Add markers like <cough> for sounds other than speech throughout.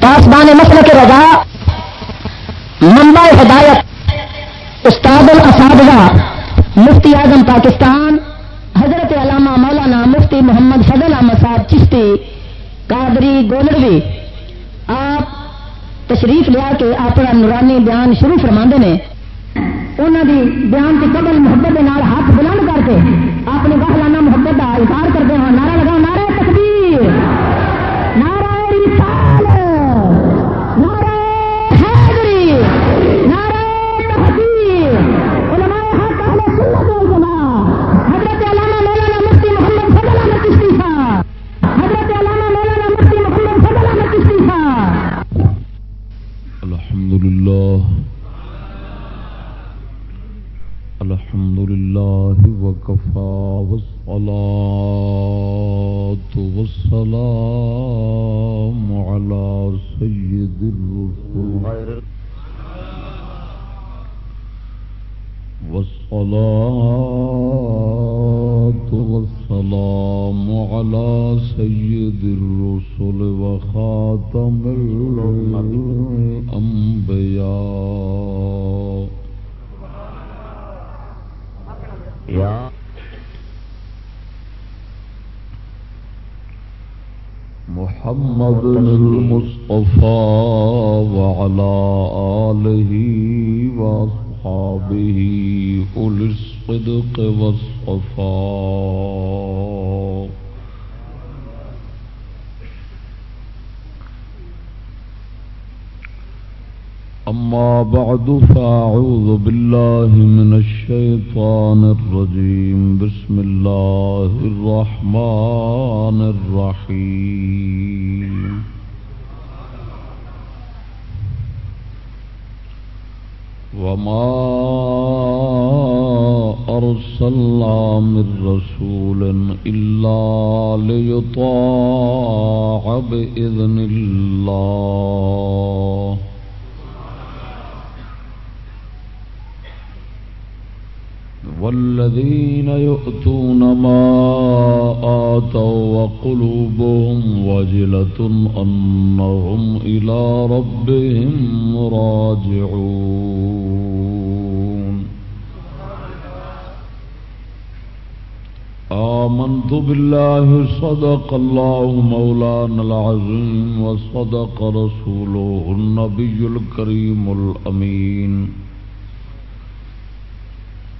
پاسبان مسل کے رضا ممبئی ہدایت، استاد الاساتذہ، مفتی اعظم پاکستان، حضرت علامہ مولانا مفتی محمد فضل احمد صاحب چشتی، قادری گولروی، آپ تشریف لیا کے اپنا نورانی بیان شروع فرما نے۔ انہوں نے بیان کی قبل محبت کے نال ہاتھ بلند کر کے اپنے گاہلانہ محبت کا اظہار کرتے ہیں۔ نعرہ لگا نعرہ تکبیر۔ نعرہ رسال والصلاة والسلام على سيد الرسول. والصلاة والسلام على سيد الرسل وخاتم الأنبياء. یا محمد المصطفى وعلى آله وأصحابه أولي الصدق والصفاء. أما بعد فأعوذ بالله من الشيطان الرجيم. بسم الله الرحمن الرحيم. وما أرسلنا من رسول إلا ليطاع بإذن الله. والذين يؤتون ما آتوا وقلوبهم وجلة أنهم إلى ربهم راجعون. آمنت بالله صدق الله مولانا العظيم وصدق رسوله النبي الكريم الأمين.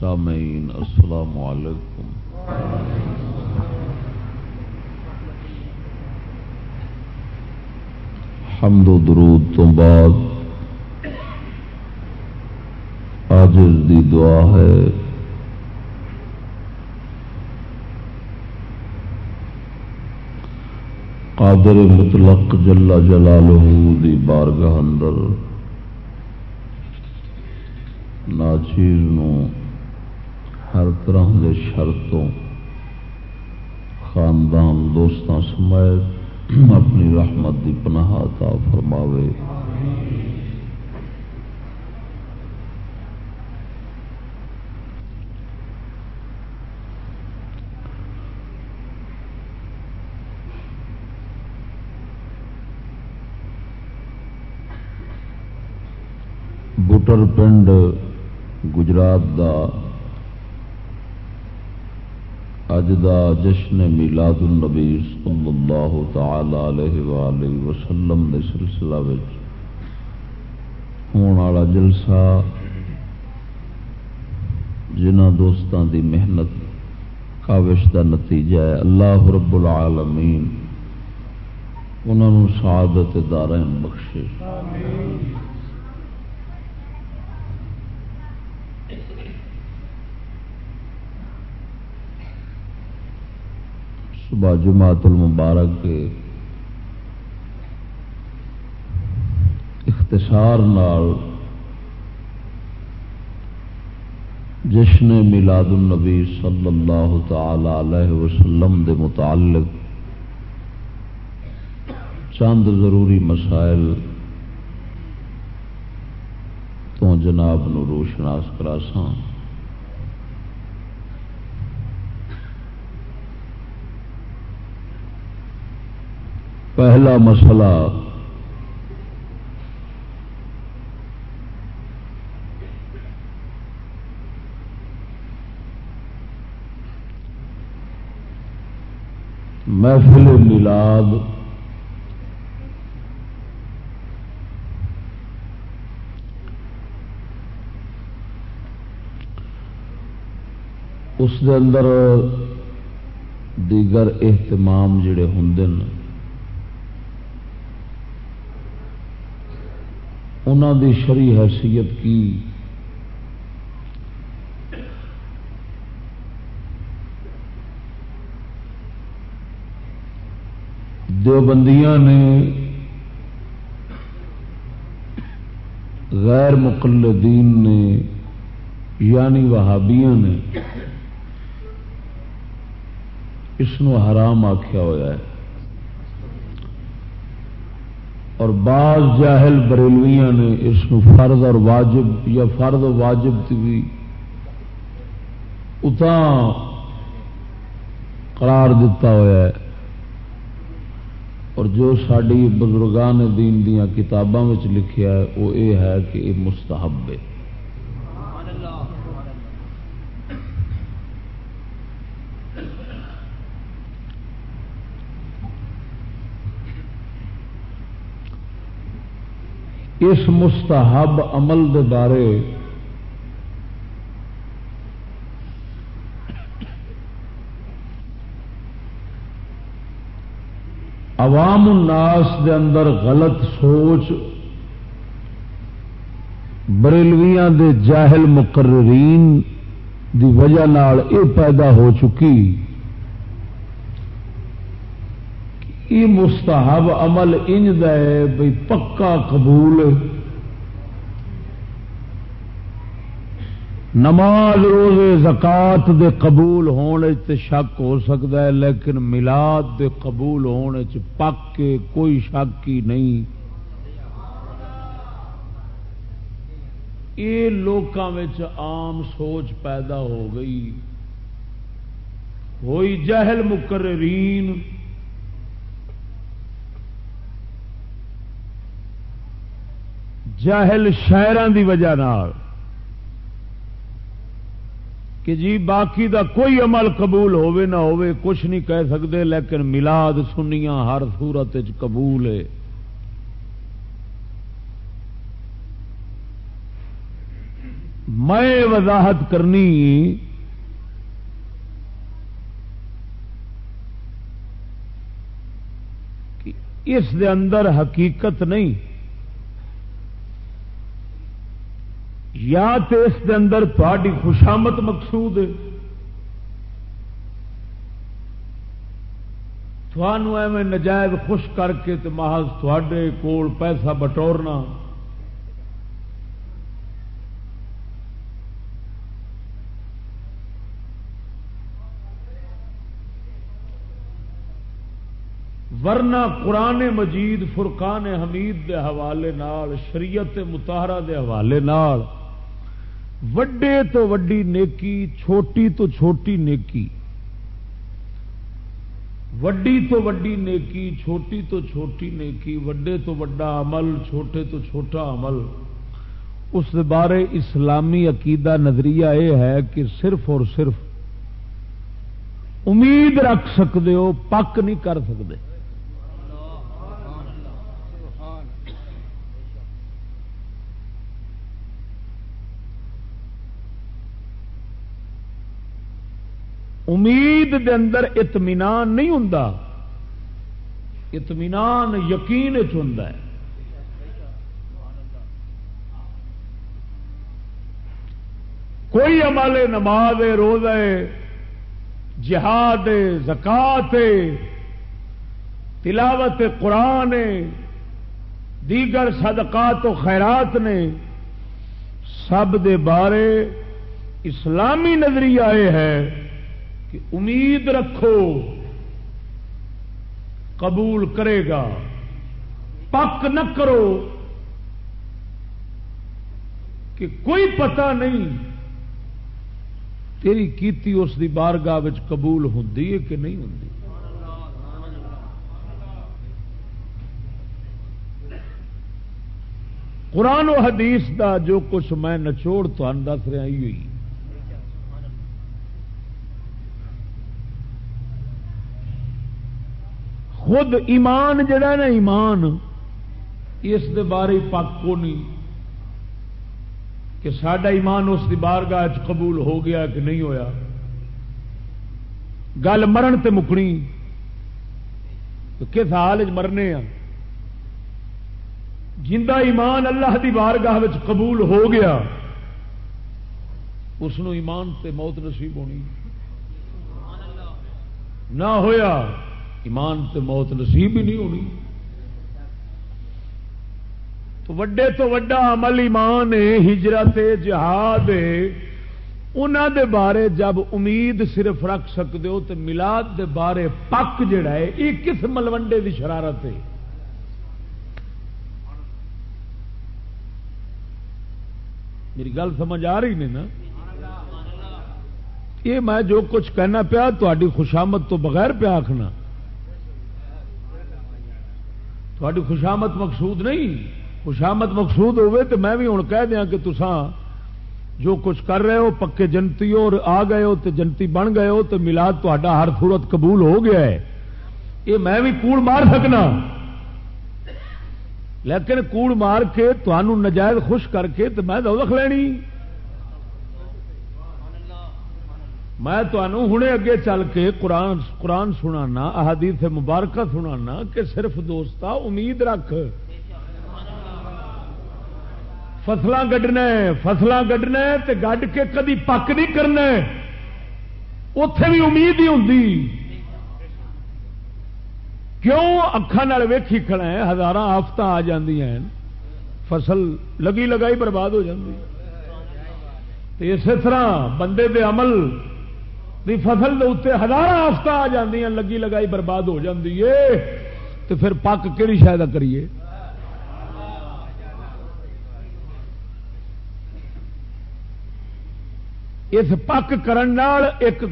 سامعین، السلام علیکم۔ حمد و درود تو بعد آج دی دعا ہے۔ قادر مطلق جلا جلالہ دی بارگاہ اندر ناچیر نو ہر طرح کے شرطوں، خاندان دوستوں سمیت اپنی رحمت کی پناہ عطا فرماوے۔ بٹر پنڈ گجرات دا اج دا جشن میلاد النبی صلی اللہ تعالی علیہ وآلہ وسلم دے سلسلہ وچ ہون والا جلسہ جنہ دوستان دی محنت کاوش دا نتیجہ ہے۔ اللہ رب العالمین انہوں سعادت دارین بخشے۔ صبح جماعت المبارک کے اختصار نال جشن میلاد النبی صلی اللہ تعالی علیہ وسلم دے متعلق چند ضروری مسائل تو جناب نو روشناس کرا پہلا مسئلہ محفل میلاد اس دے اندر دیگر اہتمام جڑے ہوں انہوں دی شری حیثیت کی۔ دیوبندیاں نے غیر مقلدین نے یعنی وہابیاں نے، اس حرام آخیا ہوا ہے۔ اور بعض جاہل بریلویاں نے اس فرد اور واجب یا فرد و واجب بھی اتنا قرار دیتا ہوا ہے۔ اور جو ساری بزرگان دین دیا کتابوں لکھیا ہے، وہ یہ ہے کہ یہ مستحب ہے۔ اس مستحب عمل دے بارے عوام الناس دے اندر غلط سوچ، بریلویاں دے جاہل مقررین دی وجہ نال یہ پیدا ہو چکی۔ یہ مستحب عمل انج ہے بھائی پکا قبول۔ نماز، روزے، زکات دے قبول ہونے تے شک ہو سکتا ہے، لیکن ملاد دے قبول ہونے چ پک کے کوئی شک ہی نہیں۔ یہ لوگوں عام سوچ پیدا ہو گئی۔ ہوئی جہل مقررین جاہل شہران دی وجہ نال کہ جی باقی دا کوئی عمل قبول ہوے نہ ہوے کچھ نہیں کہہ سکتے لیکن ملاد سنیا ہر صورت قبول ہے۔ میں وضاحت کرنی اس دے اندر حقیقت نہیں۔ یا تو اس دے اندر تھوڑی خوشامت مقصود ہے۔ ایویں نجائز خوش کر کے تو محض تھوڑے کول پیسہ بٹورنا۔ ورنہ قرآن مجید، فرقان حمید دے حوالے نال، شریعت متحرہ دے حوالے نال وڈے تو وڈی نیکی، چھوٹی تو چھوٹی نیکی۔ وڈی تو وڈی نیکی، چھوٹی تو چھوٹی نیکی۔ وڈے تو وڈا عمل، چھوٹے تو چھوٹا عمل۔ اس بارے اسلامی عقیدہ نظریہ یہ ہے کہ صرف اور صرف امید رکھ سکتے ہو، پک نہیں کر سکتے امید دے اندر اطمینان نہیں ہوں اطمینان یقین ہوں کوئی عمل نماز روز ہے جہاد زکات تلاوت قرآن، دیگر صدقات و خیرات نے سب دے بارے اسلامی نظریہ یہ ہے۔ کہ امید رکھو، قبول کرے گا۔ پک نہ کرو کہ کوئی پتہ نہیں تیری کیتی اس دی بارگاہ قبول ہوں کہ نہیں ہوں قرآن و حدیث دا جو کچھ میں نچوڑ تو دس رہا ہی ہوئی خود ایمان جڑا نا ایمان، اس دے بارے پک کو نہیں کہ سڈا ایمان اس کی بارگاہ قبول ہو گیا کہ نہیں ہویا۔ گل مرن تے مکنی کس حال مرنے ہاں؟ آ جا ایمان اللہ دی بارگاہ قبول ہو گیا، اس ایمان تے موت نصیب ہونی۔ نہ ہویا۔ ایمان تے موت نصیب ہی نہیں ہونی۔ تو وڈے تو وڈا عمل ایمان ہے، ہجرت، جہاد انہوں دے بارے جب امید صرف رکھ سکتے ہو تو ملاد دے بارے پک جڑا ہے، یہ کس ملوڈے کی شرارت ہے؟ میری گل سمجھ آ رہی نہیں نا؟ یہ میں جو کچھ کہنا پیا تاری خوشامت تو بغیر پیا آخنا تھوڑی خوشامت مقصود نہیں۔ خوشامت مقصود ہوئے تو میں بھی ہوں کہہ دیا کہ تسان جو کچھ کر رہے ہو، پکے جنتی ہو اور آ گئے ہو تو جنتی بن گئے ہو تو ملاد تا ہر صورت قبول ہو گیا ہے۔ یہ میں بھی کوڑ مار سکنا۔ لیکن کوڑ مار کے تمہوں نجائز خوش کر کے تو میں دولت لینی۔ میں ہوں اگے چل کے قرآن قرآن سنانا، احادیث مبارکہ سنانا کہ صرف دوستا امید رکھ۔ فصل گڈنا فصل گڈنا گڈ کے کدی پک نہیں کرنا اتے بھی امید ہی ہوں کیوں اکھان ویکھی کھڑا ہے ہزار آفت آ ہیں۔ فصل لگی لگائی برباد ہو جاتی اسی طرح بندے دے عمل فصل کے اتنے ہزار آفت آ جی لگی لگائی برباد ہو جاتی ہے تو پھر پک کہڑی شاید کریے؟ اس پک کرن ایک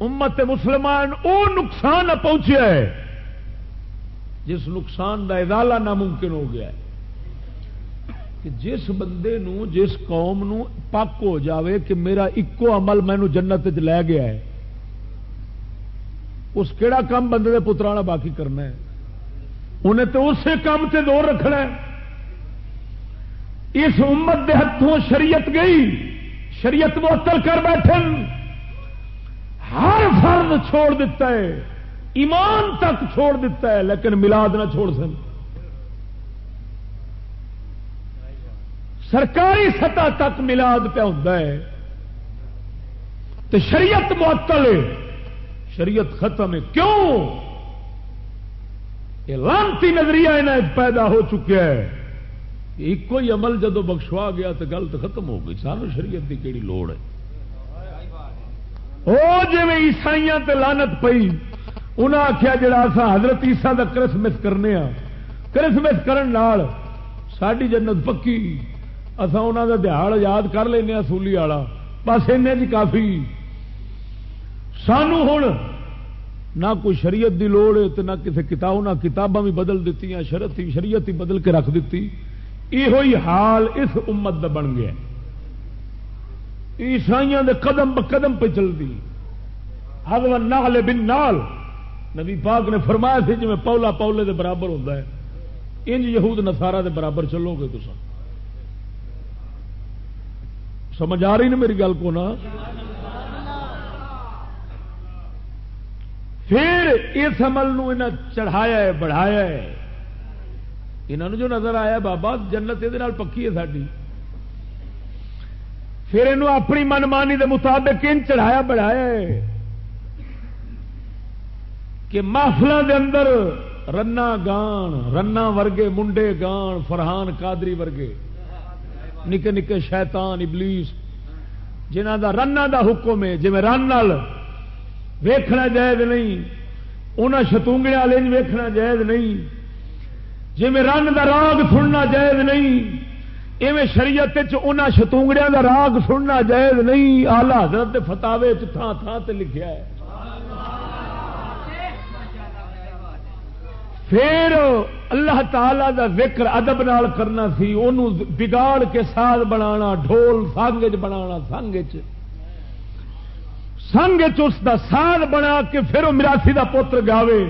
امت مسلمان او نقصان پہنچیا ہے، جس نقصان کا ادالہ ناممکن ہو گیا ہے۔ کہ جس بندے نو، جس قوم نو پک ہو جاوے کہ میرا ایکو عمل مینو جنت لے گیا ہے۔ اس کہڑا کام بندے کے پترا باقی کرنا ہے؟ انہیں تو اسی کام سے دور رکھنا ہے۔ اس امت دے ہاتھوں شریعت گئی، شریعت معطل کر بیٹھے ہر فرد چھوڑ دیتا ہے، ایمان تک چھوڑ دیتا ہے، لیکن ملاد نہ چھوڑ سن۔ سرکاری سطح تک ملاد پہ ہوتا ہے۔ تو شریعت معطل ہے۔ شریعت ختم ہے۔ کیوں؟ یہ لانتی نظریہ انہیں پیدا ہو چکا ہے۔ ایک ہی عمل جدو بخشوا گیا تو گل تو ختم ہو گئی۔ سانو شریعت کی کہڑی لوڑ ہے۔ وہ جی عیسائی لانت پئی انہیں آخیا جا حضرت عیسا کا کرسمس کرنے ہاں۔ کرسمس کرن ساری جنت پکی۔ اصا انہوں کا دہاڑ یاد کر لینا سولی والا۔ بس جی کافی۔ سانو ہوں نہ کوئی شریعت دی لوڑ ہے نہ کسی کتاب نہ کتاباں بھی بدل دیتی شرط شریعت ہی بدل کے رکھ دیتی یہ حال اس امت دا بن گیا۔ عیسائی دے قدم قدم پہ چلتی ہر نال بن نال نبی پاک نے فرمایا سی جی پولا پولے دے برابر ہوتا ہے۔ انج یہود نسارا دے برابر چلو گے تو سمجھ آ رہی نا میری گل کو نا؟ پھر اس عمل چڑھایا ہے، بڑھایا ہے۔ انہوں جو نظر آیا، بابا، جنت یہ پکی ہے ساری پھر یہ اپنی منمانی کے مطابق ان چڑھایا، بڑھایا ہے۔ کہ محفلوں دے اندر رنا گان رنا ورگے، منڈے گان، فرحان قادری ورگے۔ نکے نکے شیطان، ابلیس جنہ دا رنا دا حکم ہے جی رن نال ویکھنا جائز نہیں، انہاں شتونگڑے والے ویکھنا جائز نہیں جی رن دا راگ سننا جائز نہیں، ایویں شریعت انہاں شتونگڑیاں دا راگ سننا جائز نہیں۔ آلہ حضرت فتاوے تھان تھان تے لکھیا ہے۔ پھر اللہ تعالی دا ذکر ادب نال کرنا سی انہوں بگاڑ کے ساز بنانا، ڈھول سنگ بنا سنگ سنگ اس دا ساز بنا کے پھر وہ مراسی دا پوتر گاوے۔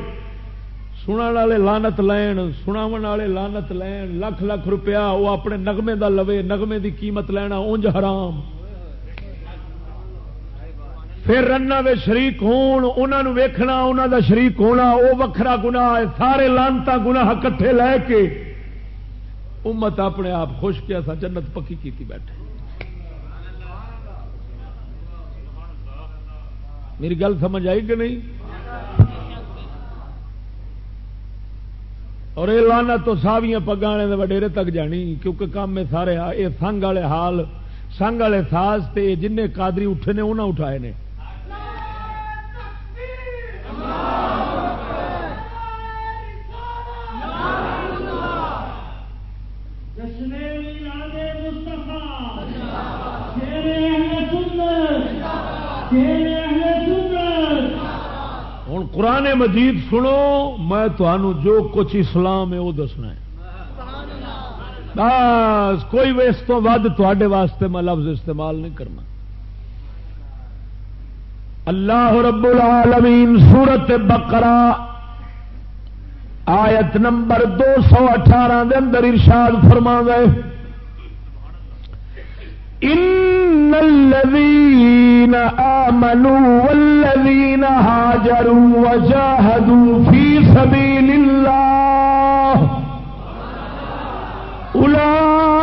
سنا والے لانت لین سناو والے لانت لین، لکھ لکھ روپیہ وہ اپنے نغمے دا لوے، نغمے دی قیمت لینا، اونج حرام۔ پھر رن شریق انہوں ویکھنا انہوں دا شریک ہونا وہ وکھرا گنا سارے لانتا گنا کٹھے لے کے امت اپنے آپ خوش کیا سا، جنت پکی کی بیٹھے۔ میری گل سمجھ آئی کہ نہیں؟ اور یہ لانا تو ساویاں پگانے وڈیرے تک جانی، کیونکہ کام میں سارے یہ سنگ والے حال، سنگ والے ساز تے جن قادری اٹھے نے انہیں اٹھائے نے۔ ہوں قرآن مجید سنو، میں تمہوں جو کچھ اسلام ہے وہ دسنا ہے۔ بس، کوئی اس تو ود تے واسطے میں لفظ استعمال نہیں کرنا۔ اللہ رب العالمین سورت بقرہ آیت نمبر دو سو اٹھارہ دے اندر ارشاد فرما گئے ان الذين امنوا والذين هاجروا وجاهدوا في سبيل الله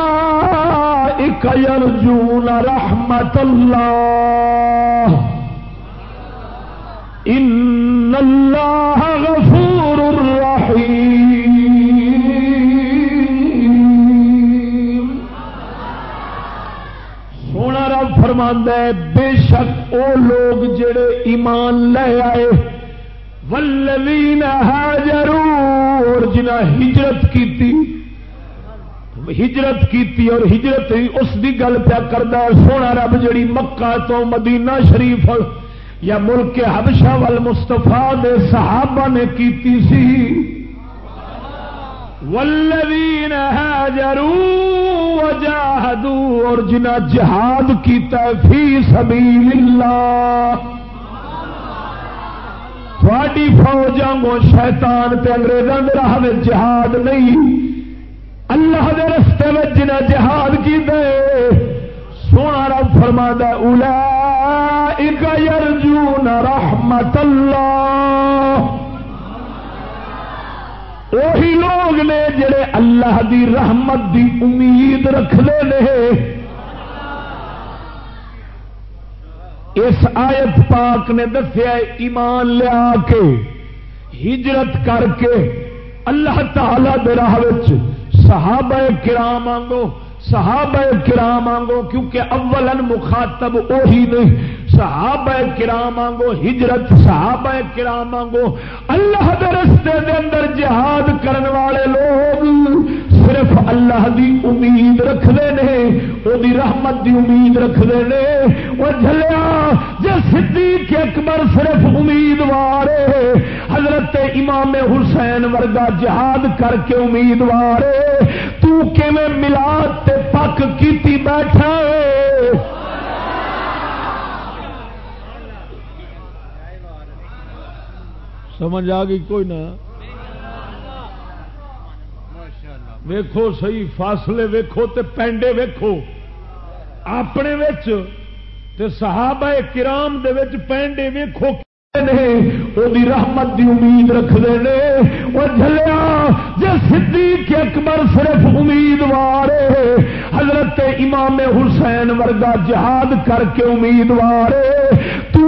اولئك يرجون رحمه الله ان الله غفور رحيم۔ سونا رب فرماندا ہے، بے شک او لوگ جڑے ایمان لے آئے والذین ہاجروا اور جنہ ہجرت کیتی ہجرت کیتی اور ہجرت اس دی گل پیا کردا سونا رب جڑی مکہ تو مدینہ شریف یا ملک حبشہ وال دے صحابہ نے کیتی سی۔ والذین هاجروا وجاهدوا اور جنہ جہاد کیتا فی سبیل اللہ تھوڑی فوجاں کو شیطان تے انگریزاں دے راہ وچ جہاد نہیں۔ اللہ دے رستے میں جنہ جہاد کیتا سونا رب فرمادا اولئک یرجون رحمت اللہ۔ وہی لوگ نے جڑے اللہ دی رحمت دی امید رکھتے ہیں اس آیت پاک نے دسیا ایمان لیا کے، ہجرت کر کے اللہ تعالی دے راہ صحابہ کرام آنگو صحابہ کرام آنگو، کیونکہ اولن مخاطب وہی نہیں۔ صحابہ کرام آنگو، ہجرت صحابہ کرام آنگو۔ اللہ دے رستے دے اندر جہاد کرن والے لوگ صرف اللہ دی امید رکھتے ہیں وہ دی رحمت دی امید رکھتے ہیں وہ جلیا جی صدیق اکبر صرف امیدوار حضرت امام حسین ورگا جہاد کر کے امیدوار تو کیویں ملاد تے پک کیتی بیٹھا ہے؟ سمجھ آ گئی کوئی نہ؟ ویکھو صحیح، فاصلے ویکھو تے پینڈے ویکھو۔ اپنے تے صحابہ کرام دے وچ پینڈے ویکھو۔ دی رحمت دی امید رکھتے ہیں وہ جلیا جی صدیق اکبر صرف امیدوار حضرت امام حسین ورگا جہاد کر کے امیدوار تو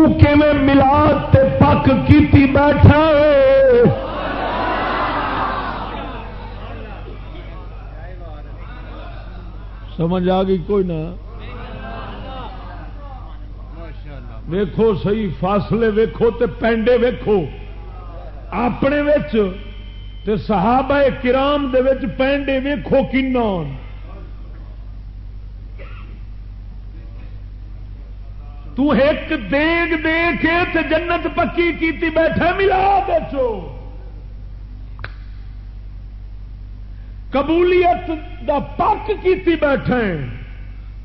ملاد تے پک کیتی بیٹھا سمجھ آ گئی کوئی نہ؟ ویکھو صحیح، فاصلے ویکھو تے پینڈے ویکھو۔ اپنے تے صحابہ کرام دے وچ پینڈے ویکھو کن تو ایک دیگ دے کے تے جنت پکی کیتی بیٹھے ملا بچو قبولیت دا پک کیتی بیٹھے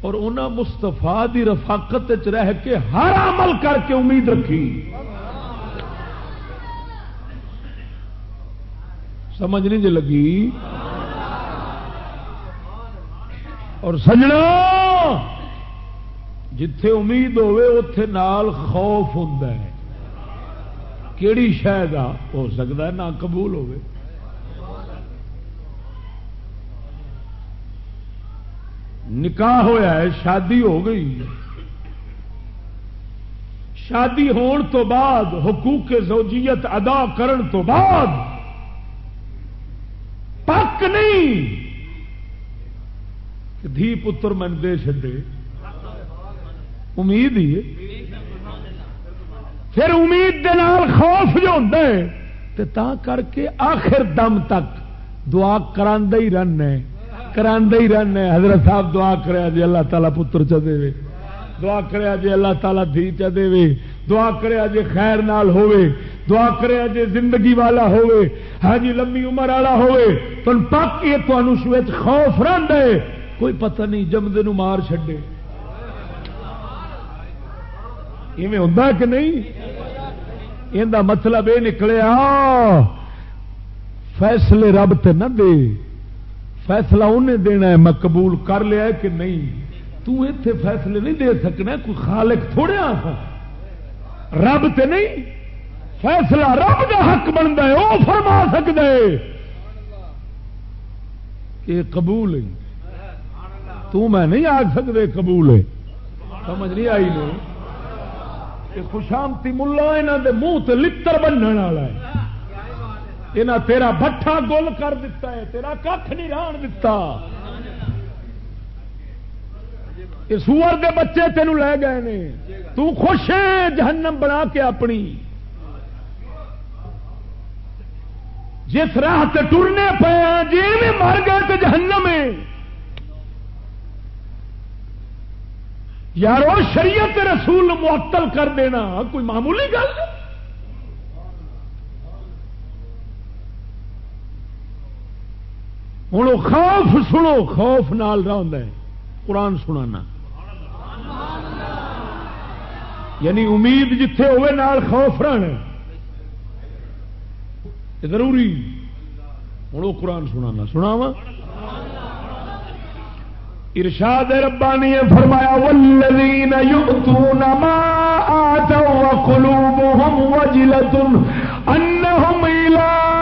اور انہاں مستفا دی رفاقت رہ کے ہر عمل کر کے امید رکھی۔ سمجھ نہیں جی لگی؟ اور سجنا، جتھے امید ہوے اتے نال خوف ہوں کیڑی شاید ہو سکتا ہے نہ قبول ہوئے نکاح ہویا ہے، شادی ہو گئی۔ شادی ہون تو بعد، حقوق زوجیت ادا کرن تو بعد۔ پک نہیں۔ دھی پتر من دے چڈے امید ہی پھر امید دے نال خوف جو ہوتا ہے تا کر کے آخر دم تک دعا کرا ہی رہنا کرا ہی رہنے حضرت صاحب دعا کریا جی اللہ تعالیٰ پتر چ دے دعا کریا جی اللہ تعالیٰ دھی چ دے دعا کریا جی خیر نال ہوئے دعا کریا جی زندگی والا ہوئے ہاں جی لمبی عمر والا ہوئے تو پک یہ تمہیں خوف رہد ہے۔ کوئی پتہ نہیں جمدے نو مار چڈے ایویں ہوں کہ نہیں؟ یہ مطلب یہ نکلیا، فیصلے رب تے نہ دے۔ فیصلہ انہیں دینا ہے، میں قبول کر لیا کہ نہیں؟ تو اتے فیصلے نہیں دے سکنا، کوئی خالق تھوڑے آ رب تے نہیں، فیصلہ رب کا حق بنتا ہے وہ فرما سکتا ہے۔ یہ قبول ہے۔ تو میں نہیں آ سکتے قبول ہے۔ سمجھ نہیں آئی نہیں خوشامتی ملا یہاں دے منہ تے لتر بننے والا ہے۔ یہاں تیرا بٹھا گول کر دیتا ہے، تیرا کھ نہیں ران دتا۔ سور کے بچے تین لے گئے نے۔ تو خوش ہے جہنم بنا کے اپنی۔ جس راہ ٹرنے پے جی بھی مر گئے تو جہنم ہے۔ یار وہ شریعت رسول معطل کر دینا، کوئی معمولی گل نہیں۔ ہوں خوف سنو، خوف نال رہا قرآن سنانا۔ یعنی امید جتھے ہوئے نال خوف رہنا۔ ضروری۔ ہوں وہ قرآن سنانا۔ سنا وا ارشاد ربانی فرمایا والذین یؤتون ما آتوا وقلوبهم وجلة انہم الى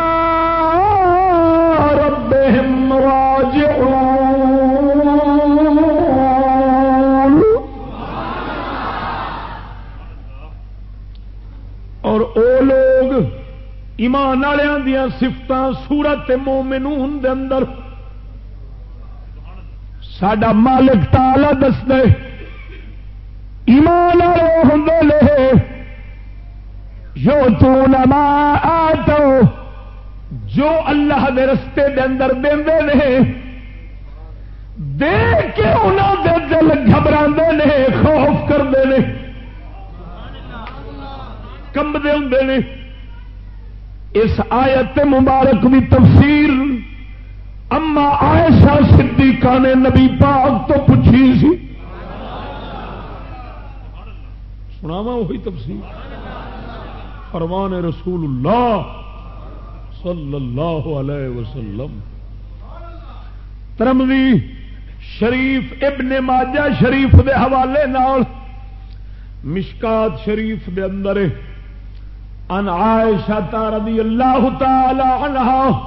ایمان والوں دیا سفت سورت مومنو ہوں اندر۔ سڈا مالک تالا دس دے ایمان والے ہوں لے۔ جو تو نما آ تو جو اللہ دے رستے دے اندر دے نے۔ دے کے انہوں دے دل گھبرا نے، خوف کرتے ہیں کمبے ہوں نے۔ اس آیت مبارک بھی تفسیر اما عائشہ صدیقہ نے نبی پاک تو پوچھی سی۔ سناوا وہی تفسیر۔ فرمان رسول اللہ صلی اللہ علیہ وسلم۔ ترموی شریف ابن ماجہ شریف دے حوالے نال مشکات شریف دے اندر ہے ان عائشة رضي الله تعالى عنها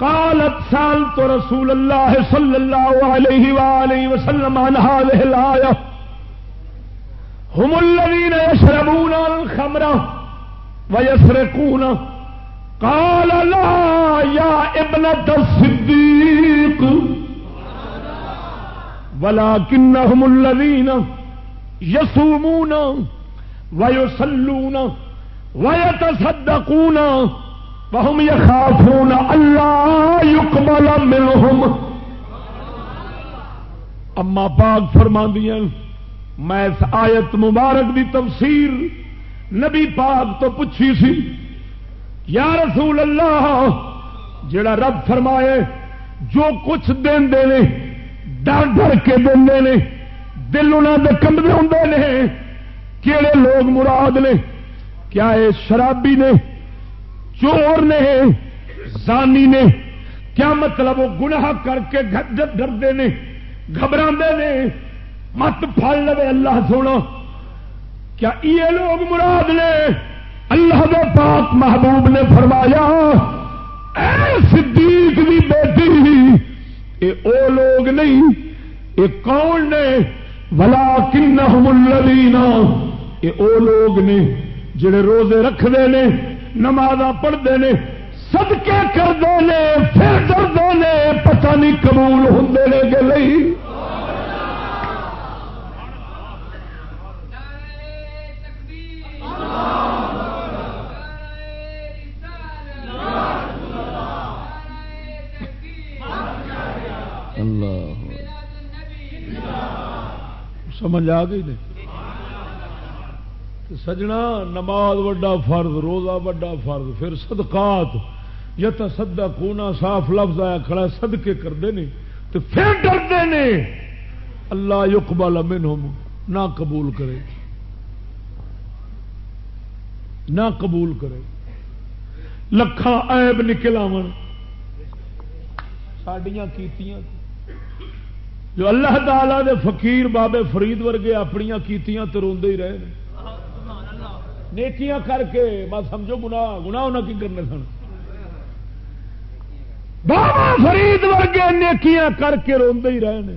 قالت سالت رسول الله صلى الله عليه وآله وسلم عن هذه الآية هم الذين يشربون الخمر ويسرقون قال لا يا ابنة الصديق ولكنهم الذين يصومون ويصلون ويتصدقون، وهم يخافون الله يقبل منهم۔ اما پاک فرما دیا میں اس آیت مبارک دی تفسیر نبی پاک تو پوچھی سی، یا رسول اللہ، جڑا رب فرمائے، جو کچھ دین دے ڈر ڈر کے دے دل انہوں کے کمبے ہوں نے کہڑے لوگ مراد نے کیا یہ شرابی نے، چور نے، زانی نے، کیا مطلب وہ گناہ کر کے ڈرتے نے گھبرا نے، مت پڑ لو اللہ سونا۔ کیا یہ لوگ مراد نے اللہ دے پاک محبوب نے فرمایا، اے صدیق دی بیٹی، اے او لوگ نہیں، اے کون نے؟ ولا کن الذین اے او لوگ نے۔ جڑے روزے رکھتے ہیں نماز پڑھتے ہیں سدکے کرتے ہیں پھر ڈرتے ہیں پتہ نہیں قبول ہوں کہ نہیں۔ سمجھ آ گئی نہیں؟ سجنا، نماز وڈا فرض، روزہ وڈا فرض، پھر صدقات، یا تو سدا کونا صاف لفظ آیا کھڑا صدقے کرتے ہیں تو پھر ڈرتے ہیں اللہ یقبل منہم، نہ قبول کرے۔ نہ قبول کرے۔ لکھان ایب نکل آو سڈیا کیتیاں۔ جو اللہ تعالی دے فقیر بابے فرید ورگے اپنی کیتیاں تو روندے ہی رہے۔ ہیں نیکیاں کر کے بس سمجھو گنا گنا انہیں کی کرنے سن؟ بابا فرید ورگے نیکیاں کر کے روندے ہی رہے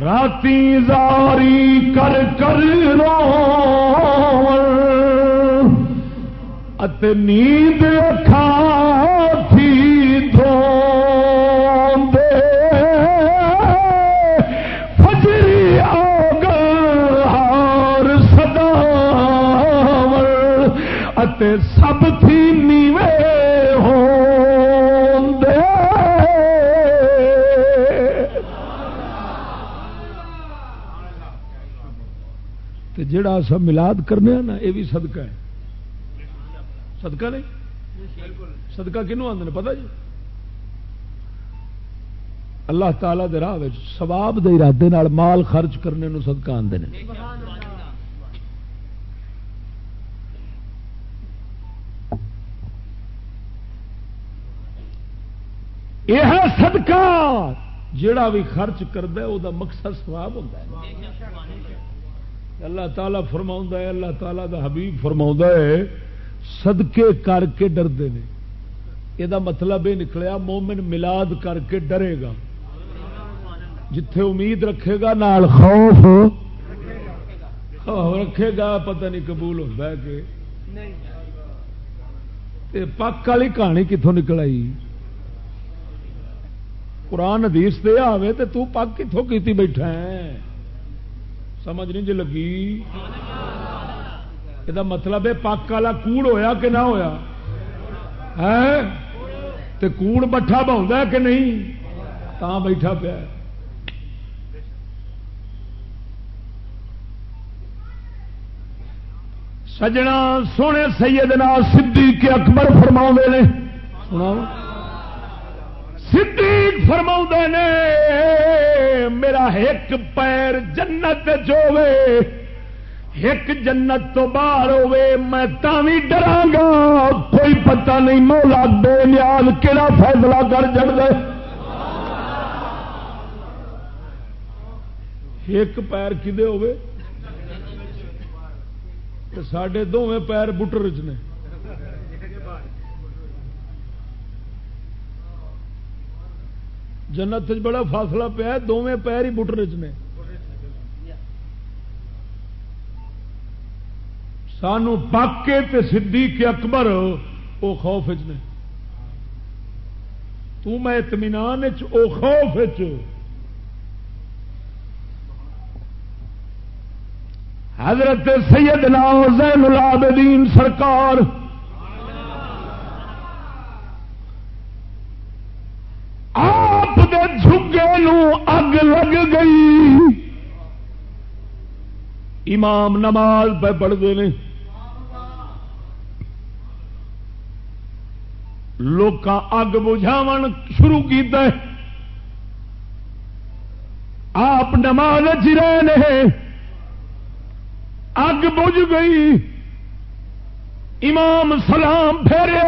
راتی زاری کر کر رو نیند اکھا جڑا سب ملاد کرنے نا، یہ بھی صدقہ ہے۔ صدقہ نہیں؟ صدقہ کنو آدھے پتا جی؟ اللہ تعالی دے راہ سواب دے ارادے مال خرچ کرنے نو صدقہ آدھے یہ سدکا جڑا بھی خرچ کرتا وہ مقصد سواب ہوتا ہے۔ اللہ تعالی فرما ہے، اللہ تعالی دا حبیب فرما ہے سدکے کر کے ڈرتے ہیں۔ یہ مطلب یہ نکلیا، مومن ملاد کر کے ڈرے گا۔ جتھے امید رکھے گا، نال خوف رکھے گا، پتہ نہیں قبول ہوتا ہے کہ۔ پک والی کہانی کتوں نکل آئی؟ قرآن حدیث دے آوے تے تو پک کتوں کیتی بیٹھا ہے؟ سمجھ نہیں جی لگی۔ یہ مطلب ہے پک والا کوڑ ہویا کہ نہ ہویا؟ ہے؟ تے کوڑ بٹھا بہت کہ نہیں؟ تا بیٹھا پیا سجنا سونے سیدنا صدیق اکبر فرما نے۔ سنا صدیق فرما نے۔ میرا ایک پیر جنت چوے ایک جنت تو باہر ہوے میں تھی ڈرا گا کوئی پتہ نہیں مولا بے نیاز کہڑا فیصلہ کر چڑ دے ایک پیر کدے ہوے سڈے دونوں پیر بٹر چ نے۔ جنت بڑا فاصلہ پیا دونوں پیر ہی بٹر چ نے۔ سانو پاکے تے صدیق اکبر وہ خوف نے۔ تو میں اطمینان او خوف حضرت سیدنا زین العابدین سرکار آپ دے جھگے نو اگ لگ گئی۔ امام نماز پہ پڑھتے ہیں۔ لوگ اگ بجھاو شروع کیتا ہے۔ آپ نماز چی رہے اگ بجھ گئی۔ امام سلام پھیرے۔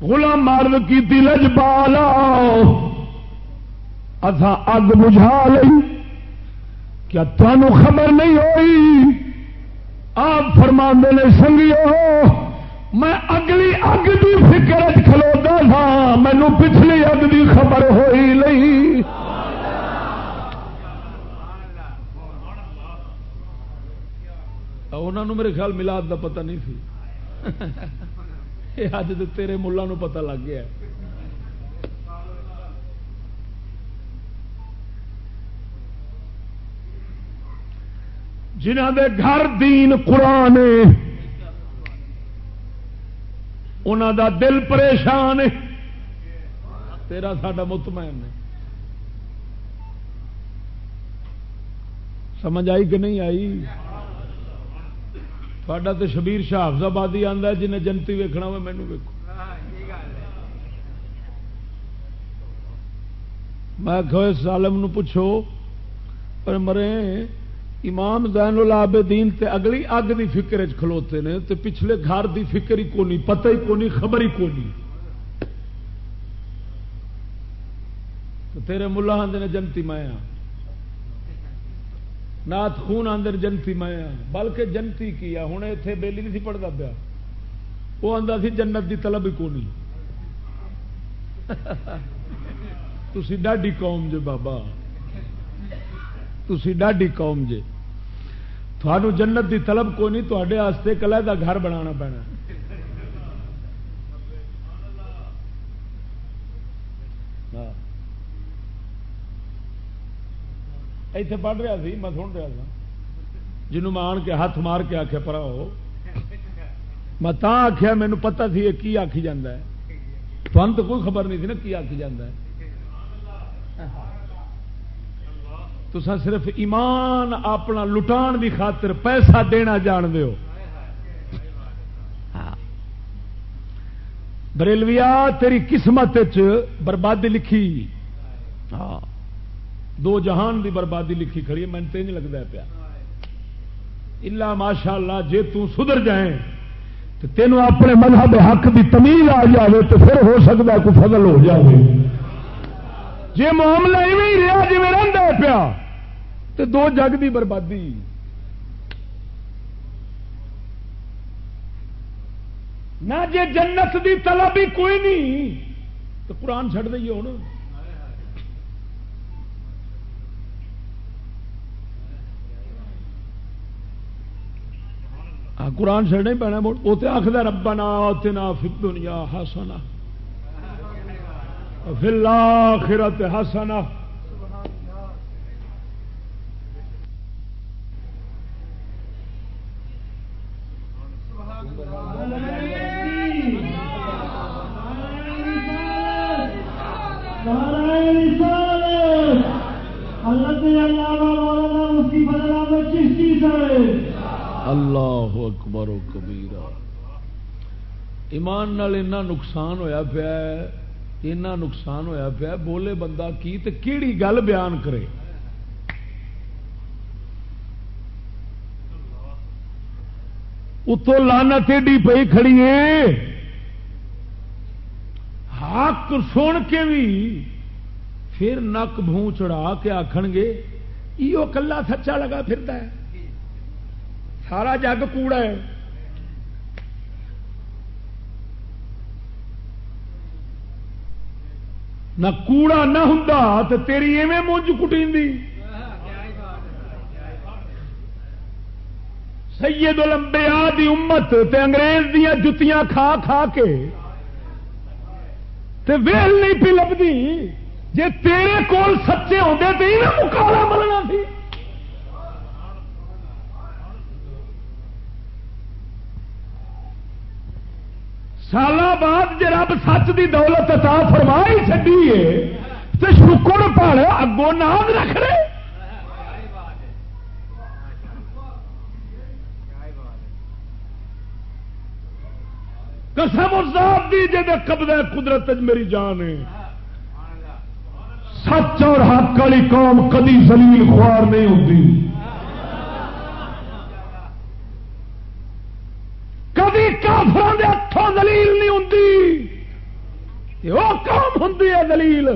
غلام مرد کی تلج بالا اتھا اگ بجھا لی کیا تمہوں خبر نہیں ہوئی؟ آپ فرما نے، سنگیو، میں اگلی اگ کی فکر کھلوتا تھا۔ مینو پچھلی اگ کی خبر ہوئی نہیں۔ انہوں میرے خیال ملاد کا پتہ نہیں سی یہ اج تیرے ملا پتہ لگ گیا۔ جنہ دے گھر دین قرآن انہوں دا دل پریشان ہے۔ تیرا ساڈا مطمئن ہے۔ سمجھ آئی کہ نہیں آئی؟ تھا تو شبیر شاہ آبادی آتا ہے، جنہیں جنتی ویکنا ہو مینو ویکو میں سالم پوچھو، پر مرے امام زین العابدین تے اگلی اگ دی فکر کھلوتے نے تے پچھلے گھر دی فکر ہی کونی، پتہ ہی کونی، خبر ہی کونی۔ تیرے ملا آدھے نے جنتی مایا نات خون آدھے جنتی مایا بلکہ جنتی کیا ہوں اتنے بےلی نہیں سی پڑھتا پیا۔ وہ آتا سی جنت دی طلب ہی کونی۔ تھی ڈاڈی قوم جے بابا۔ تھی ڈاڈی قوم جے۔ تھانوں جنت دی طلب کو نہیں تے کلے کا گھر بنا پینا۔ ہاں۔ ایتھے پڑھ رہا سی، میں سن رہا تھا جنوں میں آن کے ہاتھ مار کے آخیا پرا ہو۔ میں آخیا مینو پتا سی یہ کی آخی جا تو کوئی خبر نہیں تھی نا کی آخی جا تو صرف ایمان اپنا لٹان کی خاطر پیسہ دینا جان دو ہاں۔ بریلویا تیری قسمت بربادی لکھی۔ ہاں۔ دو جہان دی بربادی لکھی کھڑی ہے تین لگتا پیا۔ اللہ ماشاء اللہ جی تدر جائیں تو تینوں اپنے مذہب حق کی تمیز آ جائے تو پھر ہو سکتا کوئی فضل ہو جائے جی معاملہ ایویں رہا جی رہتا پیا۔ تے دو جگ دی بربادی۔ نہ جے جنت دی طلب ہی کوئی نہیں تو قرآن چڑھ دئیے ہوں قرآن چڑھنا ہی پینا وہ تو آخر ربنا اتنا فی دنیا ہسنا فل آخرت ہسنا اکبر و کبیرا ایمان نال اینا نقصان ہویا پیا اینا نقصان ہویا پیا بولے بندہ کی تے کیڑی گل بیان کرے؟ اتو لانت ایڈی پی کھڑی ہے۔ حق سن کے بھی پھر نک بھون چڑھا کے آخ گے یہ کلا سچا لگا پھرتا ہے۔ سارا جگ کوڑا ہے۔ نہ کوڑا نہ ہوں تو تیری ایویں مونج کٹی سید الانبیاء دی امت تے انگریز دیا جتیاں کھا کھا کے۔ تے ویل نہیں پی لبھی جے تیرے کول سچے ہوتے تو یہ مکالا ملنا سی۔ سال بعد جی رب سچ کی دولت عطا فرما ہی چڈی ہے تو شکر پڑ اگوں نام رکھ رہے قسم ازاد دی جی قبضہ قدرت میری جان ہے۔ سچ اور حق والی قوم کدی زلیل خوار نہیں ہوتی وہ قوم ہوں دلیل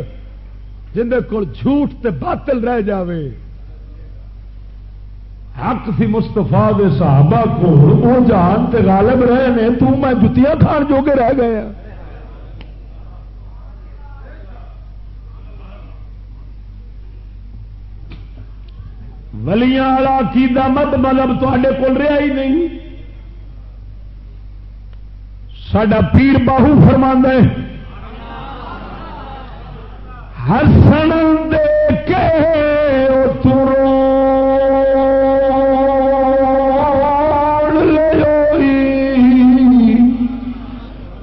جندے کول جھوٹ تے باطل رہ جاوے؟ حق سی مستفا دے صحابہ کو وہ جان تے غالب رہے نے، تو میں جتیاں کھان جوگے رہ گئے ولیاں والا عقیدہ مت مطلب تے کول رہا ہی نہیں۔ سڈا پیر باہو فرما ہسن دے کے ترو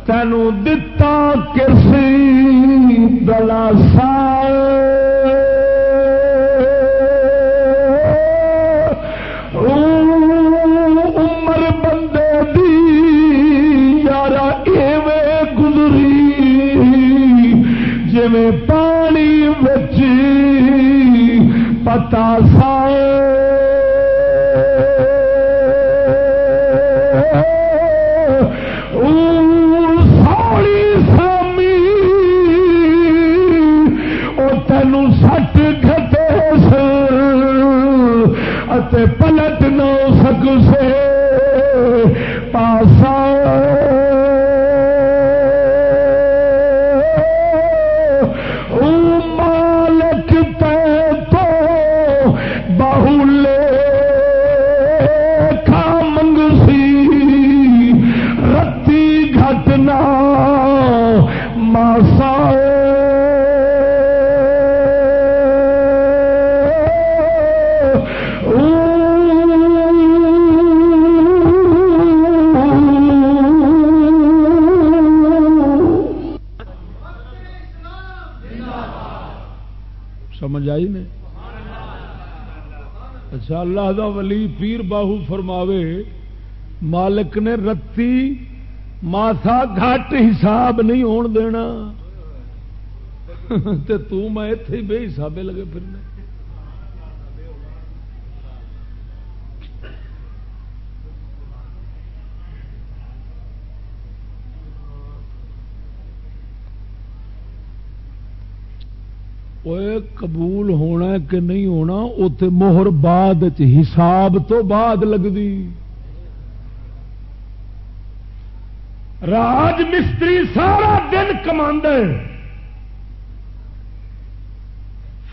تینوں دتا پتا اللہ دا ولی پیر باہو فرماوے، مالک نے رتی ماسا گھٹ حساب نہیں ہون دینا۔ <laughs> تے تو میں اتے بے حسابے لگے پھرنے۔ قبول ہونا کہ نہیں ہونا اتے موہر بعد حساب تو بعد لگتی راج مستری سارا دن کما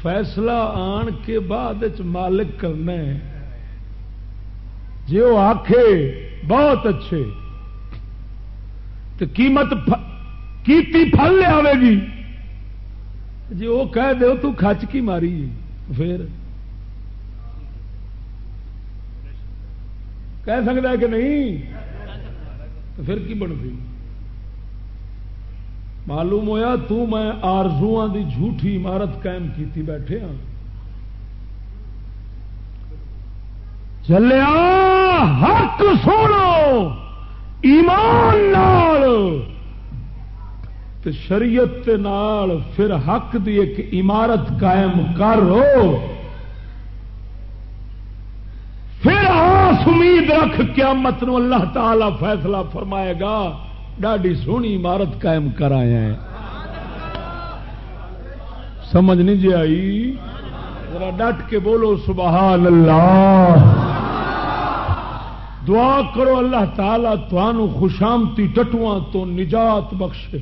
فیصلہ آن کے بعد مالک کرنا جی وہ آخے بہت اچھے تو قیمت کیتی پھل لیا گی۔ جی وہ کہہ دو تو کچ کی ماری پھر کہہ سکتا ہے کہ نہیں؟ تو پھر کی بن گئی معلوم ہوا تو میں آرزو دی جھوٹھی عمارت قائم کی بیٹھے ہاں۔ چلیا، حق سوڑو ایمان نال شریعت نال پھر حق دی ایک عمارت قائم کر پھر آس امید رکھ قیامت نو اللہ تعالی فیصلہ فرمائے گا، ڈاڈی سونی عمارت قائم کرایا سمجھ نہیں جی آئی؟ ذرا ڈٹ کے بولو سبحان اللہ۔ دعا کرو اللہ تعالی تمہوں خوشامتی ٹٹواں تو نجات بخشے۔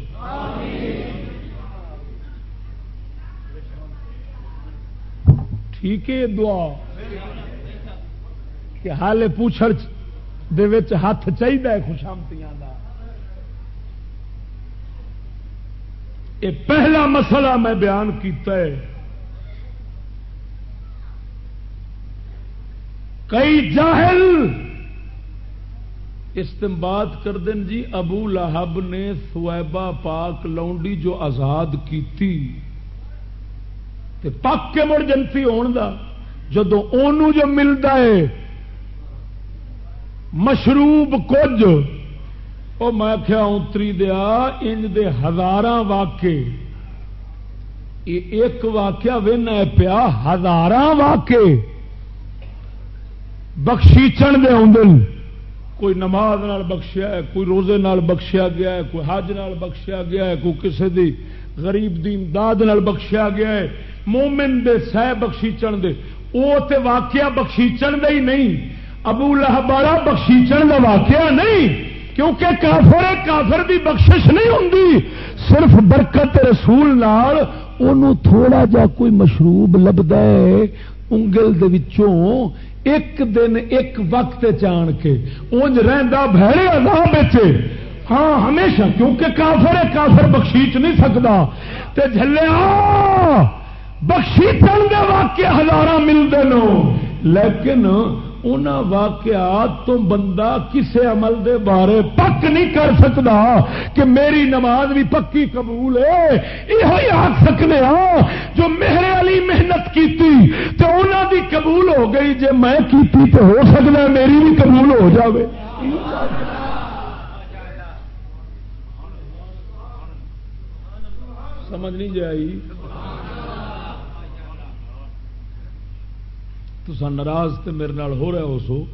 ٹھیک ہے دعا۔ کہ حال پوچھڑ دے وچ ہاتھ چاہیے خوشامتیاں دا۔ یہ پہلا مسئلہ میں بیان کیتا ہے۔ کئی جاہل استمباد کر دیں جی ابو لہب نے سویبا پاک لونڈی جو آزاد کی پک کے مڑ جنتی ہون دا جدو اونو جو ملتا ہے، مشروب کج وہ میں کیا اتری دیا، انج دے ہزار واقع ایک واقعہ وہنا پیا ہزار واقع بخشیچن دے آدھے کوئی نماز نال بخشیا ہے، کوئی روزے نال بخشیا گیا ہے، کوئی حج نال بخشیا گیا ہے، کوئی کسی دی غریب دی امداد نال بخشیا گیا ہے۔ مومن دے سہ بخشیچن دے۔ وہ تے واقعہ بخشیچن دے ہی نہیں۔ ابو لہبارا بخشیچن دا واقعہ نہیں۔ کیونکہ کافر کافر دی بخشش نہیں ہوں صرف برکت رسول نال انہوں تھوڑا جا کوئی مشروب لبدا ہے، انگل دے وچوں ایک دن ایک وقت چان کے، اونج رہندا بھڑے عذاب بچے ہاں ہمیشہ، کیونکہ کافر ہے، کافر بخشیچ نہیں سکتا تے جھلے آ، بخشیچن دے واقع ہزار ملتے ہیں لیکن ان واقعات تو بندہ کسے عمل دے بارے پک نہیں کر سکتا کہ میری نماز بھی پکی قبول ہے۔ یہ آخ سکنے ہاں جو میرے علی محنت کی انہوں دی قبول ہو گئی، جے میں کیتی تو ہو سکتا میری بھی قبول ہو جاوے۔ سمجھ نہیں جائی؟ تو ناراض تو میرے نال ہو رہا ہو سو،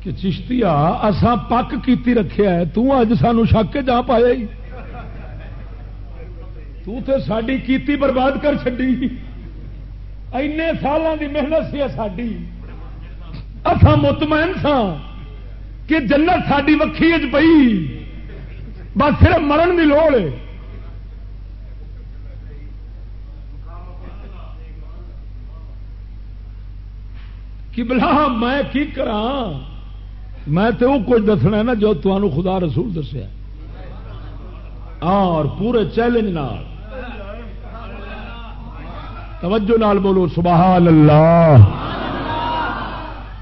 کہ چشتی اسان پک کیتی رکھیا ہے، تو اج سانو شک کے جا پایا ہی۔ تو تے ساڈی کیتی برباد کر چڈی این سالوں دی محنت سی ساری اصا مطمئن سا کہ جنت ساری وکھی پئی۔ بس صرف مرن کی لوڑ ہے۔ کہ بلا میں کی کرا میں تو وہ کچھ دسنا نا جو تمہوں خدا رسول دسیا اور پورے چیلنج نال۔ توجہ نال بولو، سبحان اللہ۔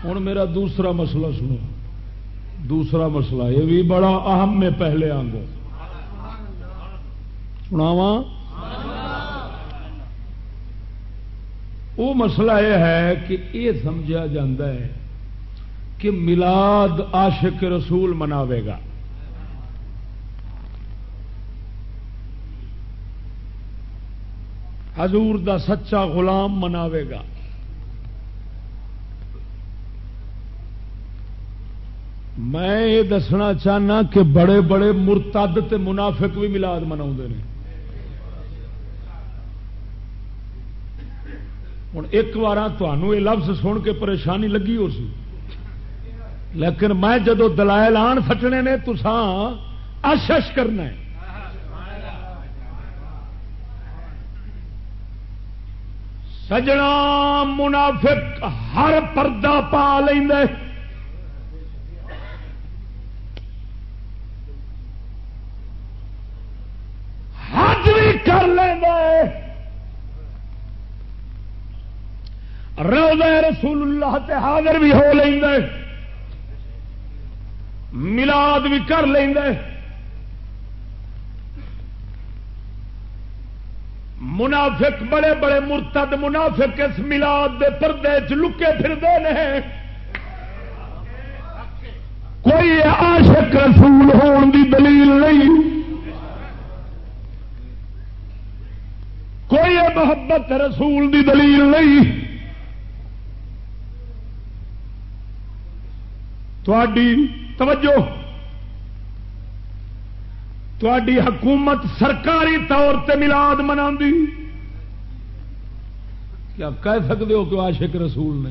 ہوں میرا دوسرا مسئلہ سنو۔ دوسرا مسئلہ، یہ بھی بڑا اہم میں پہلے آنگو سناواں؟ وہ مسئلہ یہ ہے کہ یہ سمجھا جا کہ ملاد عاشق رسول مناوے گا۔ حضور دا سچا غلام مناوے گا۔ میں یہ دسنا چاہنا کہ بڑے بڑے مرتد تے منافق بھی ملاد منا ہوں ایک بار تمہوں یہ لفظ سن کے پریشانی لگی ہو سی۔ لیکن میں جدو دلائل آن سٹنے نے تسان آشش کرنا ہے۔ سجنا منافق ہر پردہ پا لیں حج بھی کر لیں روزہ رسول اللہ تے حاضر بھی ہو لیں ملاد بھی کر لیں منافق بڑے بڑے مرتد منافق اس ملاد دے پردے چ لکے پھرتے ہیں کوئی عاشق رسول ہون دی دلیل نہیں۔ کوئی محبت رسول دی دلیل نہیں۔ تھوڑی توجہ تھوڑی حکومت سرکاری طور سے ملاد منا کیا کہہ سکتے ہو کہ عاشق رسول نے؟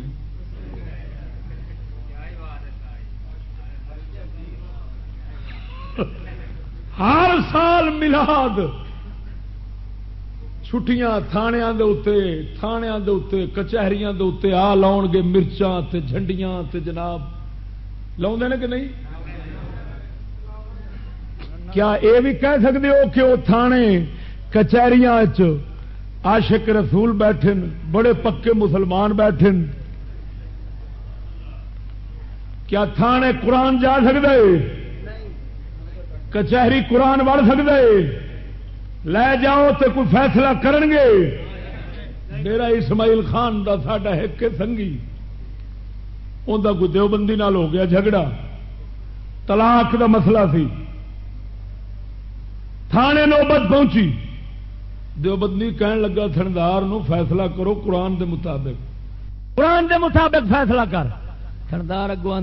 ہر سال ملاد چھٹیاں تھانیاں دے اتے تھانیاں دے اتے کچہریاں دے اتے آ لاؤ گے مرچاں تے جھنڈیاں تے جناب۔ لاؤ نے کہ نہیں؟ کیا یہ بھی کہہ سکتے ہو کہ وہ تھانے کچہریاں عاشق رسول بیٹھے بڑے پکے مسلمان بیٹھے کیا تھانے قرآن جا سکتے کچہری قرآن وڑ سکتے لے جاؤ تو کوئی فیصلہ کرن گے میرا اسماعیل خان دا ساڈا ایک سنگھی انہیں کوئی دیوبندی نال ہو گیا، جھگڑا۔ طلاق دا مسئلہ سی۔ تھانے نوبت پہنچی۔ دیوبندی کہن لگا، تھندار نو فیصلہ کرو قرآن دے مطابق۔ قرآن دے مطابق فیصلہ کر۔ تھندار اگو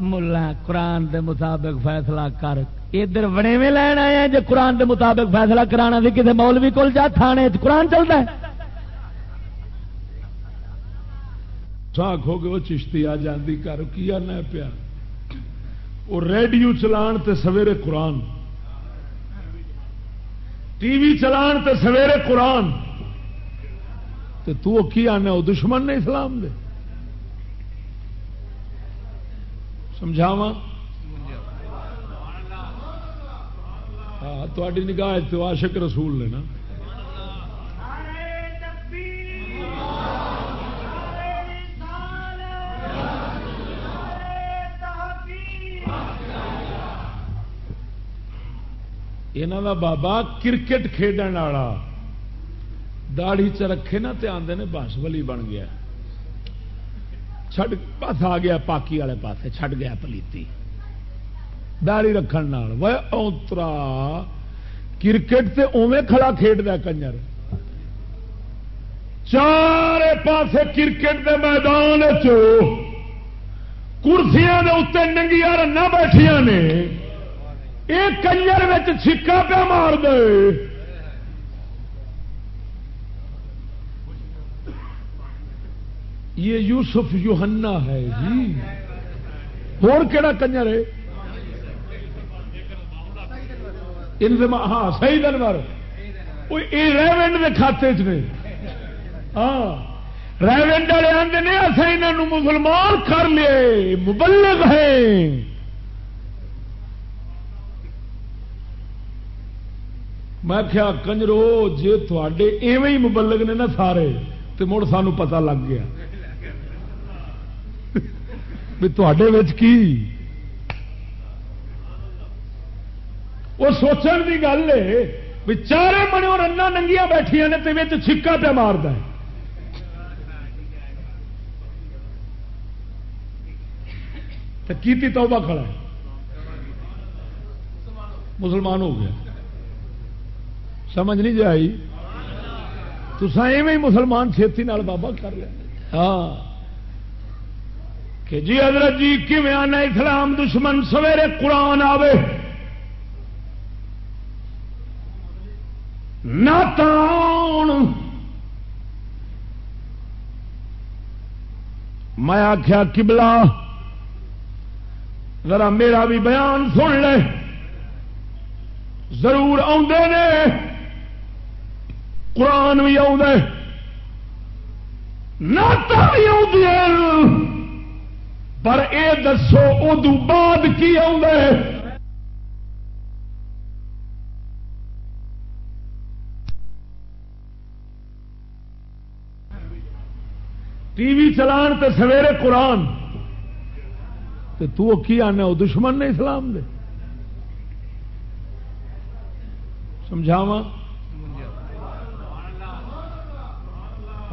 ملا قرآن دے مطابق فیصلہ کر۔ ادھر بڑے میں لین آیا جی قرآن دے مطابق فیصلہ کرانا بھی کسی مولوی کول جا، تھانے قرآن چلتا ہے۔ ساکھ ہو وہ چشتی آ جاندی کر کی آنا پیا؟ وہ ریڈیو چلان تے سویرے قرآن۔ ٹی وی چلان تے سویرے قرآن۔ تے تو کی آنا وہ دشمن نے اسلام دے۔ سمجھاوا ہاں تاری نگاہ تو عاشق رسول نے نا۔ یہاں کا بابا کرکٹ کھیڈن والا۔ داڑھی چ رکھے نا تے آدھے نے بس بلی بن گیا۔ چھڈ بس آ گیا پاکی والے پاسے، چھڈ گیا پلیتی۔ داڑی رکھن اوترا کرکٹ تے اوے کھڑا کھیڈ دیا کنجر۔ چار پاسے کرکٹ دے میدان کرسیاں دے اتنے ننگیا رن بیٹھیا نے۔ یہ کنجر چھکا پہ مار دے۔ یہ یوسف یوہنا ہے جی۔ اور کہڑا کنجر ہے؟ ہاں صحیح دنور ریونڈ کے کھاتے چ نے۔ ہاں ریونڈ والے آتے نے اصل یہاں مسلمان کر لیے مبلغ ہیں۔ میں کیا کنجرو جی تے ایویں ہی مبلغ نے نا سارے تو مڑ سانو پتا لگ گیا. <laughs> بھی کی؟ وہ سوچن کی گل ہے بھی چارے بنو رنا ننگیا بیٹھیا نے تو چھکا پہ مار کی توبہ کھڑا ہے۔ مسلمان ہو گیا۔ سمجھ نہیں جائی۔ تو ایویں مسلمان چھتی نال بابا کر لیا۔ ہاں۔ کہ جی حضرت جی کیون آنا اسلام دشمن؟ سویرے قرآن آوے۔ نہ میں آخیا کبلا ذرا میرا بھی بیان سن لے۔ ضرور آدھے نے۔ قرآن بھی پر اے دسو ادو بعد کی ٹی وی چلان تے سویرے قرآن۔ تو کی آنا وہ دشمن نے اسلام دے۔ سمجھاوا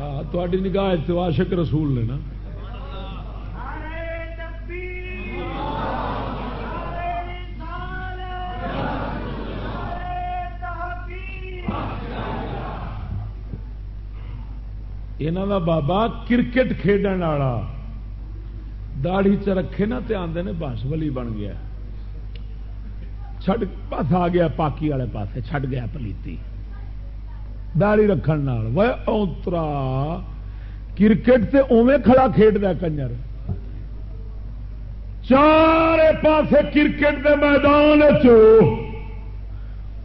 ہاں تاری نگاہ تو عاشق رسول نے نا۔ یہاں کا بابا کرکٹ کھیڈن والا۔ داڑھی چ رکھے نا تے آدھے نے بس بلی بن گیا۔ چھڈ بس آ گیا، پاکی والے پاسے، چھڈ گیا پلیتی۔ داڑی رکھن وہ اوترا کرکٹ تے اوے کھڑا کھیڈ دیا کنجر۔ چارے پاسے کرکٹ دے میدان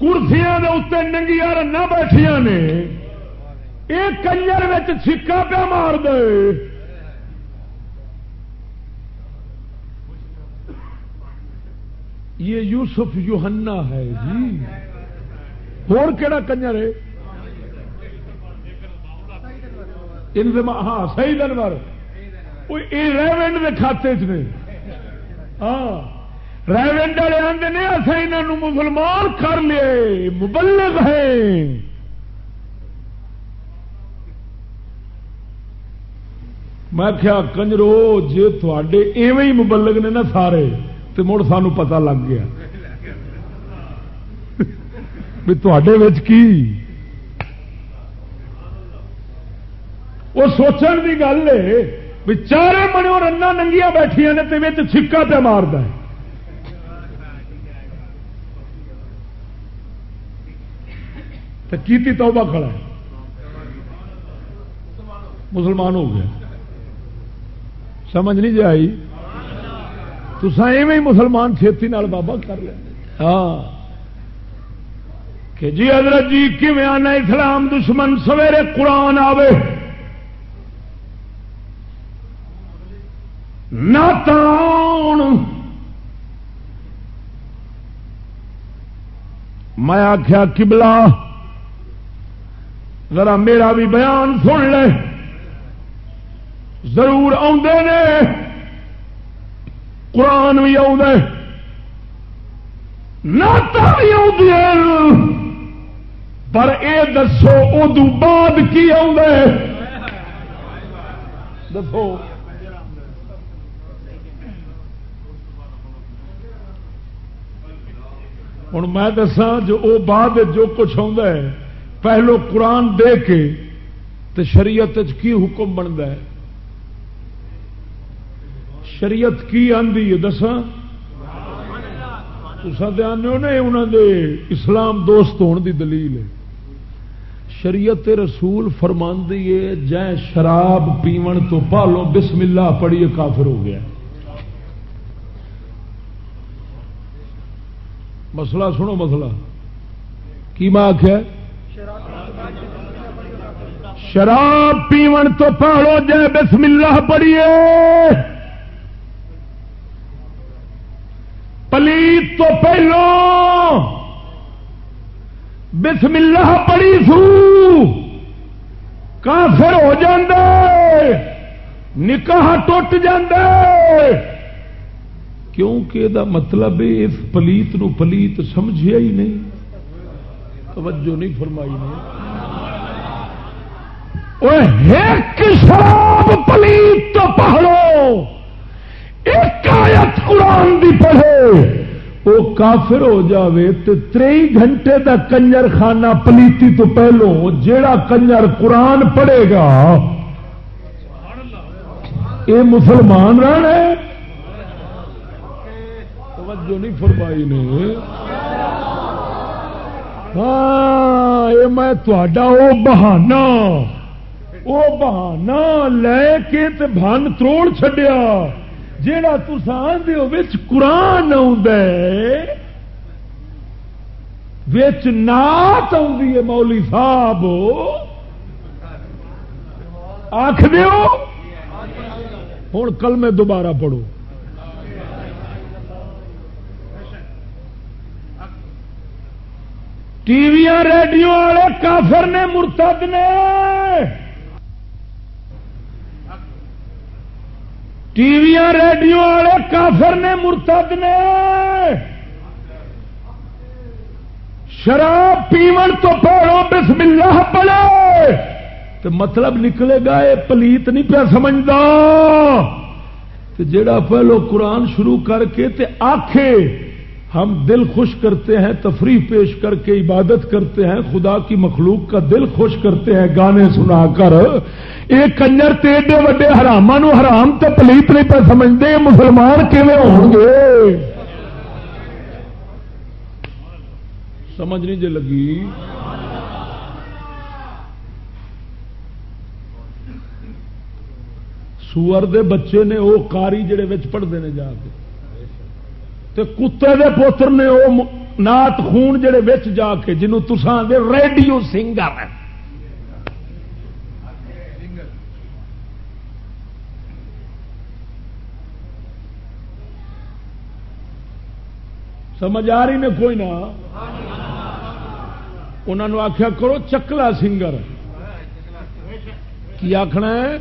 کرسیاں دے اتنے ننگیا رنا بیٹھیا نے۔ یہ کنجر چھکا پیا مار دے۔ یہ یوسف یوہنا ہے جی۔ اور کہڑا کنجر ہے؟ ہاں صحیح دنور ریونڈ کے کھاتے چ نے۔ ہاں۔ ریونڈ والے آتے نے اصل یہاں مسلمان کر لیے مبلغ ہے۔ میں کیا کنجرو جی تے ایویں ہی مبلغ نے نا سارے تو مڑ سان پتا لگ گیا۔ <laughs> بھی تے کی؟ وہ سوچن کی گل ہے بھی چارے منو رنا ننگیا بیٹھیا نے تو چھکا پہ مارد کی توبہ کھڑا ہے۔ مسلمان ہو گیا۔ سمجھ نہیں جی آئی؟ تو ایویں مسلمان چھتی نال بابا کر لیں۔ ہاں۔ کہ جی حضرت جی کیون آنا اسلام دشمن سویرے قرآن آوے نہ میں آخیا کبلا ذرا میرا بھی بیان سن لے ضرور آدھے نے قرآن بھی بھی آ پر اے دسو ادو بعد کی دسو ہوں میں دسا جو او بعد جو کچھ آ پہلو قرآن دے کے تو شریعت کی حکم بنتا ہے؟ شریعت کی آدھی ہے دسا انہوں دے اسلام دوست ہونے دی دلیل ہے۔ شریعت رسول فرماندی ہے جائیں شراب پیون تو پالو بسم اللہ پڑھیے، کافر ہو گیا۔ مسئلہ سنو مسئلہ۔ کی میں آخیا شراب پیون تو پالو جائے بسم اللہ پڑھیے۔ پلیت تو پہلو۔ بسم اللہ پڑی سو۔ کافر ہو جاندے، نکاح ٹوٹ جاندے۔ کیونکہ دا مطلب اس پلیت نو پلیت سمجھیا ہی نہیں۔ توجہ نہیں فرمائی نہیں شراب پلیت تو پہلو۔ ایک آیت قرآن دی پڑھے۔ وہ کافر ہو جاوے تو تری گھنٹے دا کنجر خانہ پلیتی تو پہلو۔ جیڑا کنجر قرآن پڑھے گا۔ یہ مسلمان رہے توجہ نہیں فرمائی نے۔ ہاں یہ میں بہانا وہ بہانا لے کے بن تروڑ چڈیا جا تسان قرآن نات ہے مولی صاحب۔ آخ دیو ہوں کل میں دوبارہ پڑھو۔ ٹی وی ریڈیو والے کافر نے مرتد نے۔ ٹی وی ریڈیو والے کافر نے مرتد نے۔ شراب پیون تو پڑھو بسم اللہ پڑے تو مطلب نکلے گا یہ پلیت نہیں پیا سمجھتا جڑا پہلو قرآن شروع کر کے تے آخے ہم دل خوش کرتے ہیں، تفریح پیش کر کے عبادت کرتے ہیں، خدا کی مخلوق کا دل خوش کرتے ہیں، گانے سنا کر۔ یہ کنجر تیڈے وڈے حرام حرام تو پلیت نہیں پہ سمجھتے مسلمان کیون گے سمجھ نہیں جی لگی؟ سور دے بچے نے وہ کاری جڑے پڑھتے ہیں جا کے۔ تے کتے دے پوتر نے وہ نات خون جڑے وچ جا کے جنوں تسان دے ریڈیو سنگر سمجھ آ رہی نے کوئی نہ؟ انہوں آخیا کرو چکلا سنگر۔ کی آخنا ہے؟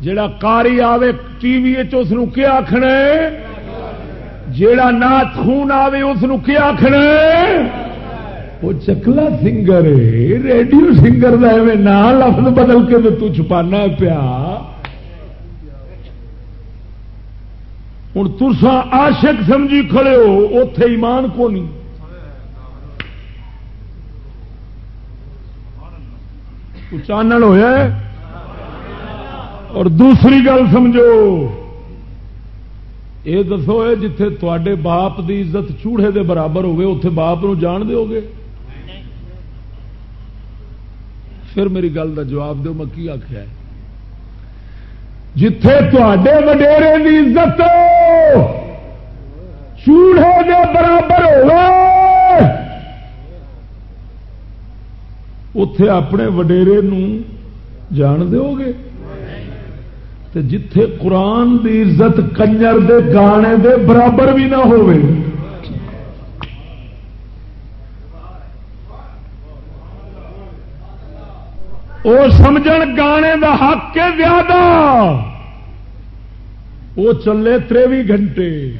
جڑا کاری آوے ٹی وی اس آخنا ہے؟ جیڑا نات خون آوے اس کیا آخنا وہ چکلا سنگر ریڈیو سنگر کا نام لفظ بدل کے تو چھپانا پیا۔ ہوں ترسا آشک سمجھی کھڑے ہو اتے ایمان کو نہیں چانن ہوا اور دوسری گل سمجھو۔ یہ دسو جتھے تے باپ دی عزت چوڑے دے برابر ہوگی اتے باپ نو جان دو گے پھر میری گل کا جواب دو میں کی آخیا جتھے تے وڈیرے کی عزت چوڑے دے برابر ہو اتے اپنے وڈیرے جان دو گے جتھے قرآن دی عزت کنجر دے گانے دے برابر بھی نہ ہو سمجھ گانے دا حق کے زیادہ۔ وہ چلے تروی گھنٹے۔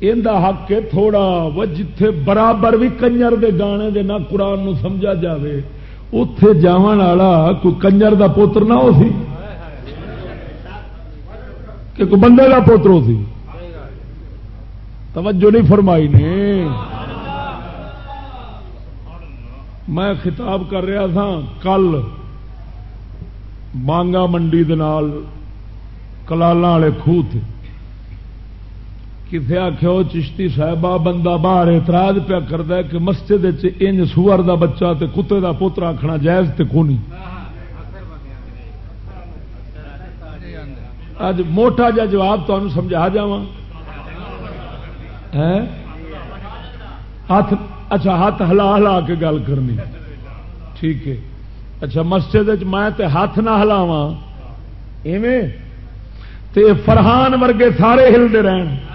ان حق ہے تھوڑا وہ جتھے برابر بھی کنجر دے گانے دے نہ قرآن نو سمجھا جاوے۔ اتے جا کوئی کنجر دا پوتر نہ ہو سی؟ کہ کوئی بندے دا پوتر ہو سی؟ توجہ نہیں فرمائی نے۔ میں خطاب کر رہا تھا کل مانگا منڈی دال کلالا والے خوہ تھے۔ کتنے آخو چشتی صاحبہ، بندہ باہر اعتراض پیا کرتا ہے کہ مسجد انج سور دا بچہ تے کتے دا پوترا آخنا جائز تے کونی۔ اج موٹا جا جواب تمہیں سمجھا جا ہاتھ اچھا ہاتھ ہلا ہلا کے گل کرنی۔ ٹھیک ہے۔ اچھا مسجد میں تے ہاتھ نہ ہلاوا ایویں؟ تے فرحان ورگے سارے ہلتے رہن۔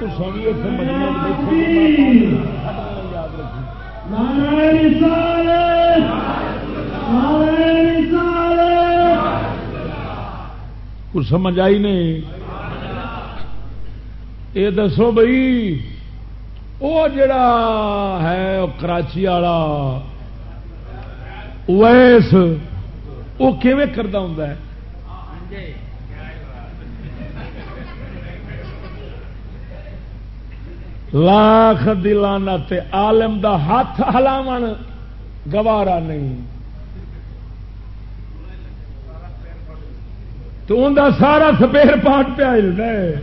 تو سویے سے کچھ سمجھ آئی نہیں۔ یہ دسو بھائی، وہ جڑا ہے کراچی والا ویس وہ کیون کرتا ہوں لاکھ دلانا تے عالم دا ہاتھ ہلاو گوارا نہیں۔ تو ان دا سارا سپیر پاٹ پیا جی۔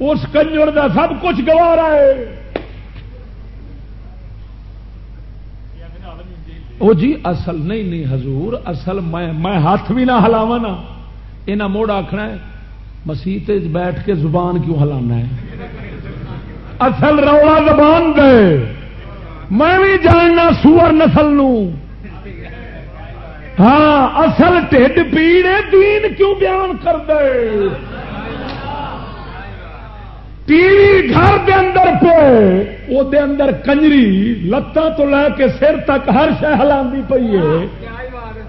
اس کنجر دا سب کچھ گوارا ہے۔ وہ جی اصل نہیں نہیں حضور، اصل میں میں ہاتھ بھی نہ ہلاوا نا۔ یہ موڑ آخنا ہے، مسیح بیٹھ کے زبان کیوں ہلانا ہے؟ اصل رولا زبان دے۔ میں بھی جاننا سور نسل نو ہاں اصل ٹھڈ پیڑ دین کیوں بیان کر دے ٹی وی گھر دے اندر پہ وہ دے اندر کنجری، لتاں تو لے کے سر تک ہر شہ ہلا پی ہے۔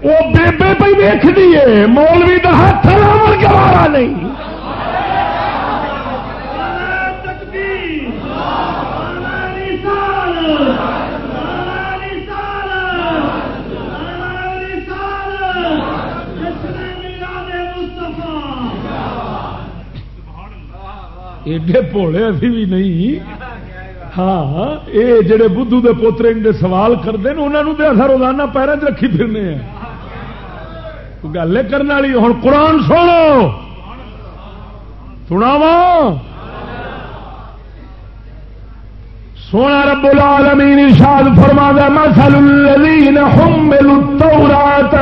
وہ بےبے پہ دیکھ دیے مولوی کا ہاتھ ہلاو گوارا نہیں۔ ایڈے پوڑے ابھی بھی نہیں ہاں یہ جڑے بدھو دے پوترے دے سوال کرتے ہیں انہوں نے اثر روزانہ پیروں چ رکھی پھرنے ہیں گل کرنے والی ہوں قرآن سنو سنا سونا رب العالمین ارشاد فرما دا مثل الذین حملوا التوراۃ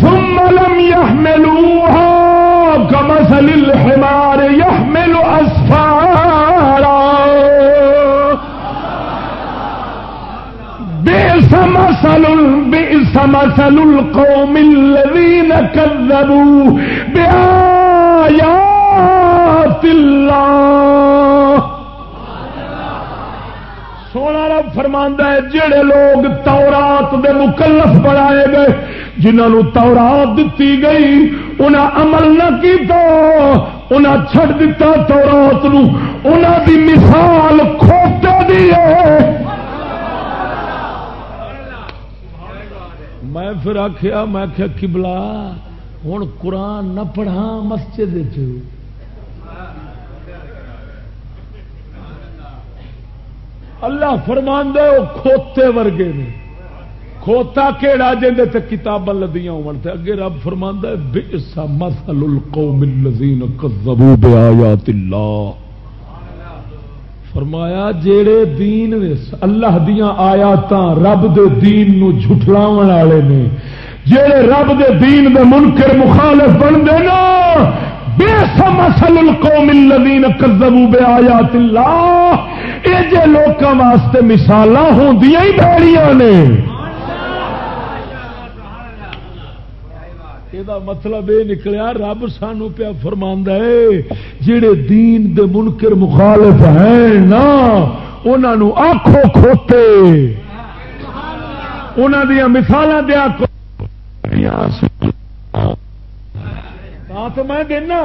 ثم لم يحملوها كمثل الحمار يحمل اسفارا بئس مثل بئس مثل القوم الذين كذبوا بآيات الله. سونا رب فرماندا ہے جڑے لوگ تورات دے مکلف بنائے گئے جنہوں تورات دتی گئی، انہاں عمل نہ کیتا، انہاں چھڑ دتا تورات نو۔ انہاں دی مثال کھوتے دی ہے۔ میں پھر آخیا میں آخیا کبلا ہوں قرآن نہ پڑھا مسجد چ اللہ فرمان دے وہ کھوتے ورگے نے۔ کھوتا کہڑا جن کتاباں لدیاں ہون تے اگے رب فرماندا ہے، بئس مثل القوم الذين كذبوا بآيات الله فرمایا، جیڑے دین اللہ دیاں آیاتاں رب دے دین نو جھٹلاون والے نے، جیڑے رب دے دین دے منکر مخالف بندے نا، بئس مثل القوم الذين كذبوا بآيات الله اے جے لوکاں واسطے مثالاں ہوندیاں ہی بھڑیاں نے۔ یہ مطلب یہ نکلیا رب سانو پیا فرما ہے جڑے دین دے منکر مخالف ہیں نا انہوں آخو کھوتے۔ انہوں دیا مثال دیا تو میں دینا۔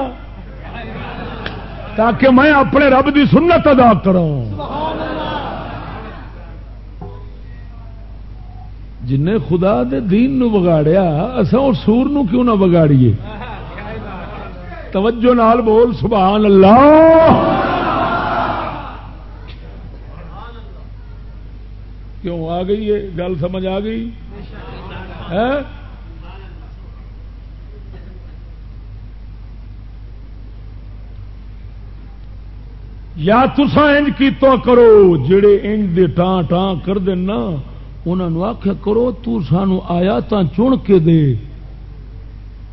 تاکہ میں اپنے رب دی سنت ادا کروں۔ جن خدا دے دین نو بگاڑیا اصا اور سور نو کیوں نہ بگاڑیے؟ توجہ نال بول، سبحان اللہ۔ کیوں آ گئی ہے گل سمجھ آ گئی؟ ہے یا تسا انج کی تو کرو؟ جڑے انج دے ٹان ٹان کر دینا انہوں آخیا کرو، تو سانو آیات چن کے دے۔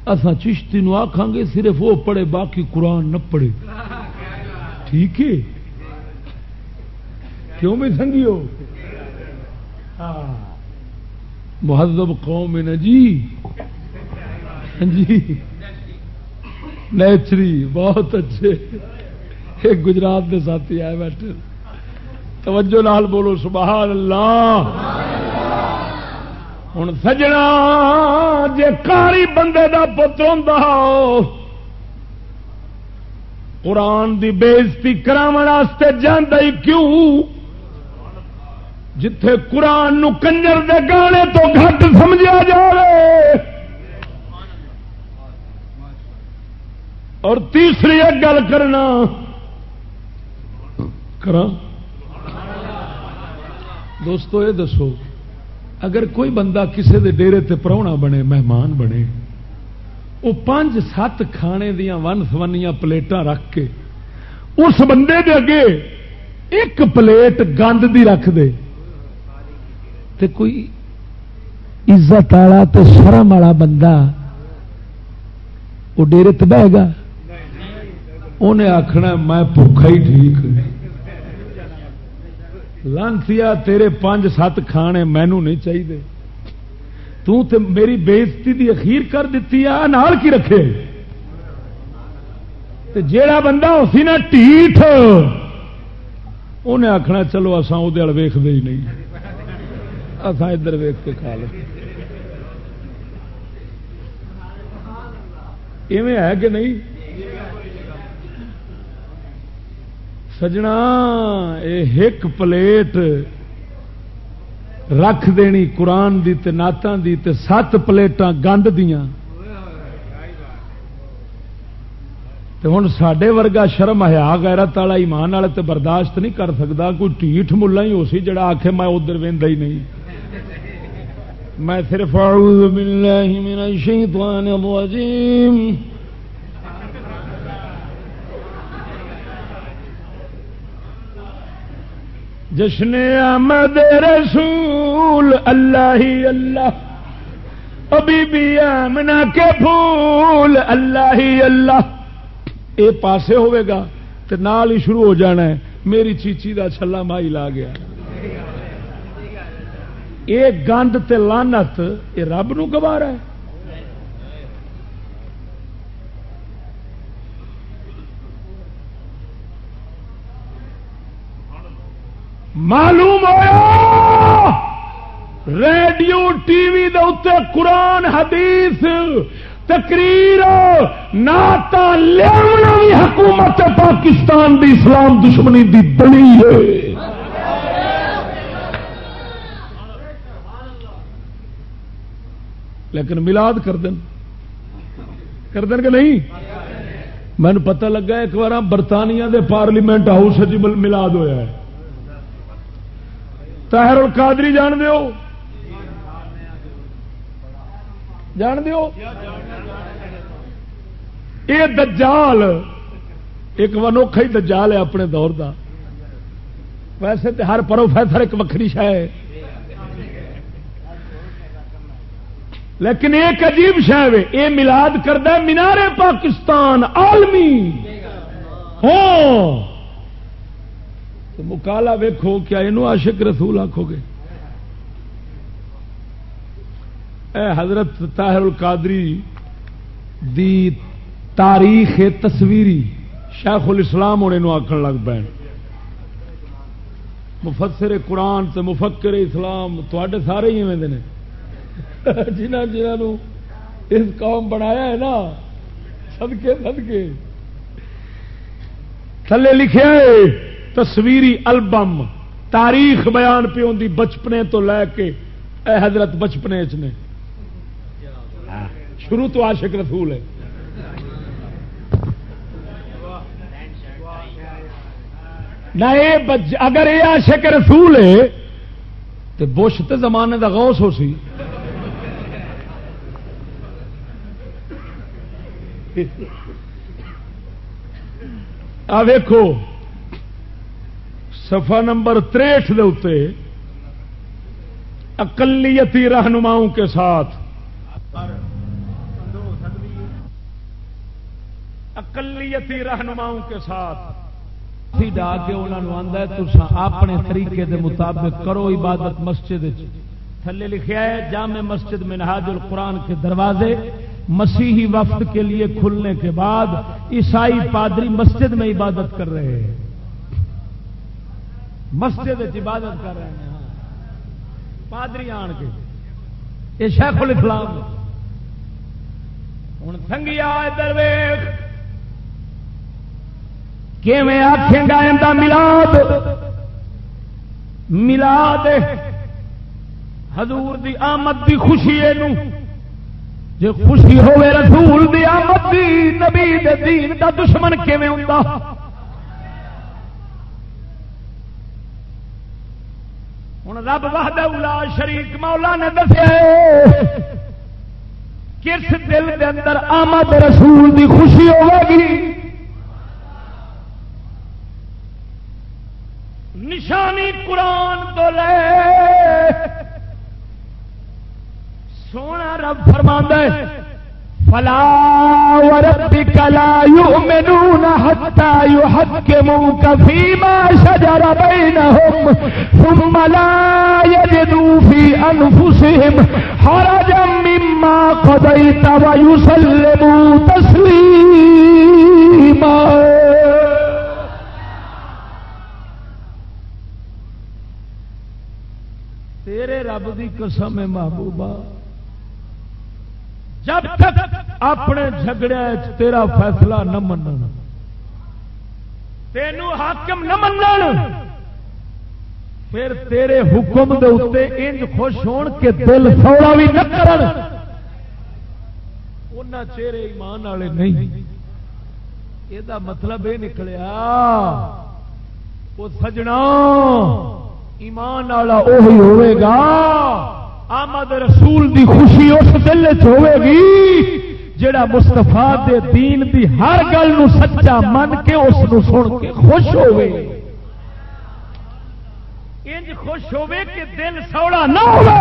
اصا چشتی نو آخان گے، صرف وہ پڑھے، باقی قرآن نہ پڑھے۔ ٹھیک ہے؟ کیوں بھی سنگی ہو؟ ہاں۔ مہذب قوم ہے نا جی؟ ہاں جی۔ نیچری، بہت اچھے۔ ایک گجرات کے ساتھی آئے بیٹھے۔ توجہ لال بولو، سبحان اللہ۔ ہوں سجنا، جے کاری بندے دا پتر ہوں قرآن دی بےزتی کراستے جانا ہی کیوں؟ جتھے قرآن نو کنجر دے گانے تو گھٹ سمجھا جائے اور تیسری ایک گل کرنا کرا دوستو، یہ دسو، اگر کوئی بندہ کسے دے ڈیرے تے پرونا بنے، مہمان بنے وہ پانچ سات کھانے دیا ون سونیاں پلیٹاں رکھ کے اس بندے دے اگے ایک پلیٹ گند دی رکھ دے، تے کوئی عزت والا تے شرم والا بندہ وہ ڈیرے تے بہے گا۔ انہیں آخنا میں بھوکھا ہی ٹھیک۔ لانسیا، تیرے پانچ سات کھانے مینو نہیں چاہیے تو تے میری بےزتی دی اخیر کر دیتی ہے نال کی رکھے؟ تے جیڑا بندہ اسی نا ٹھیٹ انہیں آخنا چلو اسان وہ ویختے ہی نہیں۔ اسان ادھر ویخ کے کھا لو۔ ایویں ہے کہ نہیں؟ سجنا یہ ایک پلیٹ رکھ دینی قرآن دی تے ناتان دی تے سات پلیٹاں گند دیاں تے ہوں سڈے ورگا شرم ہیا غیرت والا ایمان والے تے برداشت نہیں کر سکتا کوئی ٹھیٹ ملا ہی ہو سی جڑا آخ میں ادھر وہدا ہی نہیں میں صرف اعوذ باللہ من الشیطان الرجیم جشن احمد رسول، اللہ ہی اللہ۔ ابھی بھی آمنا کے پھول، اللہ ہی اللہ۔ اے پاسے ہوئے گا تو نال ہی شروع ہو جانا ہے۔ میری چیچی دا چھلا مائی لا گیا۔ اے گند تے لانت یہ رب نو گوارا ہے۔ معلوم ہوا ریڈیو ٹی وی دے قرآن، حدیث، تقریر ناتا لیا بھی حکومت پاکستان دی اسلام دشمنی دی بنی ہے۔ لیکن ملاد کر دن کر دن کہ نہیں؟ میں پتہ لگا ایک بار برطانیہ دے پارلیمنٹ ہاؤس جی، ملاد ہویا ہے۔ تاہر القادری جان دیو؟ جان دیو؟ یہ دجال، ایک ونوکھا ہی دجال ہے اپنے دور دا۔ ویسے تو ہر پروفیسر ایک وکری شہ ہے۔ لیکن ایک عجیب شہ ہے یہ ملاد کردہ مینارے پاکستان عالمی۔ ہاں۔ تو مکالا ویکو کیا یہ عاشق رسول آخو گے۔ اے حضرت طاہر القادری دی تاریخ تصویری شیخ الاسلام ہونے آخر لگ پے مفسر قرآن تے مفکر اسلام تے سارے ہی نے۔ <laughs> جنہ جنہوں اس قوم بنایا ہے نا سدکے سدکے تھلے لکھے تصویری البم تاریخ بیان پہ ہوتی بچپنے تو لے کے، اے حضرت بچپنے چ نے۔ ہاں، شروع تو عاشق رسول ہے۔ نہ اگر یہ عاشق رسول ہے تو بش تو زمانے کا غوث ہو سی۔ آ ویکو سفا نمبر تریٹ دے اقلیتی رہنماؤں کے ساتھ۔ اقلیتی رہنماؤں کے ساتھ۔ ڈا کے انہوں نے اپنے طریقے دے مطابق کرو عبادت مسجد تھلے لکھا ہے، جامع مسجد میں نہاج القرآن کے دروازے مسیحی وفد کے لیے کھلنے کے بعد عیسائی پادری مسجد میں عبادت کر رہے ہیں۔ مسجد عبادت کر رہے ہیں۔ پادری آن کے۔ یہ شیخ الاسلام۔ ہوں سنگیا درویش۔ کیویں آخیں گا ملاد؟ ملاد حضور دی آمد دی خوشی جی خوشی ہوے رسول دی آمد دی، نبی دے دین دا دشمن کیویں ہوں ہوں رب وحد شریک مولا نے دسیا کس دل کے اندر آمد رسول دی خوشی ہوگی۔ نشانی قرآن تو لے۔ سونا رب فرما فلا وربك لا يؤمنون حتى يحكموك فيما شجر بينهم، ثم لا يجدوا في أنفسهم حرجا مما قضيت ويسلموا تسليما. تیرے رب دی قسم محبوبہ جب تک اپنے جھگڑے تیرا فیصلہ نہ من تینوں حاکم نہ من پھر تیرے حکم دے اتنے انج خوش ہون کے دل سوڑا بھی نہ کرن۔ چہرے ایمان والے نہیں۔ یہ مطلب یہ نکلیا وہ سجنا، ایمان والا وہی ہوئے گا۔ آمد رسول دی خوشی اس دل ہوے گی جڑا مستفا دے دین دی ہر گل نو سچا من کے اس نو سن کے خوش ہوئے۔ انج خوش ہوے کہ دل سوڑا نہ ہوے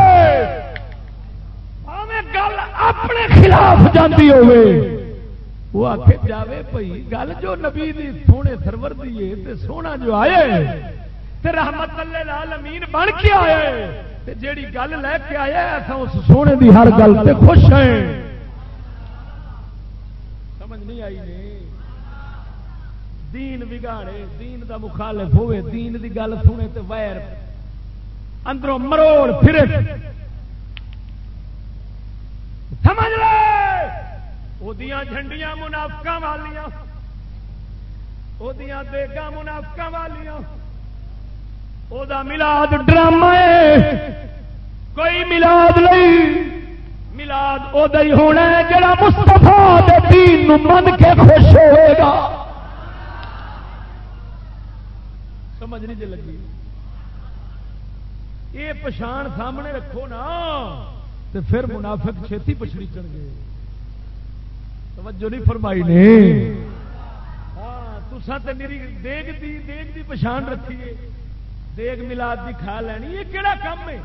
ہمیں گل اپنے خلاف جاتی ہوے وہ آخ جاوے پئی، گل جو نبی دی سونے سرور دی تے سونا جو آئے، تے رحمت اللہ العالمین بن کے آئے۔ جیڑی گل لے کے آیا اس سونے دی ہر گل تے خوش ہیں۔ سمجھ نہیں آئی نے دین بگاڑے دین دا مخالف ہوئے، دین دی گل سنے تے ویر اندروں مروڑ پھرے۔ سمجھ لے؟ وہ جھنڈیاں منافق والیاں وہ دیگا منافق والیاں۔ وہ ملاد ڈرامہ کوئی ملاد نہیں ملاد ادا ہی ہونا ہے جڑا مستفا دین من کے خوش ہوئے گا سمجھ نہیں جی لگی یہ پچھان سامنے رکھو نا تو پھر منافق چھتی پچھڑی چڑھ گئے توجہ نہیں فرمائی نے ہاں تسا تو میری دیگ دی دیگ دی پچھان رکھیے دیگ ملاد دی کھا لینی، یہ کہڑا کام ہے؟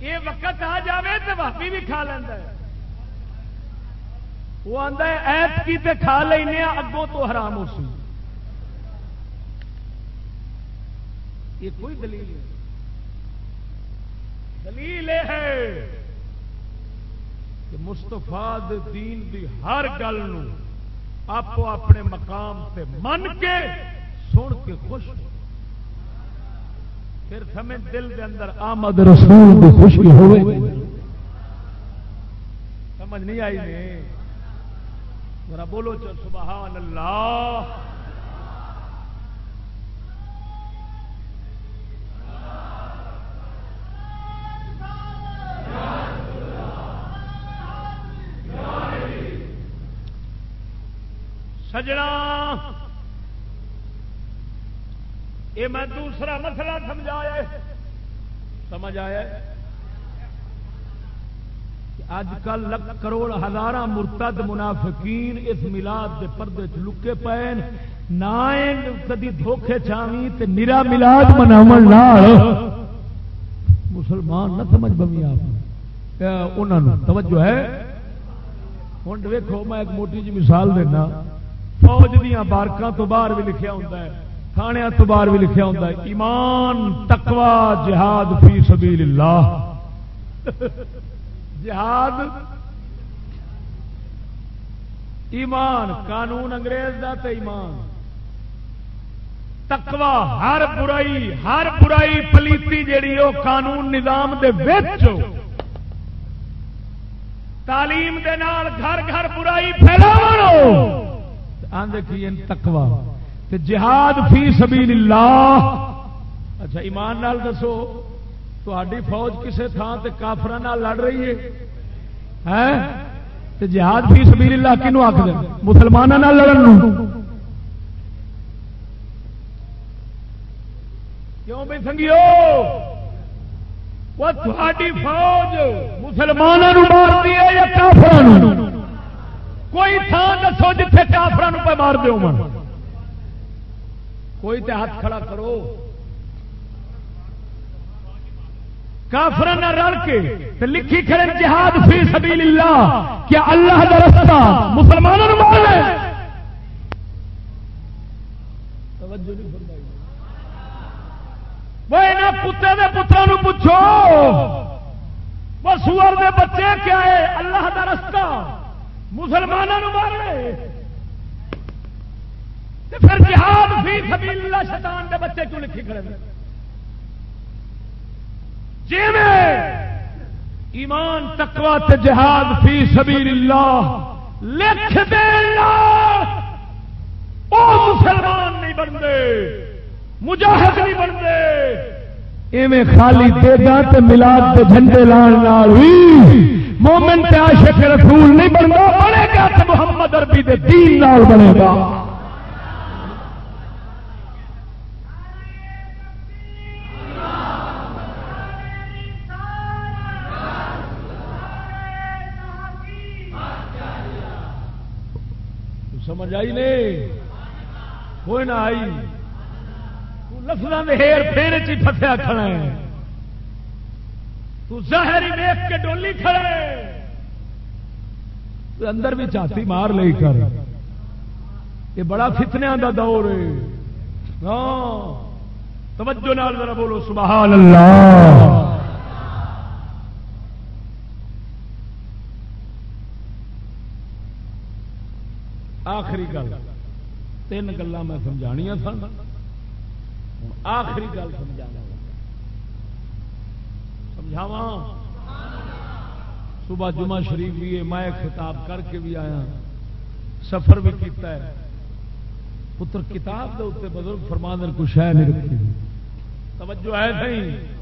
یہ وقت آ جائے تو بھابی بھی کھا لینا وہ آتا ہے، ایت کی تے کھا لینے اگوں تو حرام ہو سی یہ کوئی دلیل ہے دلیل یہ ہے کہ مستفا دین دی ہر گل آپ اپنے مقام تے من کے سن کے خوش پھر سمجھ دل دے اندر آمد رسول دی خوشی ہوئے۔ سمجھ نہیں آئی نے ذرا بولو چل سبحان اللہ۔ سجنا۔ یہ میں دوسرا مسئلہ سمجھایا سمجھ آیا اج کل لکھ کروڑ ہزار مرتد منافقین اس ملاد کے پردے چ لکے پے نہ کدی دھوکھے چاوی تے نرا ملاد مناو مسلمان نہ سمجھ بمی آپ۔ انہوں توجہ ہے۔ ہوں ویکو میں ایک موٹی جی مثال دینا۔ فوج دیا بارکاں تو باہر بھی لکھیا ہوتا ہے۔ تھانے تو باہر بھی لکھیا ہوتا ہے، ایمان تقوا جہاد فی سبیل اللہ جہاد، ایمان، قانون انگریز دا تے ایمان۔ تقوا ہر برائی ہر برائی پلیتی جیڑی وہ قانون نظام دے وچ۔ تعلیم دے نال گھر گھر برائی پھیلاو تکوا جہاد فی سبیل اللہ اچھا ایمان نال دسو تھی فوج کسے تھان تے کافر لڑ رہی ہے؟ جہاد فی سبیل اللہ کنو آخ دیں مسلمانوں لڑن کیوں بھی سنگیو؟ تھوڑی فوج مسلمانوں مارتی ہے یا کافر کوئی تھان دسو جتھے کافران پہ مار دو من کوئی تے ہاتھ کھڑا کرو۔ کافر رل کے لکھی کھڑے جہاد فی سبیل اللہ کیا اللہ کا رستہ مسلمانوں مار لے۔ وہ کتے کے پتروں پوچھو۔ وہ سور دے بچے کیا ہے؟ اللہ کا رستہ مسلمانوں مارے پھر جہاد فی سبیل اللہ شیطان دے بچے کیوں لکھی کھڑے جی میں ایمان تکوا تے جہاد فی سبیل اللہ لکھ دینا او مسلمان نہیں بنتے، مجاہد نہیں بنتے۔ ایویں خالی دے گا تے ملاد تے جھنڈے لان ہوئی مومن تے عاشق رسول نہیں بنتا بنے گا تو محمد عربی دے دین نال بنے گا۔ سمجھ آئی نہیں۔ کوئی نہ آئی۔ لفظوں کے ہیر پھیر چی فسیا کھڑا ہے۔ تو ظاہری دیکھ کے ڈولی کھڑے تو اندر بھی چاتی مار لے کر۔ یہ بڑا فتنیا کا دور ہے۔ ہاں۔ توجہ نال ذرا بولو، سبحان اللہ۔ آخری گل۔ تین گلا میں سمجھانیا سن۔ آخری گل سمجھا سمجھاوا صبح جمعہ شریف بھی ہے، میں خطاب کر کے بھی آیا۔ سفر بھی کیتا ہے۔ پتر کتاب کے اتنے بزرگ فرماندر کچھ ہے نہیں رکھی۔ توجہ ہے صحیح؟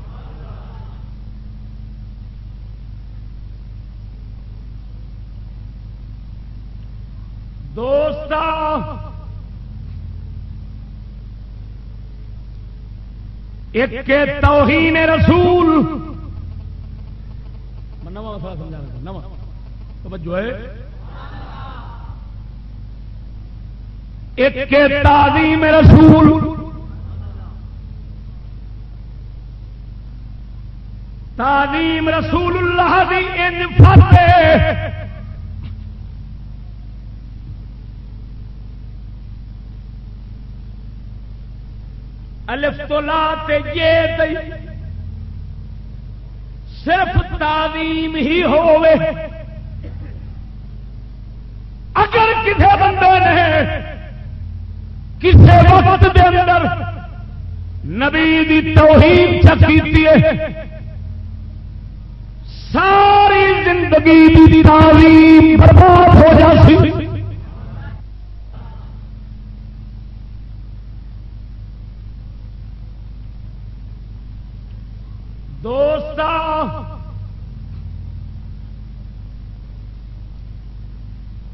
دوست ایک توہین رسول۔ نواں سمجھا نواں۔ توجہ ہے۔ ایک تعظیم رسول۔ تعظیم رسول اللہ دی ان فتح الف تو لا تے یہ صرف تعظیم ہی ہوئے اگر کسی بندے نے کسی وقت دے اندر نبی دی توہین چکی ساری زندگی دی تعلیم برباد ہو جاتی دوست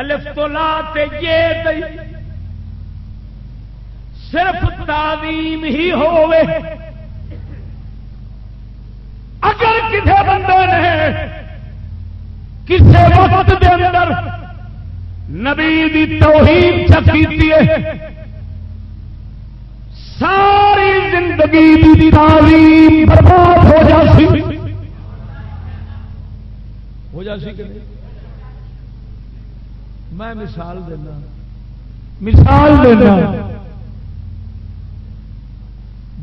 الف تو لا تے یہ دئی۔ صرف تعلیم ہی ہوئے اگر کسی بندے نے کسی وقت دے اندر نبی دی توہین چکی ساری زندگی دی تعلیم برباد ہو جاسی۔ ہو جاسی کہ میں مثال دینا۔ مثال دینا۔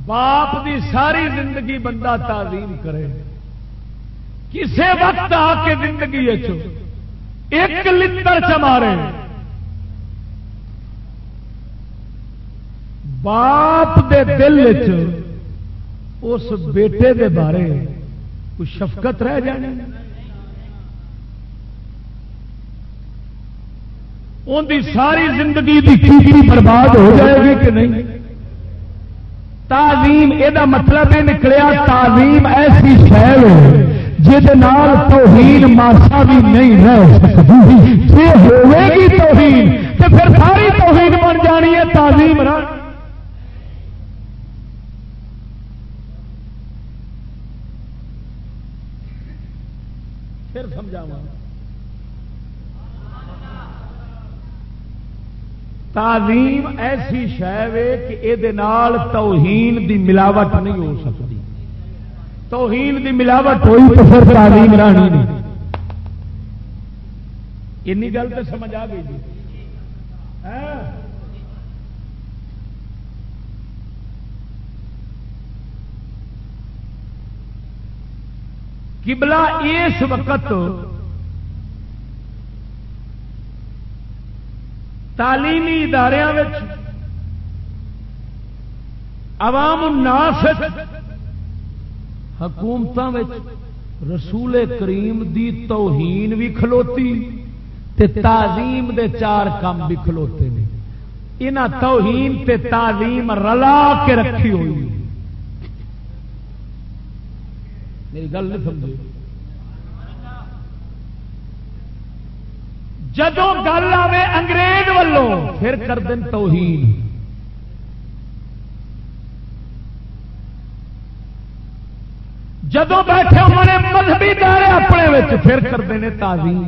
باپ دی ساری زندگی بندہ تعظیم کرے۔ کسے وقت آ کے زندگی ایک لڑ چمارے باپ دے دل اس بیٹے دے بارے کچھ شفقت رہ جانی۔ ان دی ساری زندگی کی برباد ہو جائے گی کہ نہیں؟ تعلیم یہ مطلب یہ نکلیا تعلیم ایسی شہر توہین ماسا بھی نہیں رہ سکتی جی ہوئے گی توہین تو پھر ساری توہین بن جانی ہے تعلیم پھر سمجھاوا تعلیم ایسی شہ کہ یہ توہین دی ملاوٹ نہیں ہو سکتی۔ توہین دی ملاوٹ ہوئی تو پھر تعلیم رانی نہیں۔ این گل تو سمجھ آ گئی جی۔ ہاں۔ کبلا اس وقت تعلیمی ادارے عوام الناس حکومت رسول کریم دی توہین بھی کھلوتی تے تعظیم دے چار کام بھی کھلوتے ہیں یہاں توہین تے تعلیم رلا کے رکھی ہوئی۔ میری گل نہیں سمجھی۔ جدو گل آئے انگریز والوں پھر کر دیں توہین۔ جدو بیٹھے ہونے مذہبی دارے اپنے پھر کرتے ہیں تعظیم۔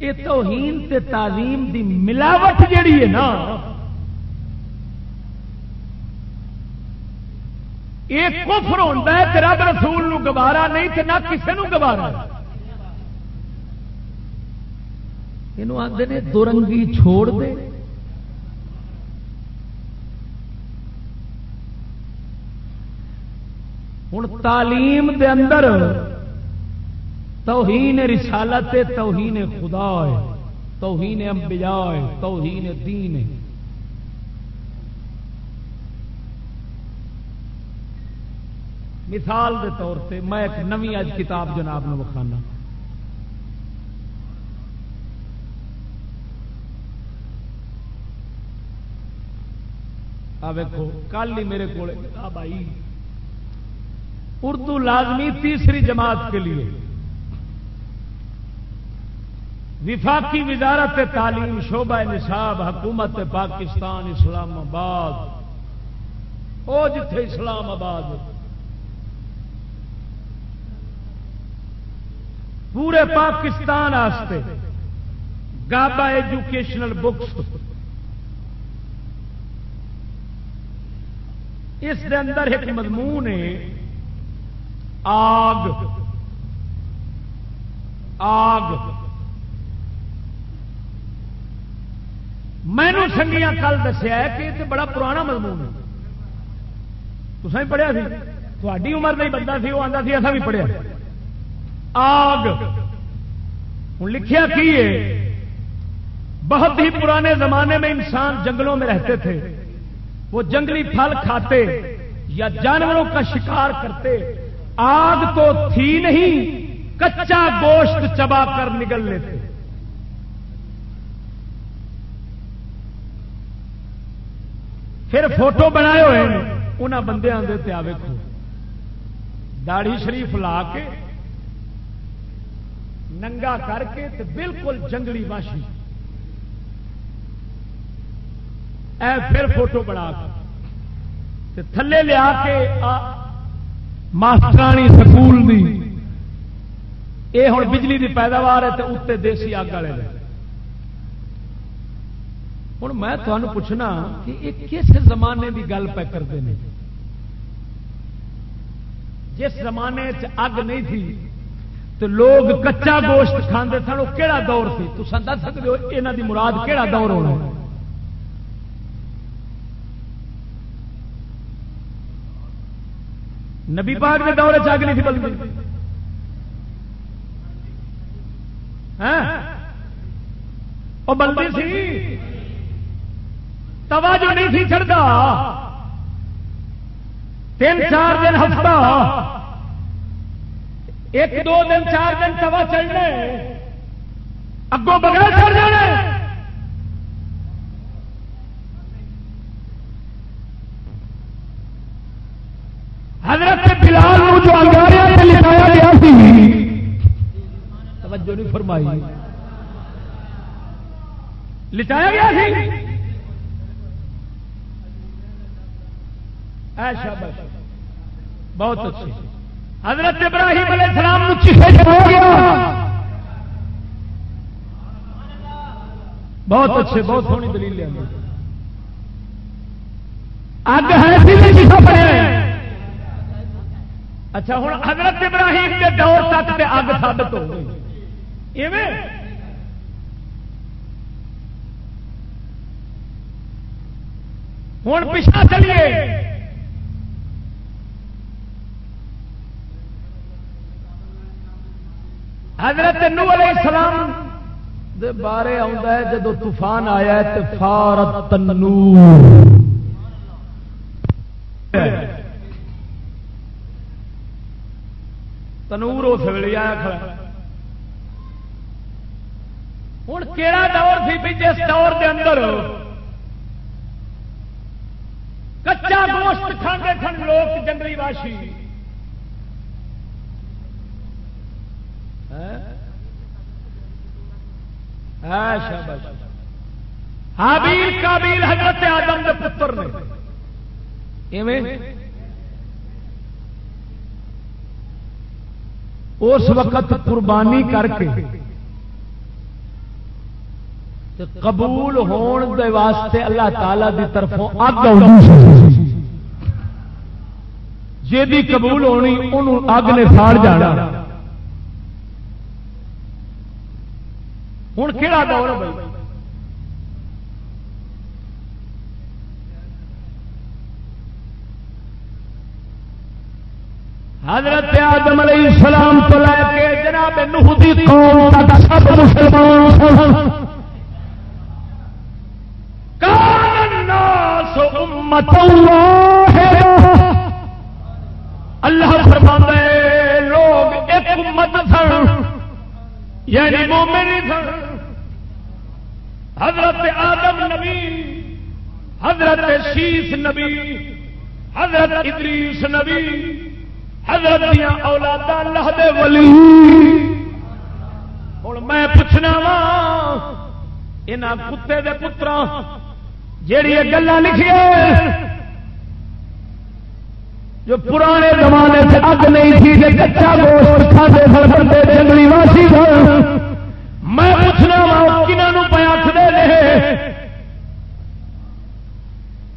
یہ توہین تے تعظیم دی ملاوٹ جیڑی ہے نا، یہ کفر ہوتا ہے رب رسول گوارا نہیں تو نہ کسی نو گوارا یہ آتے درنگی چھوڑ دے۔ ہوں تعلیم دے اندر توہین رسالت توہین خدا ہے، توہین انبیاء ہے، توہین دین ہے۔ مثال دے طور پہ میں ایک نوی اج کتاب جناب نے بخانا آ ویکو کل ہی میرے کو بھائی اردو لازمی تیسری جماعت کے لیے۔ وفاقی وزارت تعلیم، شعبہ نصاب، حکومت پاکستان، اسلام آباد۔ وہ جتھے اسلام آباد۔ پورے پاکستان گابا ایجوکیشنل بکس۔ اس دے اندر ایک مضمون ہے۔ آگ۔ آگ۔ مینو سنگیا کل دسیا کہ یہ بڑا پرانا مضمون ہے۔ تو سر پڑھیا سی؟ تھوڑی عمر نہیں بندہ سی وہ آتا سی ایسا بھی پڑھیا۔ آگ۔ ہوں لکھیا کی ہے؟ بہت ہی پرانے زمانے میں انسان جنگلوں میں رہتے تھے۔ وہ جنگلی پھل کھاتے یا جانوروں کا شکار کرتے، آگ تو تھی نہیں، کچا گوشت چبا کر نکل لیتے۔ پھر فوٹو بنائے ہوئے انہوں بندے آتے آ ویکو داڑھی شریف لا کے، ننگا کر کے تے بالکل جنگلی واشی۔ اے پھر فوٹو بنا کے تھلے لیا کے ماسٹرانی سکول دی۔ اے ہوں بجلی دی پیداوار ہے تو اتنے دیسی اگ والے ہوں میں تمہیں پوچھنا کہ یہ کس زمانے کی گل پہ کرتے ہیں جس زمانے اگ نہیں تھی تو لوگ کچا گوشت کھانے سن وہ کہڑا دور سی تو دس سکتے ہو یہاں مراد کہڑا دور ہونا نبی پاک کے دور چگ نہیں تھی بلتی ہاں؟ وہ بلتی سی۔ توا جو نہیں تھی چڑھتا تین چار دن ہفتہ۔ ایک دو دن چار دن توا چڑھنے اگوں بغیر چڑھ جانے حضرت بلال جو انگاریا سے لکھایا گیا سی توجہ نہیں فرمائی۔ لٹایا گیا سی بہت اچھی۔ حضرت ابراہیم علیہ السلام چیخے ہو گیا۔ بہت اچھے بہت سونی دلیل اگ ہے اچھا ہوں حضرت ابراہیم کے دور تک اگ ثابت ہو گئی ہوں پچھا چلیے۔ حضرت نو علیہ السلام دے بارے آتا ہے، جدو طوفان آیا ہے تو فارت تنور تنور اس ویلے آیا کھڑا ہوں کہڑا دور سی بھی جس دور دے اندر کچا گوشت کھانے سن لوگ جنگلی واشی۔ ہاں؟ ہاں، حابیل کابیل حضرت آدم کے پتر نے۔ اس وقت قربانی کر کے قبول ہون دے واسطے اللہ تعالی دی طرفوں اگ جی قبول ہونی، انہوں اگ نے ساڑ جانا۔ ہوں کہڑا دور بھائی؟ حضرت آدم علیہ السلام تو لے کے جناب نوح دی قوم تک سب مسلمان سن۔ کان الناس امت اللہ فرماتا ہے لوگ ایک امت سن یعنی مومن سن۔ حضرت آدم نبی، حضرت شیش نبی، حضرت ادریس نبی حضرت دیا اولاد اللہ دے ولی۔ ہوں میں پوچھنا وا یہاں کتے دے پترا جیڑی گلا لکھیے جو پرانے زمانے سے اگ نہیں تھی، جو کچا گوشت کھاتے سر بندے جنگلی واسی میں پوچھنا وا کنہوں پہ آخر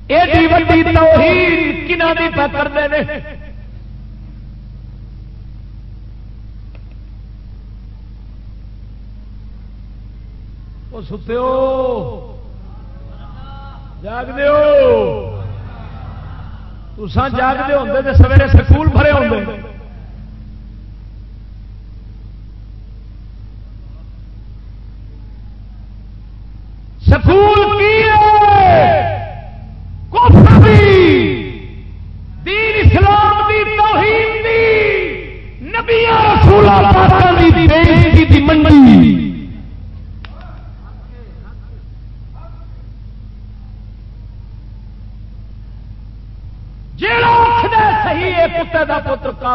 ایڈی وڈی توحید کنہ کی پہ کرتے ہیں ستو جاگ دسان جاگتے ہوتے تو سویرے سکول بھرے ہوتے سکول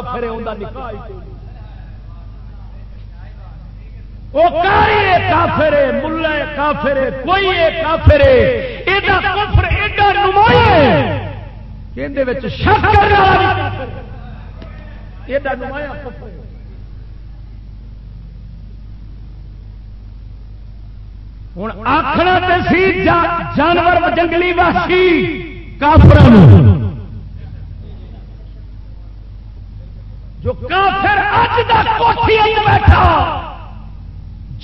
پتر کافر نکاح وہ کافر ملا کافر کوئی کافر ایڈا کفر، ایڈا نمایاں ایڈا نمایاں ہوں آخر جانور، جنگلی واشی کافر جو کافر اج تک کوٹھی بیٹھا۔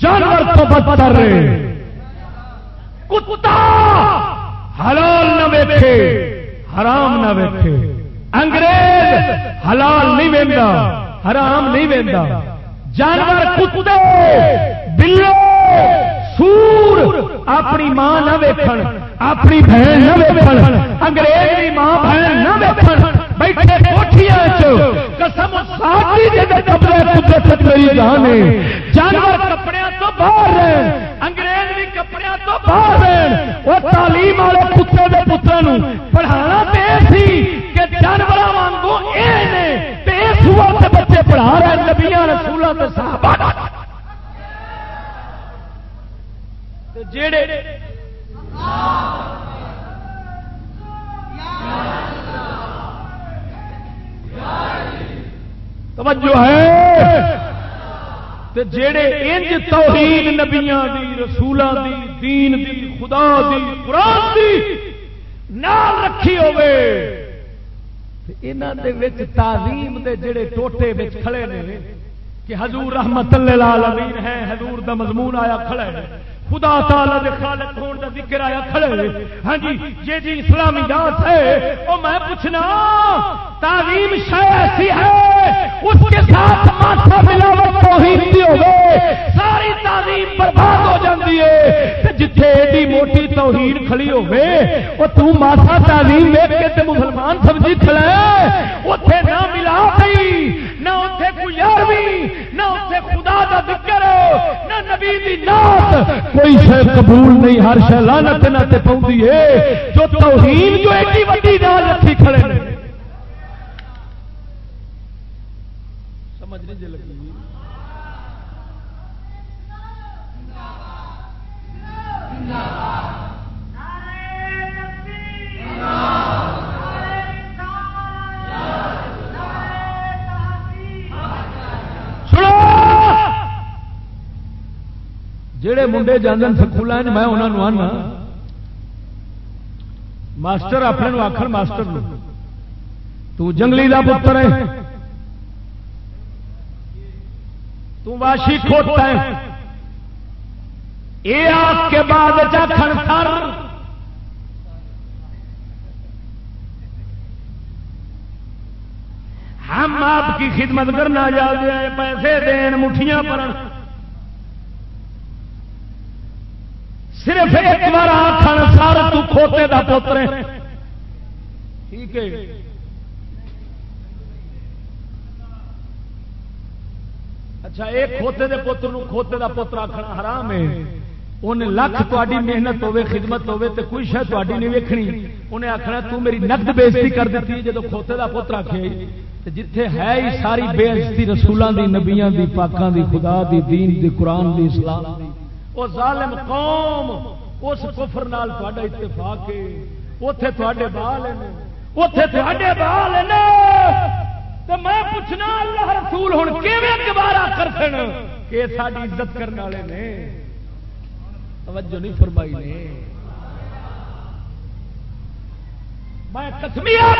جانور تو بدتر رہے کتا حلال نہ ویکھے، حرام نہ ویکھے۔ انگریز حلال نہیں ویندا، حرام نہیں ویندا۔ جانور، کتے، بلو، سور اپنی ماں نہ ویکھن، اپنی بہن نہ ویکھن، انگریز کی ماں بہن نہ ویکھن۔ بیٹھے کوٹھیاں قسم ساتھی دے کپڑے قدرت میری جان ہے۔ جانور کپڑے تو باہر ہیں انگریز بھی کپڑے تو باہر ہیں وہ تعلیم والے کتے دے پتروں پڑھانا تے سی کہ جانور وانگو اے نے تے اس وقت بچے پڑھا رہے ہیں۔ نبیاں رسولاں تے صحابہ۔ جیڑے توجہ ہے؟ جڑے انج توحید نبیاں دی، رسولاں دی، دین دی، خدا دی، قرآن دی نال رکھی ہوے دے وچ تعظیم دے جڑے ٹوٹے وچ کھڑے نے، کہ حضور رحمت اللہ علیہ ہے حضور دا مضمون آیا کھڑا ہے خدا تعالی دے خالق ہون دا ذکر آیا کھڑے ہاں جی جی جی اسلامی دات ہے، او میں پوچھنا تعظیم شے ایسی ہے؟ اس کے ساتھ ماتھا ملاوٹ توحید دی ہوے ساری تعظیم برباد ہو جاندی ہے۔ تے جتھے ایڈی موٹی توحید کھڑی ہوے او تو ماتھا تعظیم ویکھ کے تے مسلمان سمجھی کھڑا ہے۔ اوتھے نہ ملا گئی نہ اوتھے کوئی یارویں نہ خدا دا ذکر ہو نہ نبی دی نات کوئی شے قبول نہیں ہر شے لعنت نہ تے پوندی ہے۔ جو توہین جو ایڈی وڈی نال رکھی کھڑے نے۔ سمجھ نہیں جے لگی۔ زندہ جہے منڈے جانے سکول میں انہوں آنا ماسٹر اپنے آخر ماسٹر نو تو جنگلی پتر ہے۔ تو واشی کھوتا ہے۔ یہ آپ کے بعد آخر سر۔ ہم آپ کی خدمت کرنا جاتے ہیں پیسے دین، مٹھیاں پر صرف ایک بار آخر سر تو کھوتے دا پوتر ٹھیک ہے۔ اچھا ایک کھوتے دے پتر کھوتے دا پتر آخنا حرام ہے۔ انہیں لکھ تاری محنت ہوے خدمت ہوے تو کوئی شاید تاری نہیں ویکنی انہیں آخنا تو میری نقد بےزتی کر دیتی جب کھوتے دا پتر آخے جتھے ہے ہی ساری بےزتی رسولوں دی، نبیاں دی، پاکاں دی، خدا دی، دین دی، قرآن دی، اسلام دی۔ وہ ظالم قوم، اس کفر نال تھوڑا اتفاق ہے۔ اتے تے بال اتے تے بال تو میں پوچھنا اللہ رسول ہوں گوارا کر سن؟ کہ ساری عزت کرنے والے نے۔ توجہ نہیں فرمائی نے۔ میں کسمیا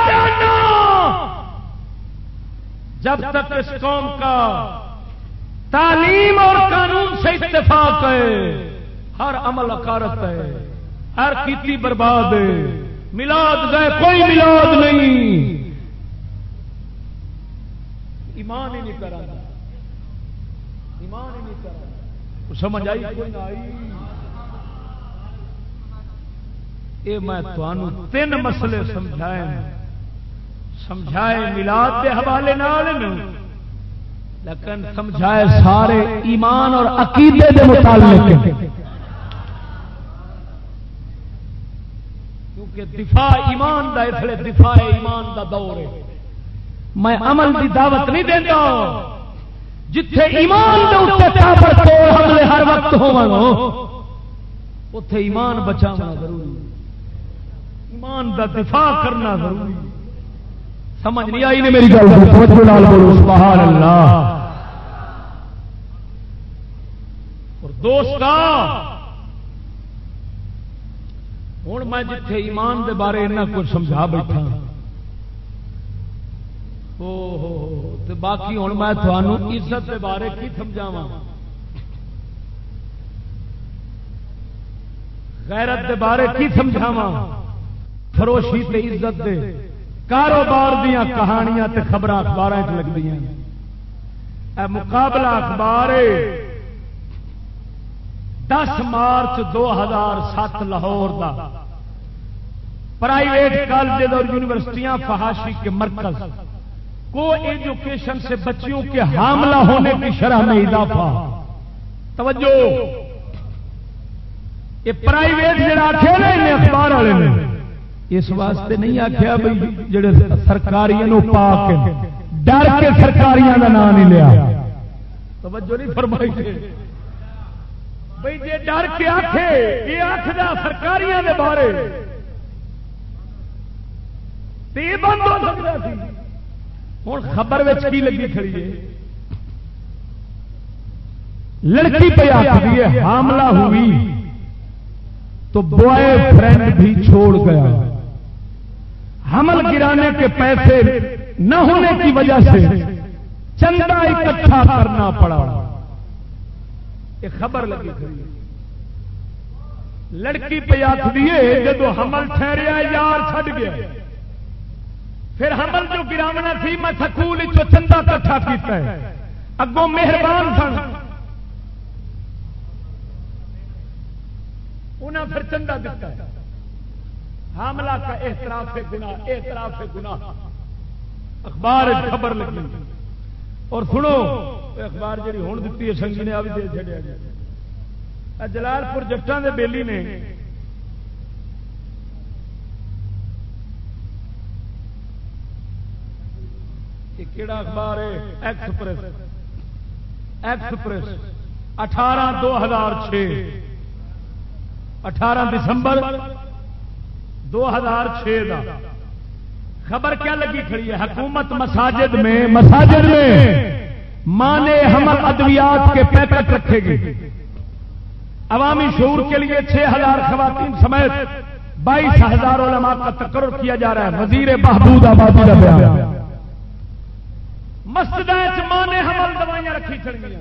جب تک اس قوم کا تعلیم اور قانون سے اتفاق ہے۔ ہر عمل اکارت ہے۔ ہر کیتی برباد ہے۔ ملاد گئے، کوئی ملاد نہیں۔ ایمان ہی نہیں کرا ایمان ہی نہیں کرا سمجھ آئی؟ کوئی نہ آئی یہ میں تمہوں تین مسئلے سمجھائے سمجھائے ملاد کے حوالے نال۔ لیکن سمجھائے سارے ایمان اور عقیدے کے متعلق کیونکہ دفاع ایمان دا اس لیے دفاع ایمان دا دور ہے۔ میں عمل دی دعوت نہیں دیتا جتھے ایمان دے اوپر کافر کو حملے ہر وقت ہون اتے ایمان بچانا ضروری۔ ایمان دا دفاع کرنا ضروری۔ سمجھ نہیں آئی نے میری گل؟ بولو، سبحان اللہ اور دوست ہوں میں جتھے ایمان دے بارے اتنا کچھ سمجھا بیٹھا۔ باقی ہوں میں تھانوں عزت کے بارے کی سمجھاوا غیرت کے بارے کی سمجھاوا فروشی تے عزت دے۔ کاروبار دیا کہانیاں تے خبر اخبار لگتی ہیں مقابلہ اخبار دس مارچ دو ہزار سات لاہور دا۔ پرائیویٹ کالج اور یونیورسٹیاں فحاشی کے مرکز۔ کو ایجوکیشن سے بچیوں کے حاملہ ہونے کی شرح میں اضافہ۔ توجہ۔ یہ پرائیویٹ جڑا آخر اخبار والے نے۔ اس واسطے نہیں آخیا بھائی جڑے سرکاری پا کے ڈر کے سرکاریاں کا نام نہیں لیا۔ توجہ نہیں فرمائی۔ بھائی جی ڈر کے آخے یہ آخر سرکاریاں کے بارے۔ بند ہو سکتا سی۔ ہوں خبر کی لگی کھڑی ہے؟ لڑکی پہ آتی ہے، حاملہ ہوئی تو بوائے فرینڈ بھی چھوڑ گیا۔ حمل گرانے کے پیسے نہ ہونے کی وجہ سے چندہ اکٹھا کرنا پڑا۔ یہ خبر لگی کھڑی لڑکی پہ آتی ہے جب حمل ٹھہریا، یار چھڈ گیا۔ پھر حمل جو گراونا سی میں سکول چندہ کٹھا کیتا ہے۔ اگوں مہربان سن۔ انہیں پھر چندہ دیتا ہے۔ حاملہ کا احتراف گنا احتراف گنا اخبار خبر لگی۔ اور سنو اخبار جی ہوں دیتی ہے، سنگی نے بھی دے چڑیا جی۔ جلال پور جٹان دے بیلی نے۔ کہڑا اخبار ہے؟ ایکسپریس ایکسپریس اٹھارہ دو ہزار چھ اٹھارہ دسمبر دو ہزار چھ کا خبر کیا لگی کھڑی ہے؟ حکومت مساجد میں۔ مساجد میں۔ مانے حمل ادویات کے پیکٹ رکھے گی۔ عوامی شعور کے لیے چھ ہزار خواتین سمیت بائیس ہزار علماء کا تقرر کیا جا رہا ہے۔ وزیر بہبود آبادی کا بیان۔ مسجد مانے حمل دوائیاں رکھی چڑ گئی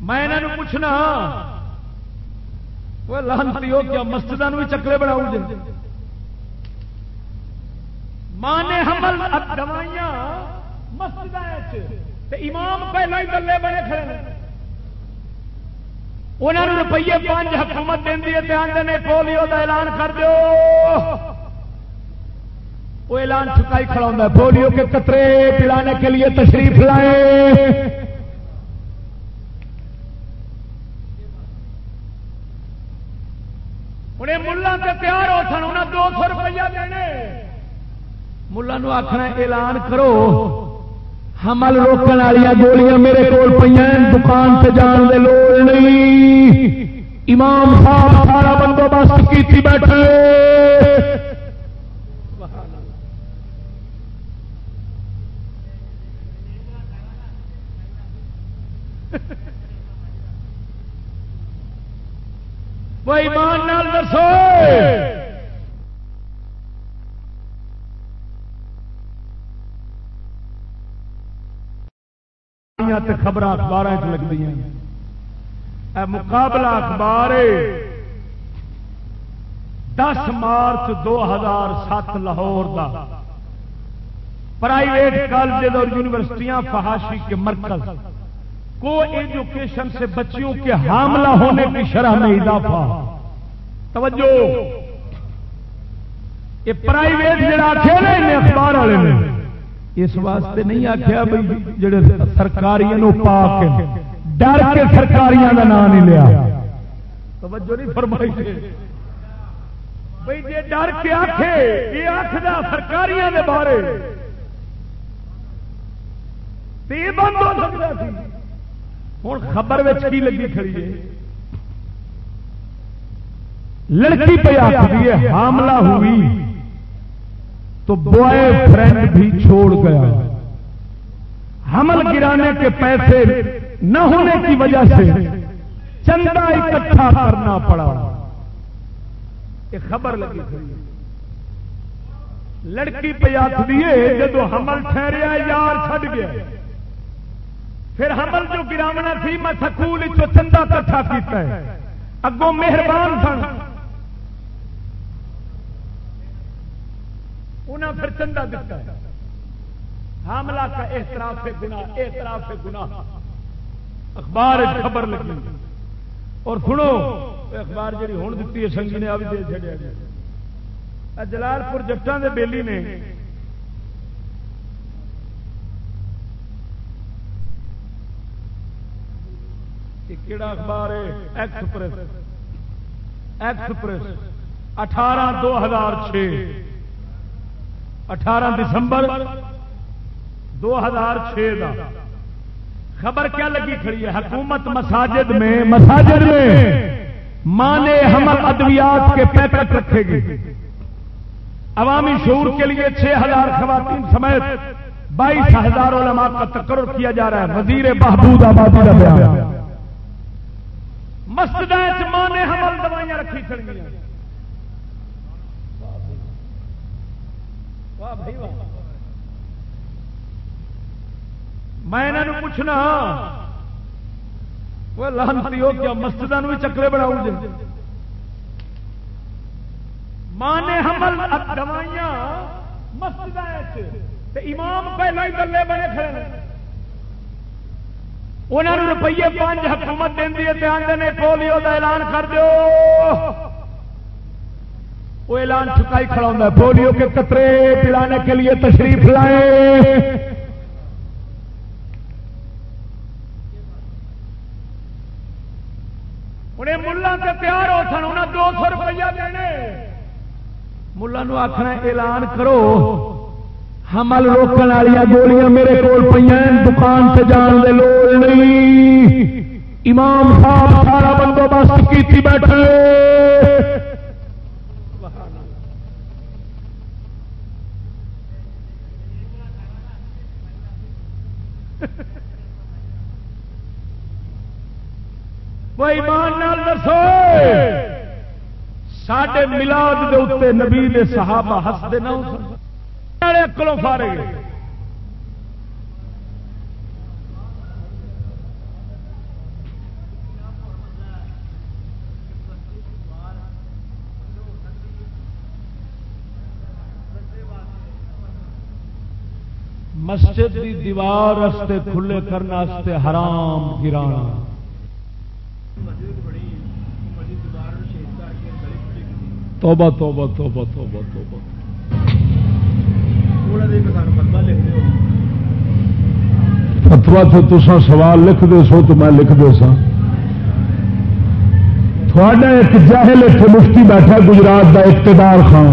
میں انہوں پوچھنا، وہ لہنتی ہو کیا مسجد بھی چکلے بناؤ ماں نے حمل دوائیاں مسجد امام پہلے ہی گلے بنے کھڑے انہوں روپیے پانچ حکومت دینی ہے آدھے پولیو کا اعلان کر دو وہ اعلان چکائی کھڑا ہے پولیو کے قطرے پلانے کے لیے تشریف لائے۔ انہیں ملا سے تیار ہو سن انہیں دو سو روپیہ دینے ملا آخنا اعلان کرو۔ حمل روکن والی گولیاں میرے کو پہ دکان سے جان دے لوڑ نہیں۔ امام صاحب سارا بندوبست کی بیٹھے۔ وہ ایمان نال دسو۔ خبر اخبار لگتی ہیں۔ مقابلہ اخبار دس مارچ دو ہزار سات لاہور کا پرائیویٹ کالج اور یونیورسٹیاں فحاشی کے مرکز۔ کو ایجوکیشن سے بچیوں کے حاملہ ہونے کی شرح میں اضافہ۔ توجہ۔ یہ پرائیویٹ جڑا آخیا نا اخبار والے نے۔ اس واسطے نہیں آخیا بھائی جڑے سرکاری پا کے ڈر کے سرکاریاں کا نام نہیں لیا۔ توجہ نہیں فرمائی۔ بھائی جی ڈر کے آخے یہ آخر سرکاریاں کے بارے۔ بند ہو سکتا ہوں خبر کی لگی کھڑی ہے؟ لڑکی پہ آخری ہے، حاملہ ہوئی۔ تو بوائے فرینڈ بھی چھوڑ گیا۔ حمل گرانے کے پیسے نہ ہونے کی وجہ سے چندہ اکٹھا کرنا پڑا۔ یہ خبر لگی کھڑی لڑکی پہ آخری ہے جب حمل ٹھہریا، یار چھڈ گیا۔ پھر حمل جو گراونا سی میں سکول چندہ کٹھا کیتا ہے۔ اگوں مہربان سن۔ انہیں پھر چندہ دیتا ہے۔ حاملہ کا احتراف گنا احتراف گنا اخبار خبر لگی۔ اور سنو اخبار جی ہوں دیتی ہے، سنگی نے ابھی دے چڑیا گیا جلال پور جٹان دے بیلی نے۔ کہڑا اخبار ہے؟ ایکسپریس ایکسپریس اٹھارہ دو ہزار چھ اٹھارہ دسمبر دو ہزار چھ کا خبر کیا لگی کھڑی ہے؟ حکومت مساجد میں مساجد میں۔ مانے حمل ادویات کے پیکٹ رکھے گی۔ عوامی شعور کے لیے چھ ہزار خواتین سمیت بائیس ہزار علماء کا تقرر کیا جا رہا ہے۔ وزیر بہبود آبادی کا بیان۔ مسجد مانے حمل دوائیاں رکھی چڑ گئی میں انہوں پوچھنا، وہ لہنتی ہو کیا مسجد بھی چکلے بناؤ جی ماں نے حمل دوائیاں مسجد امام پہلے ہی گلے بنے کھڑے انہوں روپیے پانچ حکومت دینی ہے آدھے پولیو کا اعلان کر دو وہ اعلان چکائی کھڑا ہے۔ پولیو کے قطرے پلانے کے لیے تشریف لائے۔ انہیں ملا سے تیار ہو سن انہیں دو سو روپیہ دینے۔ ملا آخنا اعلان کرو۔ حمل روکن والی گولیاں میرے کو پہ دکان سے جان دے لوڑ نہیں۔ امام صاحب، سارا بندوبست کی بیٹھے۔ ایمان نال دسو۔ سڈے ملاد دے اتنے نبی دے صحابہ ہستے نہ کلو فارے مسجد دی دیوار کھلے کرنے حرام گرانا توبہ توبہ توبہ توبہ توبہ۔ فتوا تو تسا سوال لکھ دے سو تو میں لکھ دے سا تھوڑا ایک جاہل اتنے مفتی بیٹھا گجرات کا اقتدار خان۔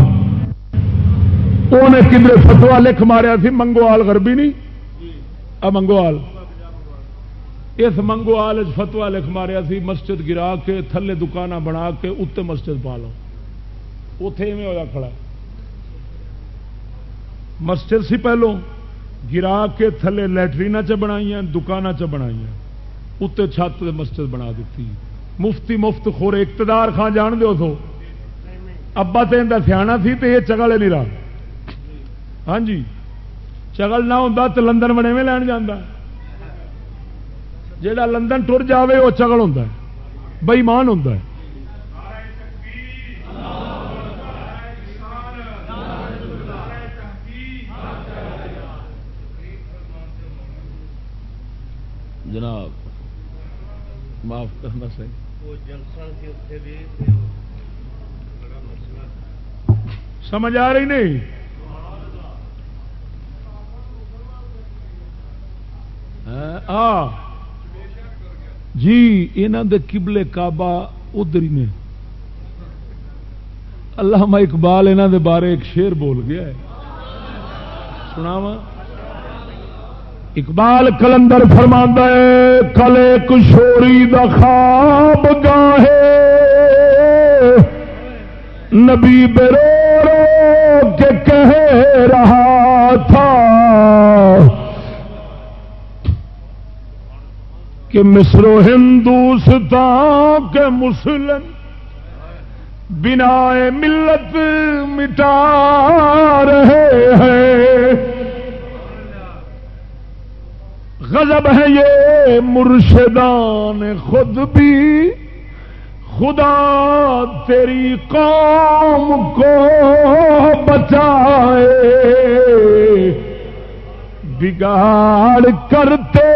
انہیں کدھر فتوا لکھ ماریا سی منگوال غربی نہیں منگوال۔ اس منگوال فتوا لکھ ماریا سی، مسجد گرا کے، تھلے دکان بنا کے اتنے مسجد پا لو۔ اتے ہوا کھڑا مسجد سی پہلو گرا کے تھلے لٹرین چ بنائی دکان چ بنائی اتنے چھت مسجد بنا دیتی مفتی مفت خور اقتدار خان، جان دو تو؟ ابا تو ان سیاح سی تو یہ چگل نہیں رہا۔ ہاں جی چگل نہ ہوں تو لندن بنے میں لین جانا جا لندن ٹر جائے وہ چگل ہوں بئیمان ہوں جناب معاف کرنا صحیح۔ سمجھ آ رہی نہیں؟ ہاں جی یہاں دے قبلے کعبہ ادھر ہی نے۔ اللہ اقبال یہاں دے بارے ایک شیر بول گیا ہے۔ سناوا اقبال کلندر فرما ہے کلے کشوری دا خواب گاہے نبی برو رو کے کہہ رہا تھا۔ کہ مصر و ہندوستان کے مسلم بنا ملت مٹا رہے ہیں۔ غضب ہے یہ مرشدان خود بھی۔ خدا تیری قوم کو بچائے۔ بگاڑ کر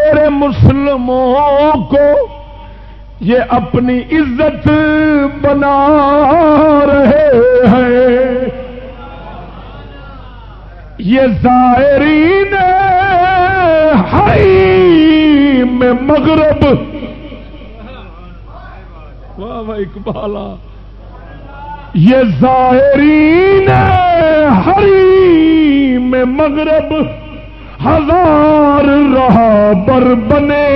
تیرے مسلموں کو یہ اپنی عزت بنا رہے ہیں۔ یہ زائرین ہائی میں مغرب۔ واہ واہ اقبالا یہ زائرین ہری میں مغرب۔ ہزار رہا بر بنے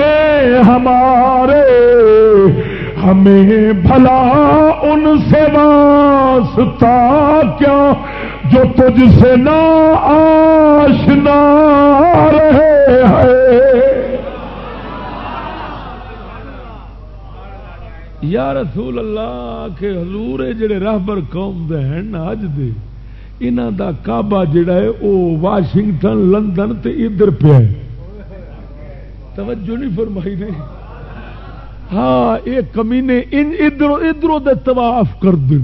ہمارے۔ ہمیں بھلا ان سے واسطہ کیا جو تجھ سے نہ آشنا رہے ہیں۔ یا رسول اللہ کے حضور جڑے راہبر قوم دے ہیں اج دے۔ انہاں دا کعبہ جڑا ہے، او واشنگٹن، لندن تے ادھر پہ ہے۔ توجہ نہیں فرمائی نے۔ ہاں یہ کمینے ان ادھر ادھر دے طواف کر دن۔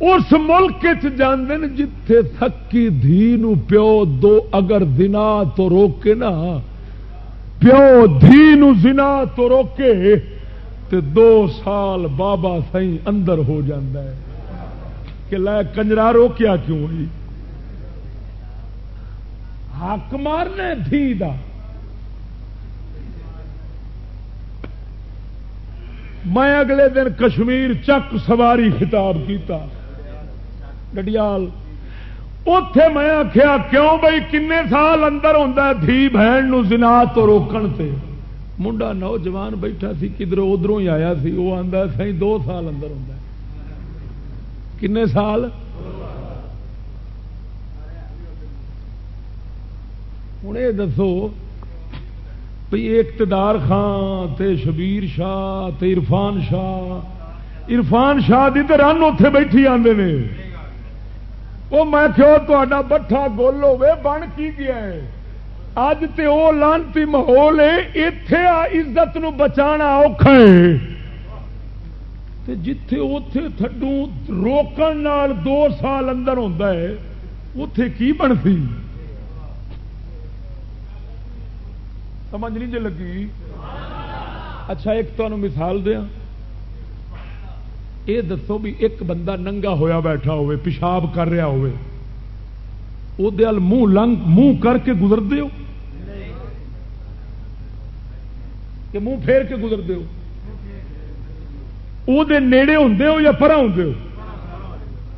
اس ملک جاندن جتھے تھکی دھی نو پیو دو اگر دنا تو روکے نا۔ پیو دھی نو زنا تو روکے، تے دو سال بابا سائی اندر ہو جاندہ ہے۔ کہ لے کنجرا روکیا کیوں ہوئی؟ حق مارنے دھی دا۔ میں اگلے دن کشمیر چک سواری خطاب کیتا۔ ڈڈیال اتے میں آخیا کیوں بھائی کن سال اندر ہوں دھی بہن زنا تو روکن سے منڈا نوجوان بیٹھا سی کدھر ادھر ہی آیا سی وہ آتا سی دو سال اندر ہوں کن سال؟ ہوں یہ دسو بھئی اقتدار خان تے شبیر شاہ تے عرفان شاہ۔ عرفان شاہ دی تے رن اتے بیٹھی آندے نے۔ وہ میں کہو تا بٹھا گول ہوے بن کی گیا ہے؟ اج تے او لانتی ماحول ہے اتے عزت نو بچانا اوکھا ہے۔ تے جتھے اوتھے تھڈو روکن نال دو سال اندر ہوندا ہے اتے کی بنتی؟ سمجھ نہیں جی لگی؟ اچھا ایک تمہیں مثال دیا یہ دسو بھی ایک بندہ ننگا ہویا بیٹھا ہوئے، پیشاب کر رہا ہوئے۔ وہ منہ لنگ، منہ کر کے گزر دیو؟ کہ منہ پھیر کے گزر دیو؟ وہ نیڑے ہوں ہو یا پرا ہوں ہو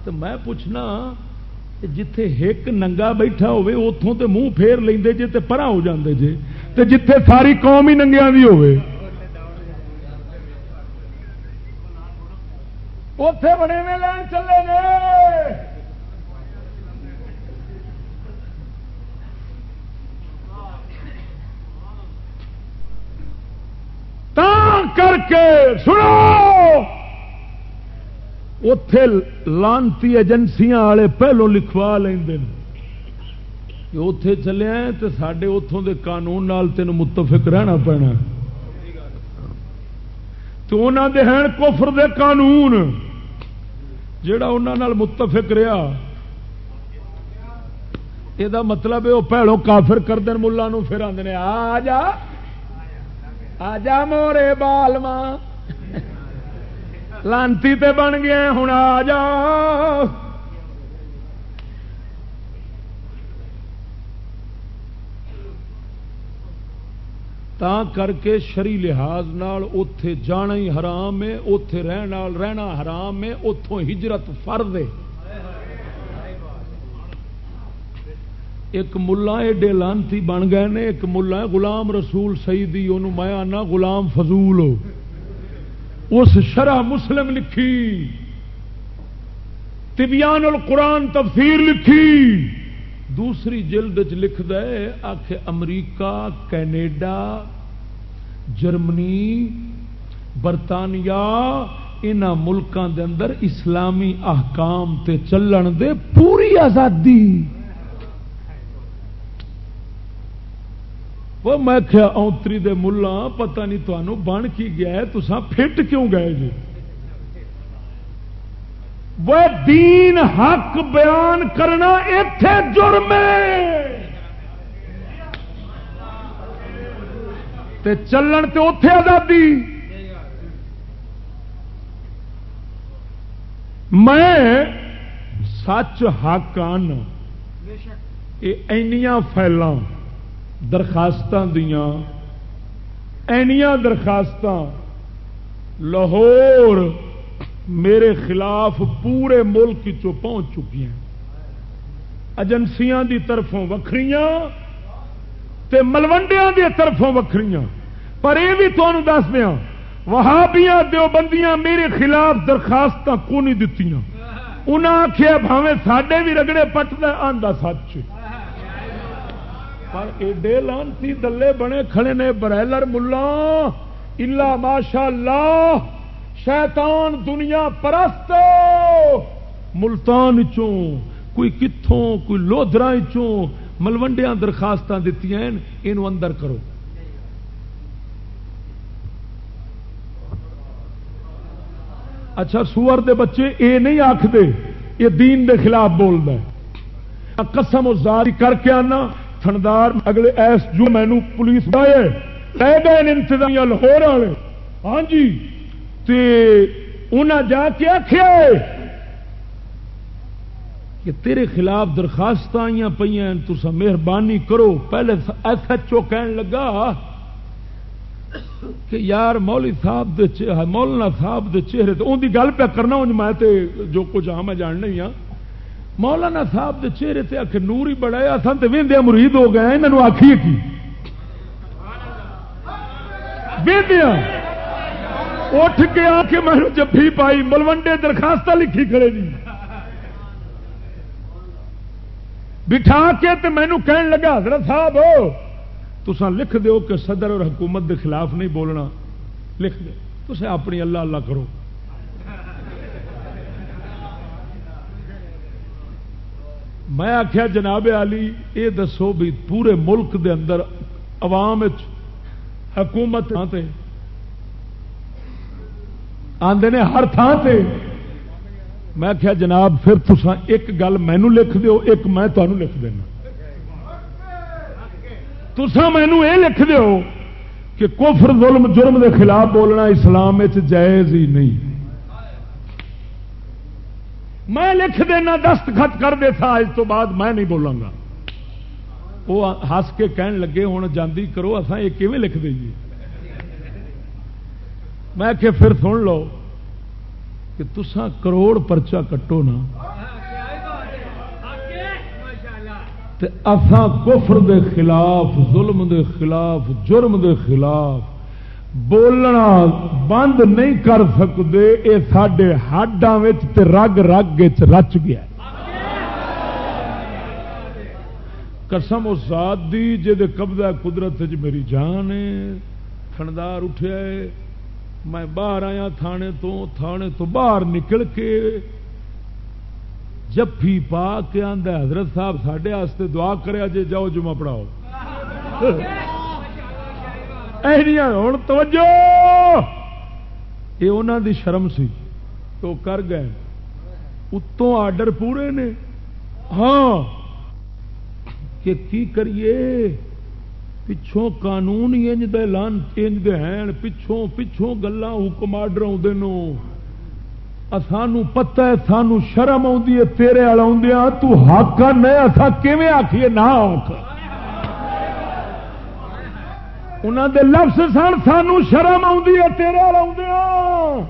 تو میں پوچھنا جتھے ہک ننگا بیٹھا ہوئے اتوں تے منہ پھیر لیں جے تے پرا ہو جاندے جے تے جتھے ساری قوم ہی ننگیا بھی ہوئے اتے بڑے میں لین چلے گئے کر کے، سنو! اتے لانتی ایجنسیاں والے پہلو لکھوا لیں اتے چلے تو سڈے اتوں کے قانون نال تین متفق رہنا پینا۔ تو انہوں دے ہیں کفر دے قانون۔ جڑا انہوں متفق رہا یہ مطلب ہے وہ پہلو کافر کر دین ملا پھر آدھے آ جا۔ آ جا مورے بالما لانتی تے بن گیا ہوں آ جا تا کر کے شری لحاظ نال اتے جانا ہی حرام ہے اتے رہنا حرام ہے اتوں ہجرت فرد ہے ایک ملا ایڈے لانتی بن گئے نے، ایک ملا غلام رسول سیدی انہوں میں آنا غلام فضول ہو۔ اس شرح مسلم لکھی، تبیان القرآن تفسیر لکھی۔ دوسری جلد چ لکھ دے آخ امریکہ، کینیڈا، جرمنی، برطانیہ ان ملکوں دے اندر اسلامی احکام تے چلن دے پوری آزادی۔ وہ میں کیا اونتری دے ملا پتہ نہیں تمہوں بن کی گیا ہے تسا فٹ کیوں گئے جی وہ دین حق بیان کرنا اتے جرم تے چلن تے اتے آزادی میں سچ حق آن یہ فائلوں درخواست دیا درخواست لاہور میرے خلاف پورے ملک چ پہنچ چکی ہیں ایجنسیاں دی طرفوں وکری ملوڈیا دی طرفوں وکری پر یہ بھی تمہیں دس دیا وہابیاں، دیوبندیاں میرے خلاف درخواست کو نہیں دتی انہیں آخیا بھاوے سڈے بھی رگڑے پٹ آدھا سچ۔ پر ایڈے لانتی دلے بنے کھڑے نے برائلر ملا، الا ماشاء اللہ شیطان دنیا پرست۔ ملتان چوں، کوئی کتوں کوئی لودرا چوں ملوڈیا درخواست دیتی ہیں یہ اندر کرو۔ اچھا سور دے بچے اے نہیں آختے یہ دین دے خلاف بولتا قسم زاری کر کے آنا۔ تھندار اگلے ایس جو مینو پولیس بائے لے گئے انتظامیہ لاہور والے۔ ہاں جی تے انہیں جا کے آخیا کہ تیرے خلاف درخواست آئی پہ تو مہربانی کرو۔ پہلے ایس ایچ او کہن لگا کہ یار مولی صاحب دے مولانا صاحب دے چہرے تو ان کی گل پہ کرنا ہوں میں تے جو کچھ ہاں میں جان نہیں ہاں۔ مولانا صاحب دے چہرے تے آخ نور ہی بڑا اصل تو وہدیا مرید ہو گئے یہاں آخیے کی؟ اٹھ کے آ کے میں جفی پائی ملوڈے درخواست لکھی کھڑے جی۔ بٹھا کے تے مینو کہن لگا، حضرت صاحب تسا لکھ دیو کہ صدر اور حکومت کے خلاف نہیں بولنا۔ لکھ دو تصے اپنی اللہ اللہ کرو۔ میں آخیا جناب علی، یہ دسو بھی پورے ملک دے اندر عوام حکومت آدھے نے ہر تھان سے میں کیا جناب، پھر تسا ایک گل مینو لکھ دیو، ایک میں تمہوں لکھ دینا۔ تسا مینو یہ لکھ دیو کہ کفر، ظلم، جرم دے خلاف بولنا اسلام جائز ہی نہیں۔ میں لکھ دینا دستخط کر دے تھا، اس تو بعد میں نہیں بولوں گا۔ وہ ہس کے کہن لگے ہوں جاندی کرو اصا یہ کیون لکھ دئیے؟ میں کہ پھر سن لو کہ تسا کروڑ پرچا کٹو نا۔ اسان کفر دے خلاف، ظلم دے خلاف، جرم دے خلاف بولنا بند نہیں کر سکتے یہ سڈے ہڈاں رگ رگ رچ گیا قسم اس ذات دی جے قبضہ قدرت میری جان ہے تھندار اٹھیا ہے میں باہر آیا تھانے تو تھانے تو باہر نکل کے جفی پا کے آدھا حضرت صاحب سڈے دعا کرے جے جاؤ جمعہ پڑھاؤ ہوں توجہ یہ انہوں دی شرم سی تو کر گئے اتوں آڈر پورے نے ہاں کہ کی کریے پچھوں قانون انج دے لان انج دے ہیں پچھوں پچھوں گلا حکم آڈر آدھے سانو پتا ہے سانو شرم آدھی ہے تیرے والا آدھا تو حق نہیں اصا کیون آخیے نہ آخ انہوں دے لفظ سن، سانو شرم آ ہاں۔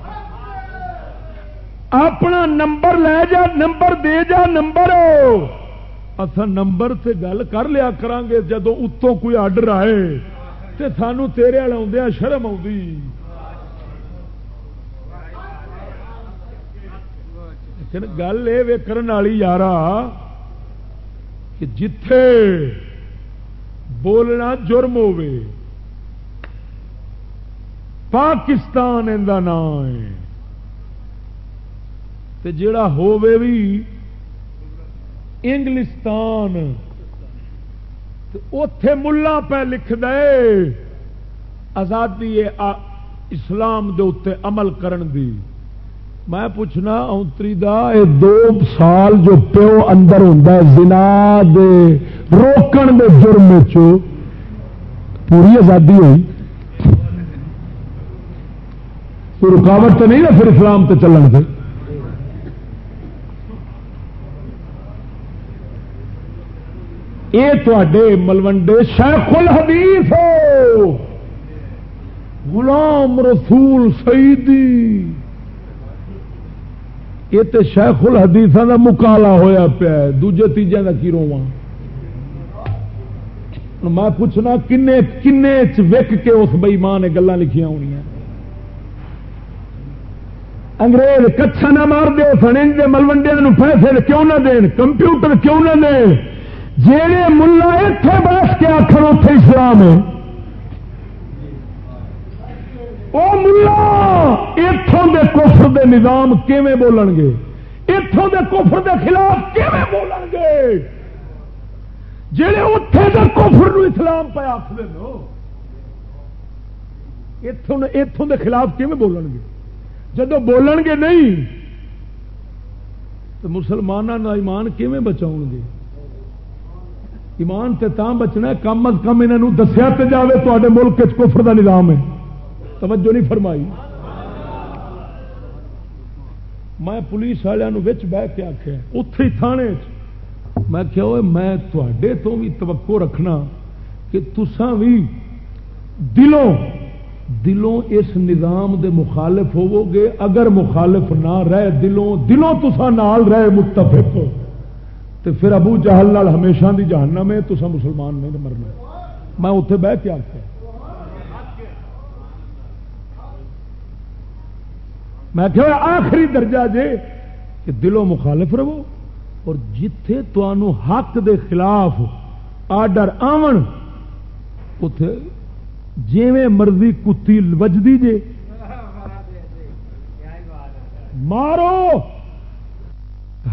اپنا نمبر لے جا، نمبر دے جا، نمبر۔ اصا نمبر سے گل کر لیا کران گے جدو اتوں کوئی آڈر آئے تو سانو تیرے والا آدھا ہاں شرم آئی لیکن گل یہ ویکن والی یار کہ جتھے بولنا جرم ہوے پاکستان اندر نام ہے۔ جڑا ہوے بھی انگلستان اتے ملا پہ لکھ دے آزادی اسلام دے اتنے عمل کرن دی۔ میں پوچھنا اونتری دا، اے دو سال جو پیو اندر ہوں زنا دے، روکن دے جرم پوری آزادی ہوئی۔ کوئی رکاوٹ تو نہیں نا پھر اسلام تے چلن سے؟ یہ تے ملوڈے شیخ الحدیث ہو۔ غلام رسول سیدی۔ یہ تو شیخ الحدیث کا مکالا ہوا پیا دوجے تیجے کا کی رواں میں پوچھنا کن کن وک کے اس بئیمان نے گلان لکھیا ہونی انگریز کچھا نہ مار دو سن ملوڈیا پیسے کیوں نہ دین؟ کمپیوٹر کیوں نہ دین؟ جہے ملا اتے بس کے آخر اتے اسلام ہے۔ وہ ملا اتوں کے کفر دے نظام کیویں بولن گے؟ اتوں کے کفر دے خلاف کیویں بولن گے؟ جہے اتے کے کفر اسلام پہ آخر اتوں کے خلاف کیویں بولن گے؟ جب بولن گے نہیں، تو مسلمانوں کا ایمان کیون بچاؤ گے؟ ایمان تے تاں بچنا کم از کم انہوں دسیا تے جاوے تے ملک کفر دا نظام ہے۔ توجہ نہیں فرمائی۔ میں پولیس والوں بہ کے آخیا اتے ہی تھانے میں کیا میں تے تو بھی توقع رکھنا کہ تسان بھی دلوں دلوں اس نظام دے مخالف ہوو گے اگر مخالف نہ رہے دلوں دلوں تسا نال رہے متفق۔ تو پھر ابو جہل نال ہمیشہ دی جہاننا میں تسا مسلمان نہیں مرنا۔ میں اتے بہ کے آخیا میں کہ آخری درجہ جے کہ دلوں مخالف رہو اور جتھے تو حق دے خلاف آڈر آمن اتے جیویں مرضی کتی وجدی جے۔ مارو۔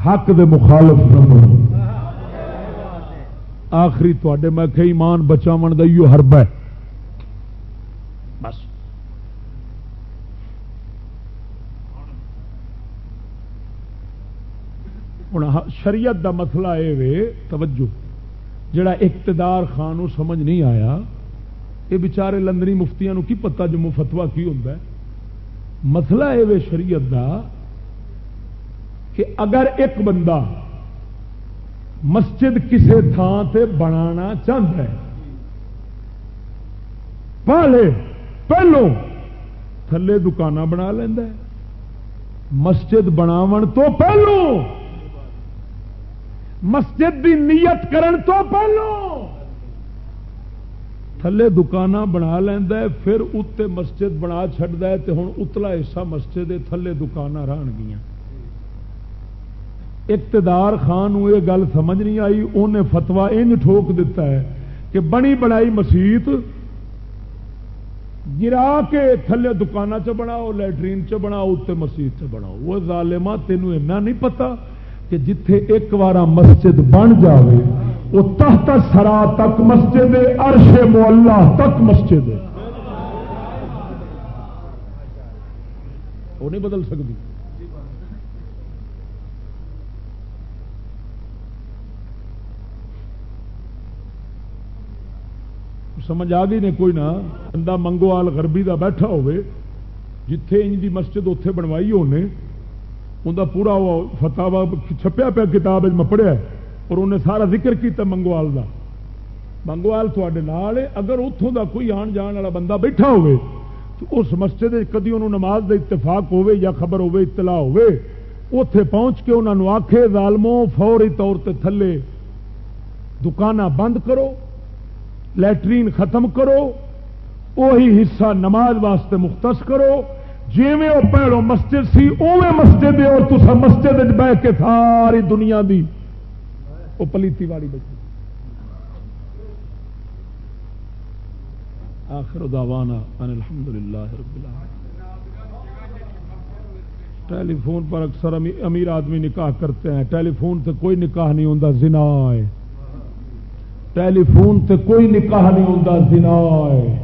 حق دے مخالف نہ بنو آخری تے میں کہ ایمان بچاو کا ایو حرب ہے۔ بس۔ ہوں شریعت دا مسئلہ یہ توجہ۔ جڑا اقتدار خان سمجھ نہیں آیا یہ بچارے لندنی مفتیاں کی پتا جموں فتوا کی ہوتا ہے؟ مسئلہ یہ شریعت دا کہ اگر ایک بندہ مسجد کسی تھان سے بنا چاہتا ہے، پہلے پہلو تھلے دکان بنا لینا مسجد بناو تو پہلو مسجد دی نیت کرن تو پہلو تھلے دکان بنا لینا پھر اتنے مسجد بنا چڑھتا ہے تو ہوں اتلا حصہ مسجد تھلے دکان رہن گیا اقتدار خان یہ گل سمجھ نہیں آئی انہیں فتوا ان ٹھوک دیتا ہے کہ بنی بنائی مسیت گرا کے تھلے دکان چ بناؤ لٹرین چ بناؤ اتنے مسیت چ بناؤ۔ وہ ظالما تینوں ایسا نہیں پتا کہ جتھے ایک بار مسجد بن جاوے وہ تحت سرا تک مسجد عرش مولا تک مسجد وہ نہیں بدل سکتی۔ سمجھ آ گئی نے کوئی نہ؟ بندہ منگوال غربی دا بیٹھا ہوئے، جتھے انج دی مسجد اتے بنوائی ہونے انہیں پورا وہ فتوا چھپیا پیا کتاب میں پڑھیا اور انہیں سارا ذکر کیا منگوال کا منگوال تے اگر اتوں کا کوئی آن جان والا بندہ بیٹھا ہوئے، تو اس مسجد کدی انہوں نماز کا اتفاق ہوئے یا خبر ہوئے، اطلاع ہوئے اتے پہنچ کے انہوں آخے ظالموں، فوری طور تے تھلے دکان بند کرو، لیٹرین ختم کرو وہی حصہ نماز واسطے مختص کرو۔ جی وہ پہلو مسجد سی اوے مسجد اور تصا مسجد بہ کے ساری دنیا دی وہ پلیتی والی بچی۔ آخر دعوانا ان الحمد للہ رب ٹیلی فون پر اکثر امیر آدمی نکاح کرتے ہیں۔ ٹیلی فون سے کوئی نکاح نہیں ہوتا زنا ہے۔ ٹیلی فون سے کوئی نکاح نہیں ہوتا زنا ہے۔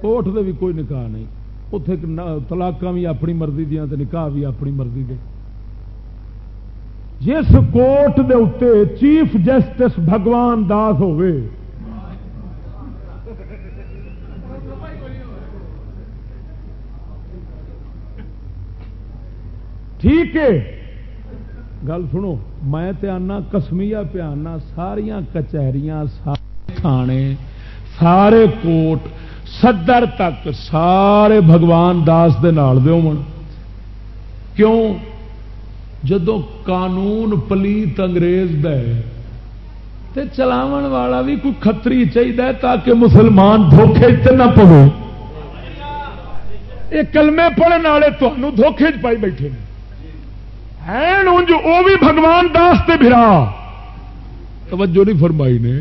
کوٹ دے بھی کوئی نکاح نہیں۔ اتے تلاک بھی اپنی مرضی دیا نکاح بھی اپنی مرضی دے۔ جس کوٹ دے اتنے چیف جسٹس بھگوان داس ہوئے ٹھیک ہے۔ گل سنو، میں آنا، کسمیا پیانا ساریا کچہریاں، سارے تھانے، سارے کوٹ صدر تک سارے بھگوان داس دے نال دے کیوں؟ جدو قانون پلیت انگریز دے تے چلاون والا بھی کوئی کتری چاہیے تاکہ مسلمان دھوکھے نہ پڑو یہ کلمے پڑھنے والے تمہوں دھوکھے چ پائی بیٹھے وہ بھی بھگوان داس تے بھرا۔ توجہ نہیں فرمائی نے۔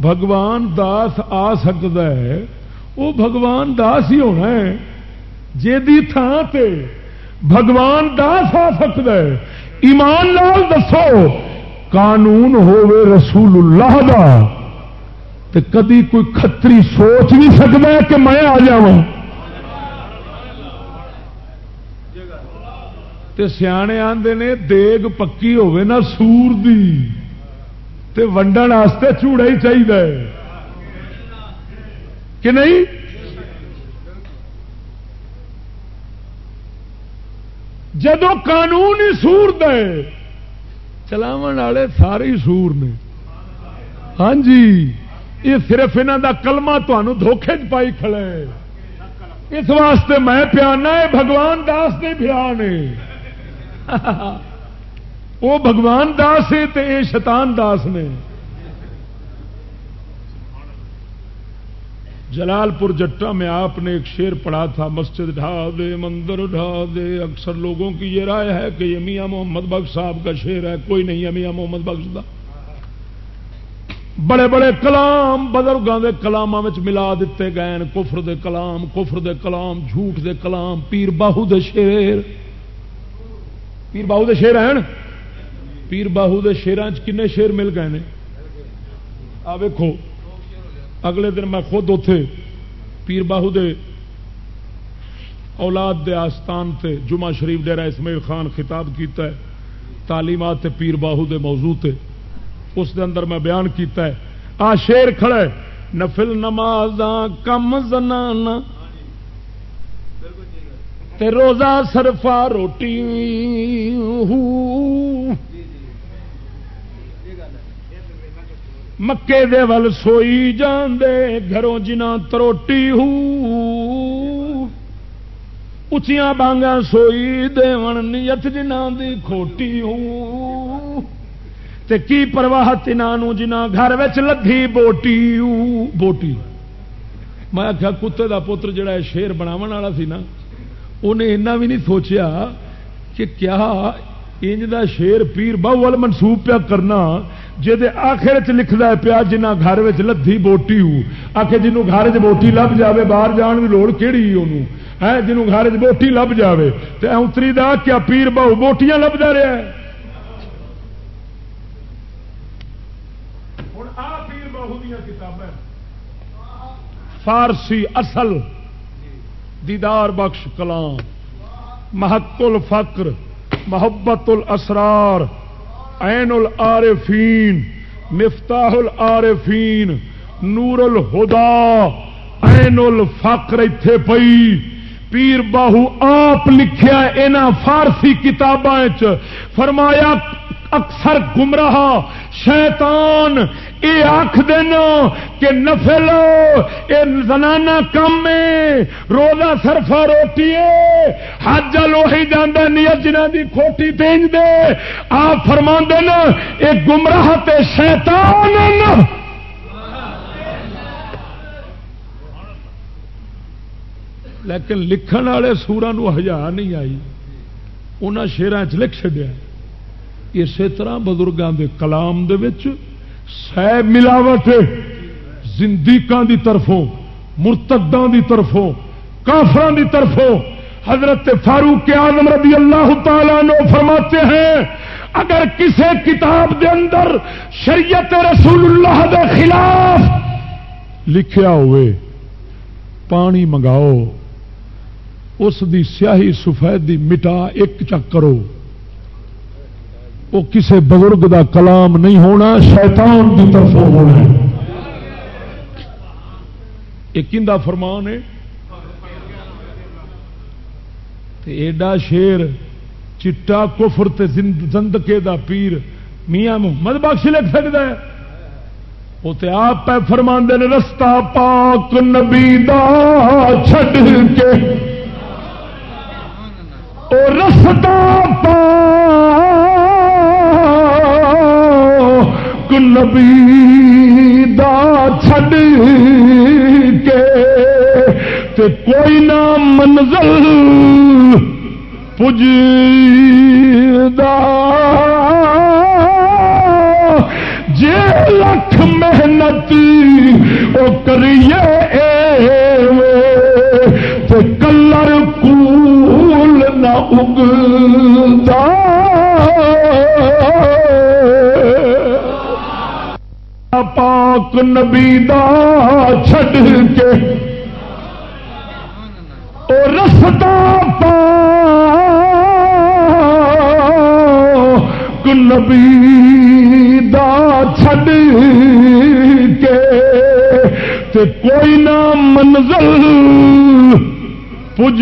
بھگوان داس آ سکتا ہے وہ بھگوان داس ہی ہونا ہے جی تھان تے بھگوان داس آ سکتا ہے ایمان لال دسو قانون ہوے رسول اللہ دا تے کدی کوئی کتری سوچ نہیں سکتا کہ میں آ جاؤں تے سیانے آندے نے دیگ پکی ہوے نا سور دی۔ تے ونڈن واسطے چوڑا ہی چاہیے کہ نہیں؟ جدو قانون ہی سور دے چلاو والے سارے سور نے۔ ہاں جی یہ صرف یہاں کا کلما تمہوں دھوکھے چ پائی کھڑے اس واسطے میں پیانا ہے، بھگوان داس کے بیا نے <laughs> وہ بھگوان داس ہے تو یہ شیطان داس نے۔ جلال پور جٹا میں آپ نے ایک شیر پڑھا تھا، مسجد ڈھا دے، مندر ڈھا دے۔ اکثر لوگوں کی یہ رائے ہے کہ یہ میاں محمد بخش صاحب کا شیر ہے، کوئی نہیں ہے میاں محمد بخش کا بڑے بڑے کلام بزرگوں کے کلام ملا دیتے گئے کفر دے کلام، کفر دے کلام، جھوٹ دے کلام، پیر باہو دے شیر پیر باہو دے شیر ہیں؟ پیر باہو دے شیران کنے شیر مل گئے آ ویکو اگلے دن میں خود اتے پیر باہو دے اولاد دے آستان تے جمعہ شریف ڈیرا اسماعیل خان خطاب کیتا ہے، تعلیمات تے پیر باہو دے موضوع تے۔ اس دے اندر میں بیان کیتا ہے، آ شیر کھڑے نفل نماز کم زنانا تے روزہ سرفا روٹی ہوں مکے دے ول سوئی جان دے گھروں جنا تروٹی ہو۔ اچیاں بانگا سوئی دے نیت جنا دی کھوٹی ہو۔ تے کی پرواہ تنہوں جنا گھر لدھی بوٹی بوٹی۔ میں آخیا کتے دا پتر جڑا شیر بناو والا سی نا انہیں ایسا بھی نہیں سوچیا کہ کیا انج دا شیر پیر بہو منسوب پیا کرنا جی آخر چ لکھتا ہے پیا جنہ گھر لدھی بوٹی ہو۔ آ کے جنوب گھر چ بوٹی لب جائے باہر جان کی لوڑ کہڑی ہے جنوب گھر چ بوٹی لب جائے تو اتری دا کیا پیر بہو بوٹیاں لبدا رہا ہے۔ فارسی اصل دیدار بخش کلام محق الفقر، محبت الاسرار، عین العارفین، مفتاح العارفین، نور الہدا، عین الفقر اتے پئی۔ پیر باہو آپ لکھیا اینا فارسی کتاباں فرمایا اکثر گمراہ، شیطان یہ آخ دینا کہ نفل یہ زنانا کم ہے، روزہ سرفا روٹی حج لوہی جانا نیت جنہ دی کھوٹی تینج دے۔ آپ فرما دینا یہ گمراہ تے شیطان لیکن لکھن والے سورا ہزار نہیں آئی انہیں شیران چ لکھ چڈیا اسی طرح بزرگوں کے کلام سہ ملاوٹ زندیقان دی طرفوں مرتدان دی طرفوں کافران دی طرفوں۔ حضرت فاروق آزم رضی اللہ تعالیٰ نو فرماتے ہیں، اگر کسی کتاب دے اندر شریعت رسول اللہ دے خلاف لکھیا ہوئے، پانی منگاؤ، اس دی سیاہی سفید دی مٹا ایک چک کرو۔ وہ کسی بزرگ دا کلام نہیں ہونا، شیطان کی طرف ہونا ایک فرمان ہے؟ ایڈا شیر، چٹا کفر تے زندکے دا پیر میاں محمد بخش لکھ سکتا ہے۔ وہ تو آپ پہ فرما دے رستہ پاک نبی دا چھڈ کے۔ او رستہ نبی دا چھڈ کے تے کوئی نہ منزل پج جے لکھ محنت وہ کریے تے کلر کول نہ اگتا۔ پاک نبی دا چھڈ کے او رستا پاک نبی دا چھڈ کے تے کوئی نہ منزل پج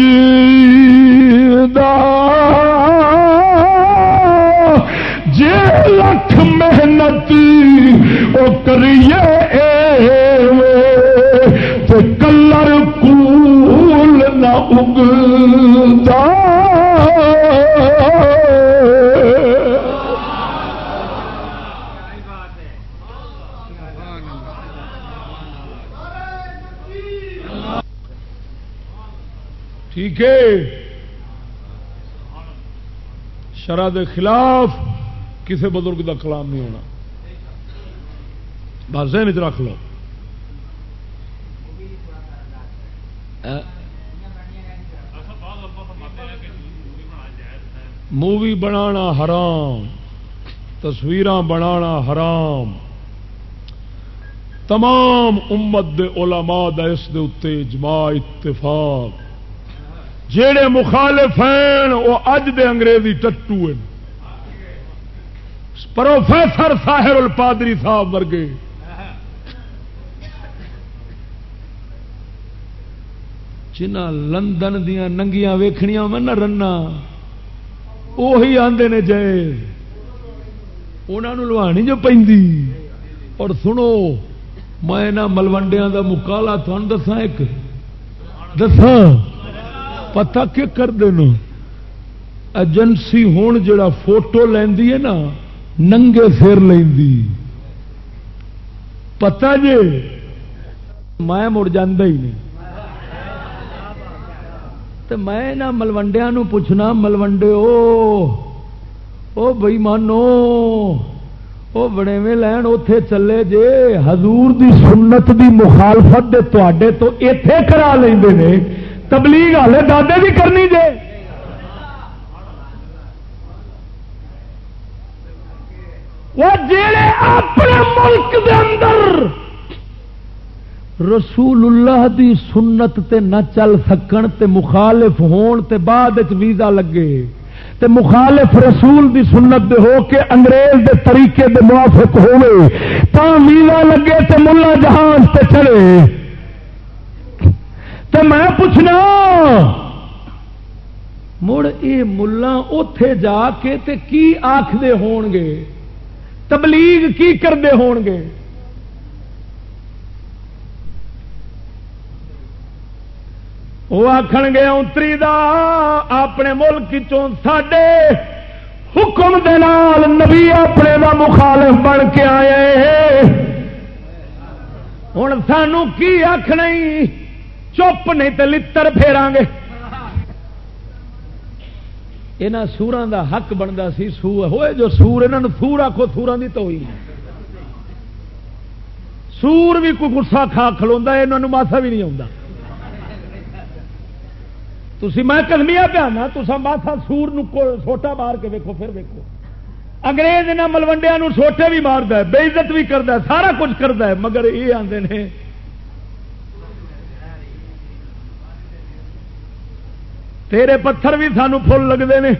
جے لکھ محنت وہ کریے کلر کول نہ اگتا۔ ٹھیک ہے۔ شرح کے خلاف کسی بزرگ کا کلام نہیں ہونا۔ بس ذہن چ رکھ لو۔ مووی بنانا حرام تصویر بنانا حرام۔ تمام امت دے علماء دا اس دے اتے اجماع، اتفاق۔ جڑے مخالف ہیں، وہ اج دے انگریزی ٹٹو ہیں۔ پروفیسر ساحر الپادری صاحب ورگے۔ جنہ لندن دیا ننگیاں ویخنیا میں نہ رنا وہی آتے نے جائز انہوں لوانی جو پہ اور سنو، میں ملوڈیا کا مکالا تمہیں دسا ایک۔ دسا پتا کہ کر دینا ایجنسی ہوں جڑا فوٹو لینی ہے نا ننگے سر لینی پتا جی میں مڑ جانا ہی نہیں۔ تو میں نہ ملوڈیا پوچھنا ملوڈے او بئی مانو وہ بڑے میں لین اتے چلے جے۔ حضور دی سنت دی مخالفت دے تے تو اتے کرا لیں تبلیغ والے دادے بھی کرنی جے۔ وہ جڑے اپنے ملک دے اندر رسول اللہ دی سنت تے نہ چل سکن تے مخالف ہون تے بعد ویزا لگے تے مخالف رسول دی سنت دے ہو کے انگریز دے طریقے دے موافق ہوئے تا ویزا لگے تے ملا جہاز تے چلے۔ تے میں پوچھنا، مڑ یہ ملا اتے جا کے تے کی آخر ہون گے تبلیغ کی کرتے ہون گے؟ وہ آخ گے اتری دا، اپنے ملک ساڈے حکم دال نبی اپنے دا مخالف بن کے آئے ہوں سانو کی آخ نہیں چپ نہیں تو لڑ پھیرا گے۔ یہاں سورا دا حق بنتا سی، سو ہوئے جو سور یہاں سور آخو سورا کی تو سور بھی کوئی گسا کھا کھلوا یہ ماسا بھی نہیں آتا تھی میں کلمیا پیا تو ماسا سور سوٹا مار کے ویکو پھر ویکو انگریز یہاں ملوڈیا سوٹے بھی مارد بےزت بھی کرتا سارا کچھ کرتا مگر یہ آتے ہیں تیرے پتھر بھی سانو فل لگتے ہیں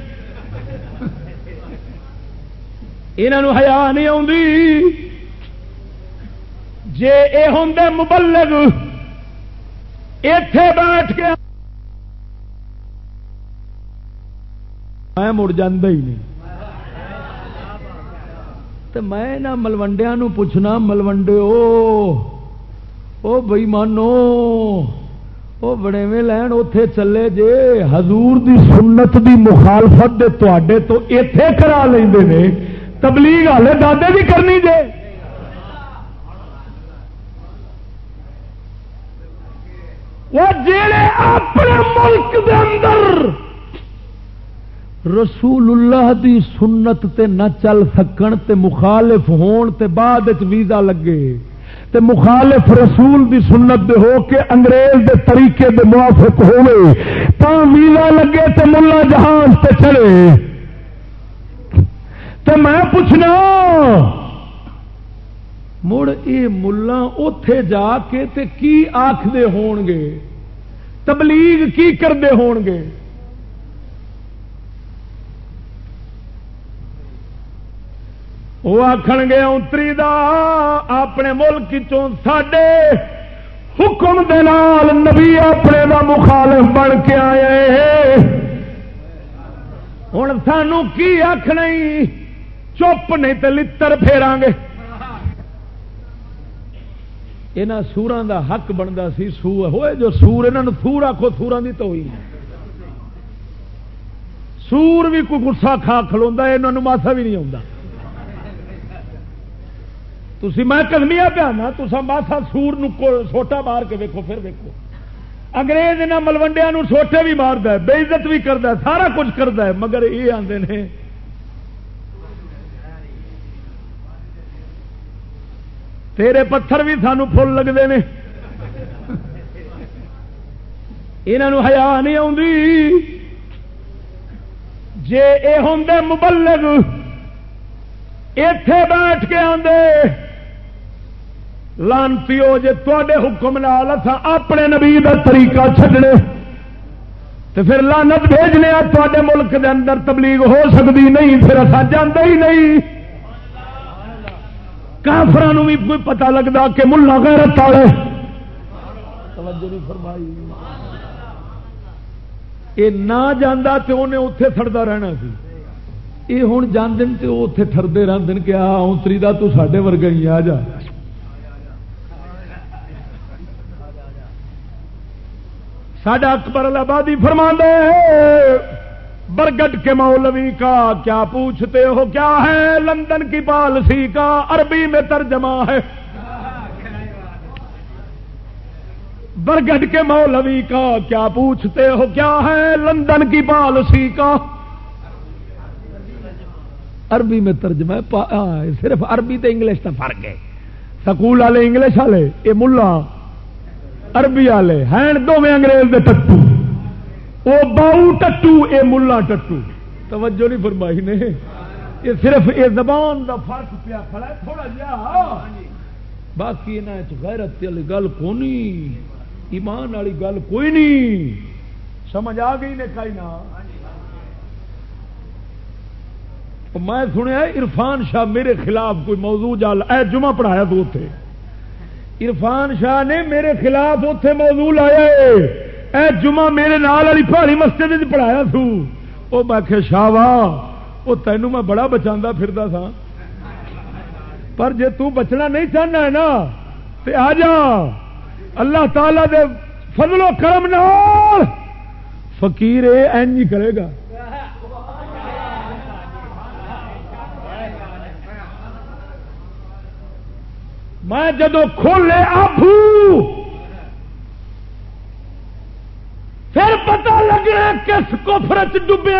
یہاں ہیا نہیں آتی جے اے ہوں مبلغ اتے بیٹھ کے میں مڑ جانا ہی نہیں۔ تو میں نہ ملوڈیا پوچھنا ملوڈے او بئی مانو وہ بڑے میں لین اتے چلے جے، حضور دی سنت دی مخالفت دے تے تو اتے کرا لیں تبلیغ والے دادے بھی کرنی جے۔ وہ جڑے اپنے ملک دے اندر رسول اللہ دی سنت تے نہ چل سکن تے مخالف ہون تے بعد ویزا لگے۔ تے مخالف رسول دی سنت دے ہو کے انگریز دے طریقے دے موافق ہوئے تا ویزا لگے تے ملا جہاز تے چلے۔ تے میں پوچھنا، مڑ یہ ملا اتے جا کے تے کی آخر ہون گے تبلیغ کی کرتے ہون گے وہ آخ گے اتری دا اپنے ملک ساڈے حکم دال نبی اپنے دا مخالف بن کے آئے ہوں سانو کی آخ نہیں چپ نہیں تو لڑ پھیرا گے یہاں سورا دا حق بنتا سی سو ہوئے جو سور یہاں سور آخو سورا کی تو ہوئی سور بھی کوئی گسا کھا کھلوا یہ ماسا بھی نہیں آتا تھی میں کلمیا پیا نا تو ماسا سور سوٹا مار کے ویکو پھر ویکو انگریز یہاں ملوڈیا سوٹے بھی مارد بے عزت بھی کرتا سارا کچھ کرتا ہے، مگر یہ آتے ہیں تیرے پتھر بھی سانو فل لگتے ہیں یہاں ہیا نہیں آتی جے اے ہوں مبلغ اتے بیٹھ کے آدھے لانتی ہو جے تے حکم نال اپنے نبی کا طریقہ چھڈنے۔ تو پھر لانت بھیجنے تے ملک دے اندر تبلیغ ہو سکتی نہیں، پھر اصا جانا ہی نہیں۔ کافران بھی کوئی پتا لگتا کہ ملا غیرت والے۔ یہ نہ جانا تو انہیں اتے تھڑتا رہنا سی۔ یہ ہوں جان تو اتے ٹرتے رہتے کہ آ اتری دا تو سڈے ورگا ہی آ جا۔ سڈا اکبر آبادی فرما دے۔ برگٹ کے مولوی کا کیا پوچھتے ہو، کیا ہے لندن کی پالسی کا عربی میں ترجمہ ہے؟ برگڈ کے مولوی کا کیا پوچھتے ہو، کیا ہے لندن کی پالسی کا؟ عربی میں ترجمہ ہے صرف عربی تو انگلش کا فرق ہے۔ سکول والے انگلش والے، یہ ملا۔ عربی والے ہیں دونوں انگریز دے ٹٹو۔ وہ باؤ ٹٹو یہ ملا ٹٹو۔ توجہ نہیں فرمائی نے۔ یہ صرف یہ زبان دا فرق پیا کھڑا ہے، تھوڑا جا باقی غیرت والی گل کونی؟ ایمان والی گل کوئی نہیں۔ سمجھ آ گئی نے کئی نہ میں سنیا، عرفان شاہ میرے خلاف کوئی موضوع جال اے جمعہ پڑھایا تو اتے عرفان شاہ نے میرے خلاف اتے موضوع لایا اے جمعہ میرے نال والی پہاڑی مسجد پڑھایا سو۔ وہ میں شاہ واہ وہ تینوں میں بڑا بچا پھردا تھا پر جے تو بچنا نہیں چاہنا ہے نا تو آ جا۔ اللہ تعالی دے فضل و کرم نال فقیر این کرے گا۔ میں جدو کھولے آبو پھر پتا لگنا کس کفرت ڈبے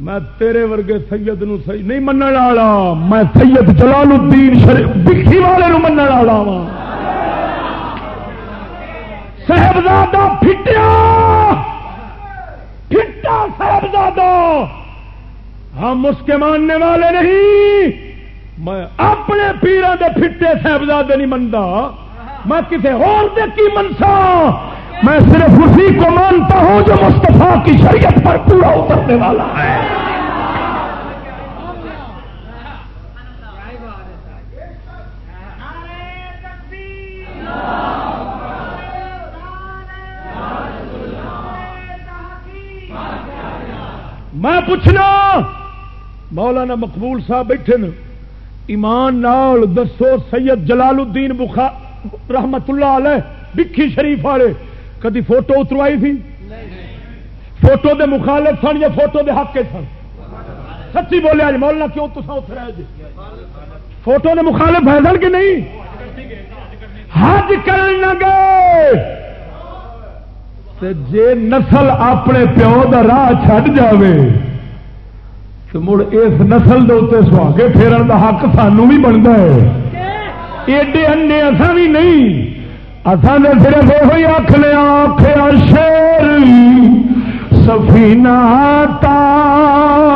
میں تیرے ورگے سید نو صحیح نہیں من والا، میں سید جلال الدین بکھی والے نو من والا وا صاحبزادہ پھٹیا، پھٹا صاحبزادہ۔ ہم اس کے ماننے والے نہیں۔ میں اپنے پیروں کے پھٹے صاحبزادے نہیں منتا میں کسی اور دے کی منسا میں صرف اسی کو مانتا ہوں جو مستفا کی شریعت پر پورا اترنے والا ہے۔ میں پوچھنا، مولانا مقبول صاحب بیٹھے نا ایمان نال دسو سید جلال الدین بخا رحمت اللہ علیہ، بکھی شریف والے، کدی فوٹو اتروائی تھی؟ فوٹو دے مخالف سن یا فوٹو دے حق کے سن؟ سچی بولے آج مولانا کیوں تو اتر جی؟ فوٹو دے مخالف ہے سن کہ نہیں؟ حج کرنا گئے۔ جے نسل اپنے پیو دا راہ چھڈ جاوے کہ مڑ اس نسل کے اتنے سہاگے پھیرن کا حق سانو بھی بنتا ہے۔ ایڈے انے اصا بھی نہیں۔ اصل نے صرف یہ لیا آخیا شیر سفینا تائی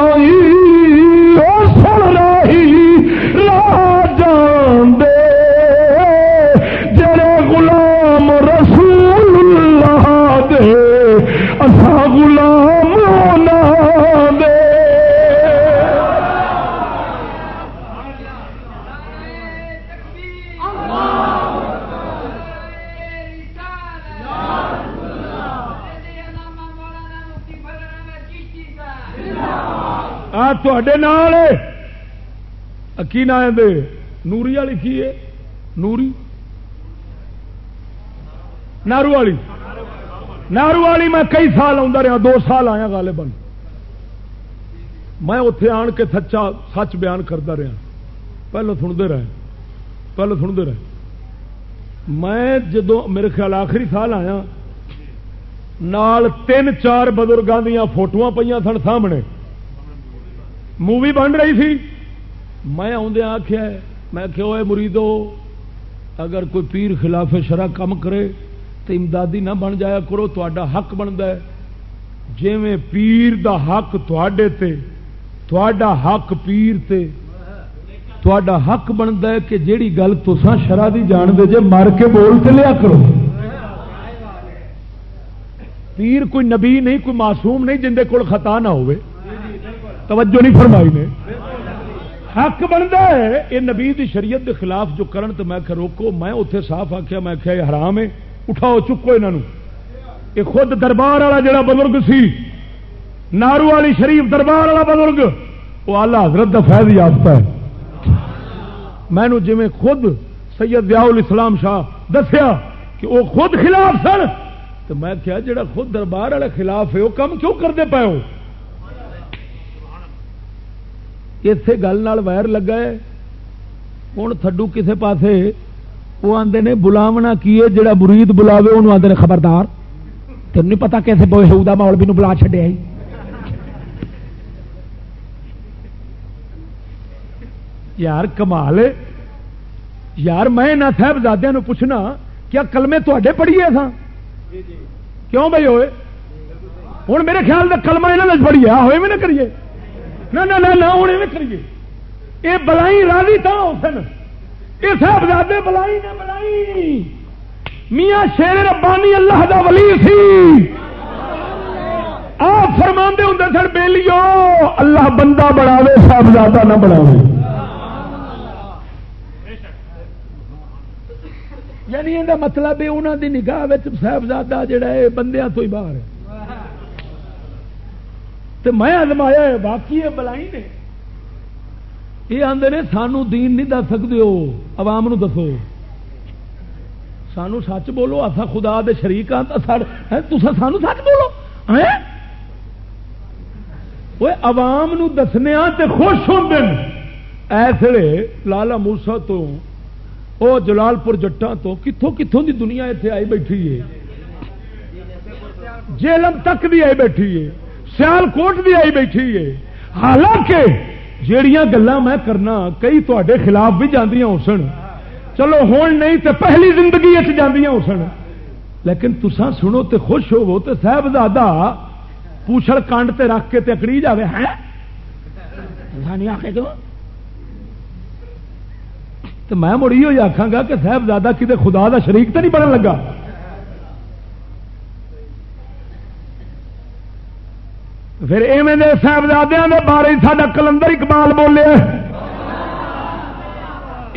کی نا دے نوری والی کی ہے نوری نارو والی نارو والی میں کئی سال آتا رہا دو سال آیا گالے بن میں اتے آن کے سچا سچ بیان کرتا رہا پہلو سنتے رہے پہلو سنتے رہے میں جدو میرے خیال آخری سال آیا نال تین چار بزرگوں دیا فوٹو پہ سن سامنے مووی بن رہی تھی۔ میں آدھے آخیا میں کہ مریدو، اگر کوئی پیر خلاف شرح کم کرے تو امدادی نہ بن جایا کرو تا حق بنتا ہے۔ جی پیر دا حق تے تھوڑا حق پیر تے تھوڑا حق بنتا ہے کہ جیڑی گل تسان شرح دی جان دے جے مر کے بول کے لیا کرو۔ پیر کوئی نبی نہیں، کوئی معصوم نہیں جن کول خطا نہ ہوئے۔ توجہ نہیں فرمائی نے۔ حق بنتا ہے، یہ نبی دی شریعت دے خلاف جو کرن تو میں روکو، میں اتنے صاف آخیا میں آخیا یہ حرام ہے، اٹھاؤ، چکو یہاں یہ خود دربار والا جڑا بزرگ سی، نارو والی شریف دربار والا بزرگ، وہ آلہ حضرت دا فیض یافتہ ہے۔ میں جی خود سید ضیاء الاسلام شاہ دسیا کہ وہ خود خلاف سن تو میں کیا جڑا خود دربار والے خلاف ہے، وہ کم کیوں کرتے پے ہو؟ اتے گل وائر لگا ہے ہوں تھڈو کسے پاسے وہ آتے نے بلاونا کی ہے جڑا مرید بلاوے انہوں آتے خبردار تین نہیں پتا کیسے بہودا مولوی بلا چڈیا یار کمال یار میں نہ صاحبزادے پوچھنا کیا کلمے تے پڑھیے سا کیوں بھائی ہوئے ہوں میرے خیال کا کلمہ یہاں پڑھیے ہوئے بھی نہ کریے نہ نہ کریے یہ بلائی راضی تھا سن۔ یہ صاحبزادے بلائی نے بلائی۔ میاں شیر ربانی اللہ دا ولی سی۔ آپ فرما ہوں سر بیلیو، اللہ بندہ بڑھاوے صاحبزادہ نہ بڑھاوے یعنی یہ مطلب ہے انہوں دی نگاہ صاحبزادہ جڑا ہے، بندیاں تو ہی باہر ہے۔ تو میں ازمایا باقی یہ بلائی نے۔ یہ آدھے نے، سانو دین نہیں دس سکتے ہو۔ عوام نو دسو۔ سانو سچ بولو اصا خدا دے شریک ہاں سانو سچ بولو۔ وہ عوام نو دسنے ہاں تے خوش ہوتے ایسے لالا موسا تو وہ جلال پور جٹان تو کتوں کتوں دی دنیا اتنے آئی بیٹھی ہے؟ جیلم تک بھی آئی بیٹھی ہے۔ سیال کوٹ بھی آئی بیٹھی ہے۔ حالانکہ جیڑیاں گلا میں کرنا، کئی تے خلاف بھی جاندیاں ہو سن۔ چلو ہون نہیں تو پہلی زندگی جاندیاں ہو سن۔ لیکن تسا سنو تے خوش ہوو تے صاحبزادہ پوچھڑ کانڈ تے رکھ کے تے اکڑی جاوے، ہیں؟ تو میں مڑی ہوئی آخا گا کہ صاحبزادہ کتنے خدا دا شریک تو نہیں بننے لگا۔ پھر ایویں صاحبزادے کے بارے ساڈا کلندر اقبال بولے۔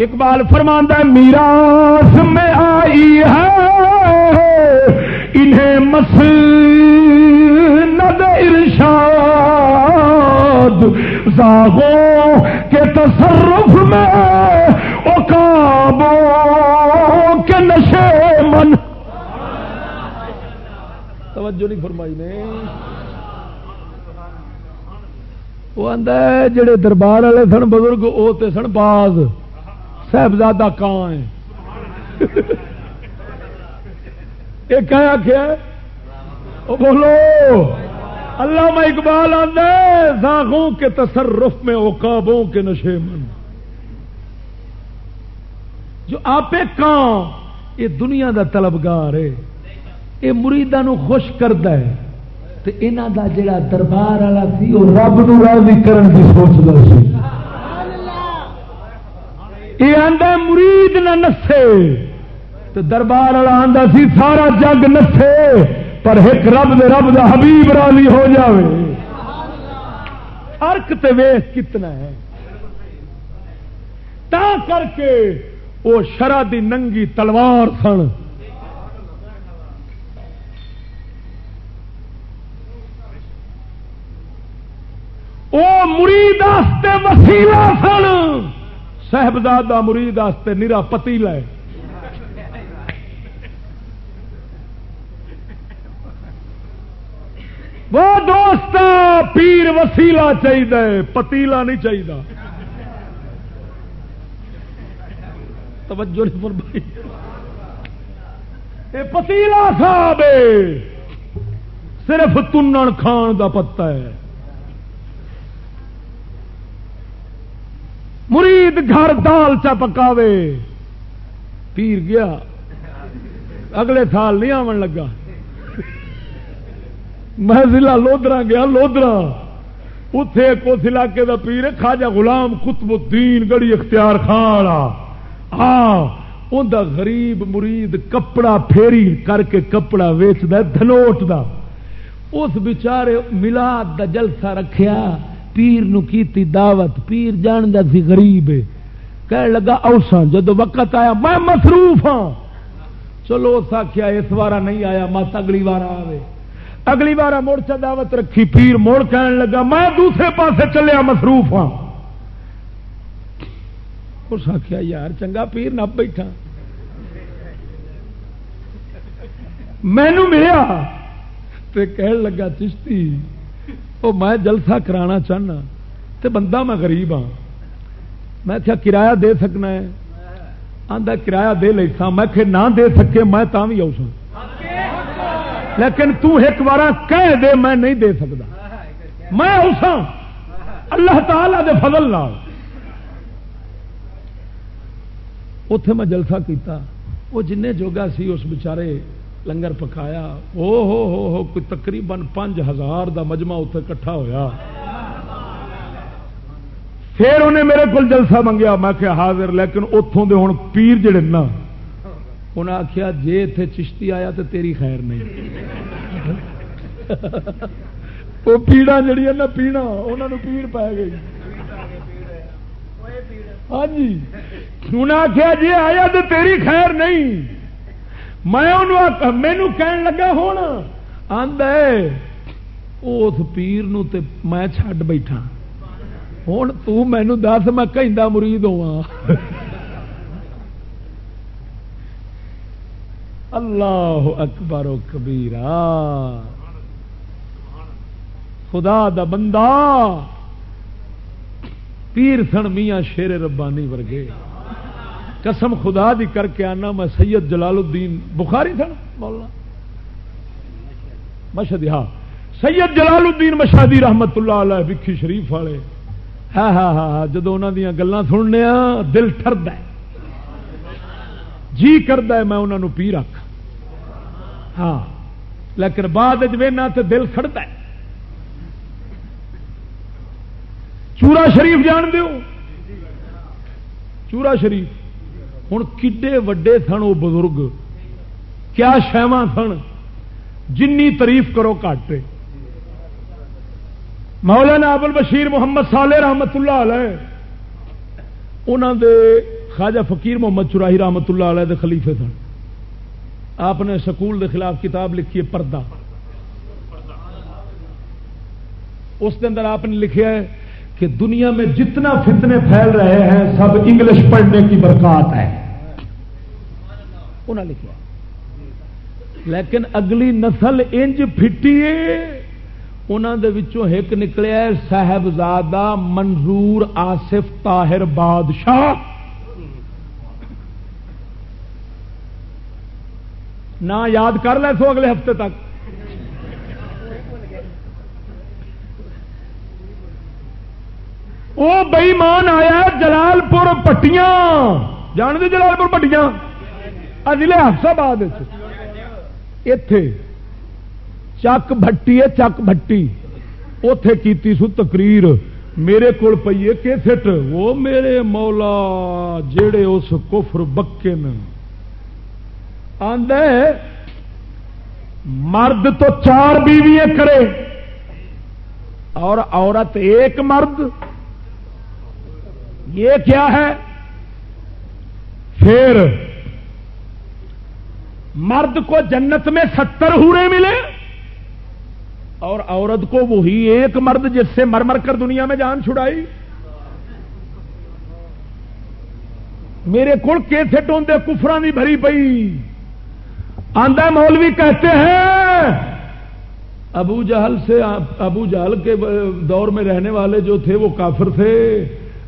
اقبال فرماندہ میراث میں آئی ہے، انہیں مس ند ارشاد، زاغوں کے تصرف میں اقابوں کے نشے من۔ توجہ نہیں فرمائی نے۔ وہ آدھا جڑے دربار والے سن بزرگ وہ تو سن باز۔ صاحبزادہ کان ہے؟ یہ کیا کیا بولو اللہ میں اقبال آدھے زاغوں کے تصرف میں اوقابوں کے نشے من۔ جو آپ کان یہ دنیا دا طلبگار ہے۔ یہ مریدان خوش کرتا ہے۔ تو انہوں دا جڑا دربار والا سی وہ رب نو راضی کرن کی سوچتا سی۔ یہ آدھا مرید نہ نسے۔ تو دربار والا آدھا سی، سارا جگ نسے۔ پر ایک رب دے رب دا حبیب راضی ہو جاوے۔ فرق تے ویس کتنا ہے۔ تا کر کے وہ شرح دی ننگی تلوار سن۔ وہ مرید وسیلہ سن۔ صاحبزادہ مرید نرا پتیلا وہ دوست پیر وسیلا چاہیے پتیلا نہیں چاہیے توجہ نہیں فرمائی۔ یہ پتیلا صاحب صرف تنن کھان دا پتا ہے۔ مرید گھر دال چا پکاوے۔ پیر گیا۔ اگلے سال نہیں آن لگا۔ میں ضلع لودرا گیا، لودرا۔ اتے ایک اس علاقے کا پیر خاجا غلام قطب الدین گڑی اختیار خان ہاں انہ غریب مرید کپڑا پھیری کر کے کپڑا ویچد دھنوٹ دا۔ اس بچارے ملاد دا جلسہ رکھیا۔ پیر نو کیتی دعوت، پیر جان دا سی غریب کہنے لگا اوسا جدو وقت آیا، میں مصروف ہاں۔ چلو، اس آخیا اس بار نہیں آیا، مت اگلی بار آئے اگلی بار مڑ چا دعوت رکھی، پیر مڑ کہنے لگا، میں دوسرے پاسے چلیا مصروف ہاں۔ اس آخیا یار، چنگا پیر نہ بیٹھا۔ مینو ملیا۔ تے کہن لگا، چشتی وہ میں جلسہ کرانا چاہنا تے بندہ میں غریب ہاں۔ میں کیا کرایہ دے سکنا ہے؟ آدھا کرایہ دے لے سا میں کہ نہ دے سکے، میں تا بھی آؤ سا لیکن تو ایک بار کہہ دے، میں نہیں دے سکتا میں آؤسا اللہ تعالی دے فضل نال۔ اتے میں جلسہ کیتا۔ وہ جن جوگا سی، اس بچارے لنگر پکایا۔ او ہو ہو ہو، کوئی تقریباً پانچ ہزار دا مجمع اتنے کٹھا ہویا۔ پھر انہیں میرے کو جلسہ منگیا۔ میں کہ حاضر، لیکن اتوں دے ہوں پیر جڑے نا انہیں آخیا جی اتے چشتی آیا تو تیری خیر نہیں۔ وہ پیڑا جڑی نا پیڑا انہوں پیڑ پی گئی۔ ہاں جی۔ انہیں آخیا جی آیا تو تیری خیر نہیں۔ میں مینو کہن لگا ہوں آد اس پیر نو تے میں چھڈ بیٹھا۔ ہوں تینو دس، میں کہیں مرید ہوا اللہ اکبر و کبیرا خدا دا بندہ۔ پیر سن میاں شیر ربانی ورگے۔ قسم خدا دی کر کے آنا، میں سید جلال الدین بخاری تھا مولانا۔ مشہد ہاں۔ سید جلال الدین مشادی رحمت اللہ علیہ بکھی شریف والے۔ ہاں ہاں ہاں ہاں جدو انہوں دیا گلان سننے دل ٹرد ہے۔ جی کرد ہے، میں انہوں پی رکھ ہاں لیکن بعد وینا تو دل سڑتا ہے۔ چورا شریف جان دیو؟ چورا شریف۔ ہوں کڈے وڈے سن وہ بزرگ؟ کیا شہواں سن؟ جنی تعریف کرو کٹ مولانا ابل بشیر محمد سالے رحمت اللہ علیہ انہوں دے خواجہ فقیر محمد چراہی رحمت اللہ علیہ دے خلیفے سن۔ آپ نے سکول دے خلاف کتاب لکھی ہے پردہ۔ اس کے اندر آپ نے لکھا ہے کہ دنیا میں جتنا فتنے پھیل رہے ہیں، سب انگلش پڑھنے کی برکات ہے۔ انہیں لکھا لیکن اگلی نسل انج فٹی انہوں ایک نکلیا صاحبزادہ منظور آصف طاہر بادشاہ۔ نہ یاد کر لے سو اگلے ہفتے تک۔ وہ بئیمان آیا جلال پور پٹیاں۔ جان دے جلال پور پٹیاں ضلع حفصاباد اتے چک بھٹی ہے، چک بھٹی۔ اتے کی سو تقریر۔ میرے کو پیے کیسٹ۔ وہ میرے مولا جڑے اس کفر بکے آدھے مرد تو چار بیوی کرے۔ اور عورت ایک مرد۔ یہ کیا ہے؟ پھر مرد کو جنت میں ستر ہورے ملے اور عورت کو وہی ایک مرد جس سے مر مر کر دنیا میں جان چھڑائی۔ میرے کول کیسٹ ہوتے کفران کی بھری پئی؟ آندہ مولوی کہتے ہیں، ابو جہل سے ابو جہل کے دور میں رہنے والے جو تھے وہ کافر تھے۔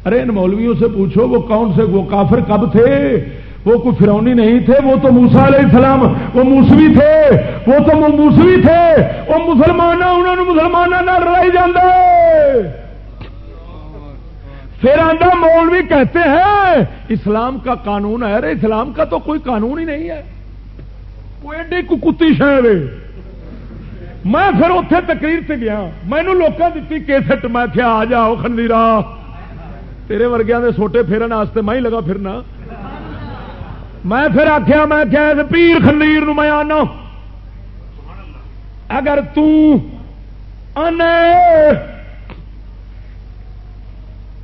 ارے، ان مولویوں سے پوچھو، وہ کون سے، وہ کافر کب تھے؟ وہ کوئی فرونی نہیں تھے، وہ تو موسا علیہ السلام، وہ موسوی تھے، وہ تو موسوی تھے، وہ مسلمان انہوں نے مسلمانوں لڑائی جانا پھر آدھا مولوی کہتے ہیں، اسلام کا قانون ہے رے اسلام کا تو کوئی قانون ہی نہیں ہے۔ وہ ایڈی کتی شہر میں پھر اتے تقریر سے گیا۔ مینو لوکاں دیتی کیسٹ، میں کیا آ جاؤ خندیرا تیرے ورگیا کے سوٹے پھرن واسطے میں ہی لگا پھرنا میں پھر آخیا میں کیا پیر خندیر میں آنا اگر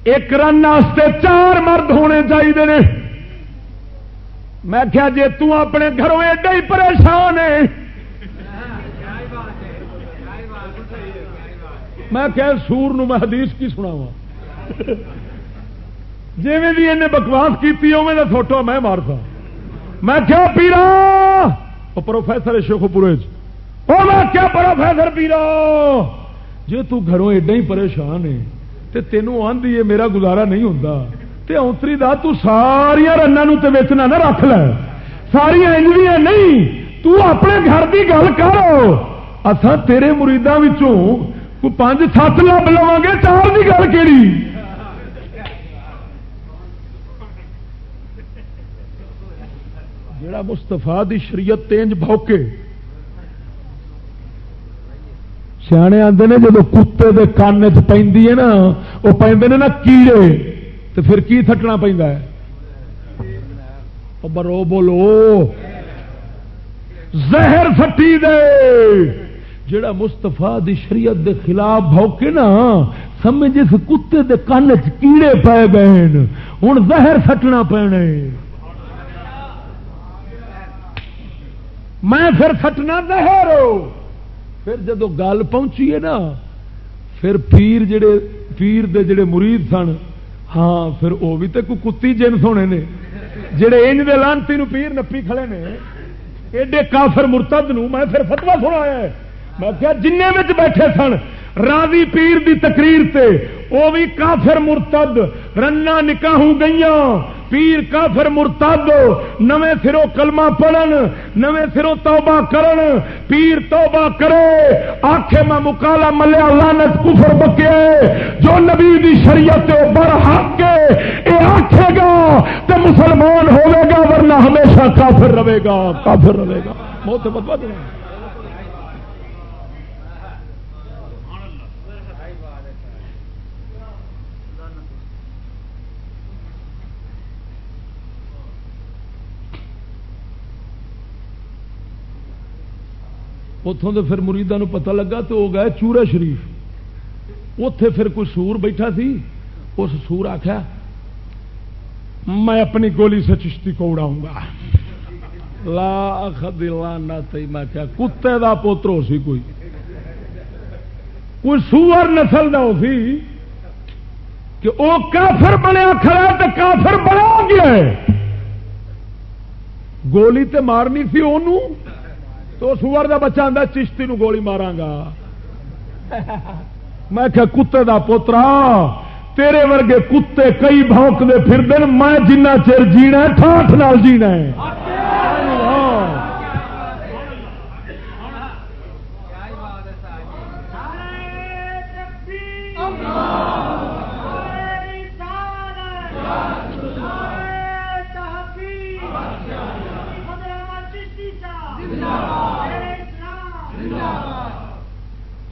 ایک رن واسطے چار مرد ہونے چاہیے نے میں کیا جی اپنے گھروں ایڈا ہی پریشان ہے میں کہ سور نو میں حدیث کی سنا جی بھی انہیں بکواس کی اوے فوٹو میں مارتا۔ میں کیا پیرا! وہ پروفیسر شیخ پورے میں کیا پروفیسر پیرا! جی تروں ایڈا ہی پریشان ہے تو تینوں آدھی ہے، میرا گزارا نہیں ہوتا تے اتری دا تو ساریا رنگ تے ویچنا نہ رکھ لے۔ ساریا انجلیاں نہیں، تو اپنے گھر کی گل کرو اصا تیرے مریداں کو پانچ سات لب لوا گے، چار کی گل کہڑی جڑا مستفا دی شریعت تینج بوکے سیانے آتے ہیں جب کتے کے کان چ پہ نا وہ پہ نا کیڑے تو پھر کی تھٹنا پہ برو بولو۔ زہر سٹی دے۔ جڑا مستفا دی شریعت دے خلاف بھوکے نا، سمجھ جس کتے دے کان چ کیڑے پی گئے ہوں زہر سٹنا پینے میں پھر سٹنا زہر پھر جدو گل پہنچی ہے نا، پھر پیر جڑے، پیر دے جڑے مرید سن ہاں پھر وہ بھی تو کوئی کتی جن سونے نے، جڑے ان دے لانتی نو پیر نپی کھڑے نے، ایڈے کافر مرتد نو میں پھر فتوا سنایا میں کیا جن بیٹھے سن راضی پیر دی تقریر تے وہ بھی کافر مرتد، رنا نکاح گئی پیر کافر مرتد، نویں سرو کلمہ پڑھن، نویں سرو توبہ کرن، پیر توبہ کرے آخے میں مکالا ملیا لانت کفر بکے، جو نبی دی شریعت بر حق کے اے آخے گا تو مسلمان ہوے گا، ورنہ ہمیشہ کافر رہے گا، کافر رہے گا۔ بہت بد اتوں تو پھر مریدان پتہ لگا تو وہ گئے چورا شریف۔ اتے پھر کوئی سور بیٹھا سی؟ اس سور آخیا میں اپنی گولی سے چشتی کو اڑاؤں گا۔ لا لا میں کیا کتے دا پوترو سی کوئی۔ کوئی سور نسل دا سی کہ وہ کافر بنیا، کھڑا تو کافر بنا گیا گولی تے مارنی سی انہوں تو سور کا بچہ آتا چشتی نو گولی مارا گا۔ میں کیا کتے دا پوترا، تیرے ورگے کتے کئی بھونکتے پھر دن میں جنہ چر جینا ٹھاٹ نال جینا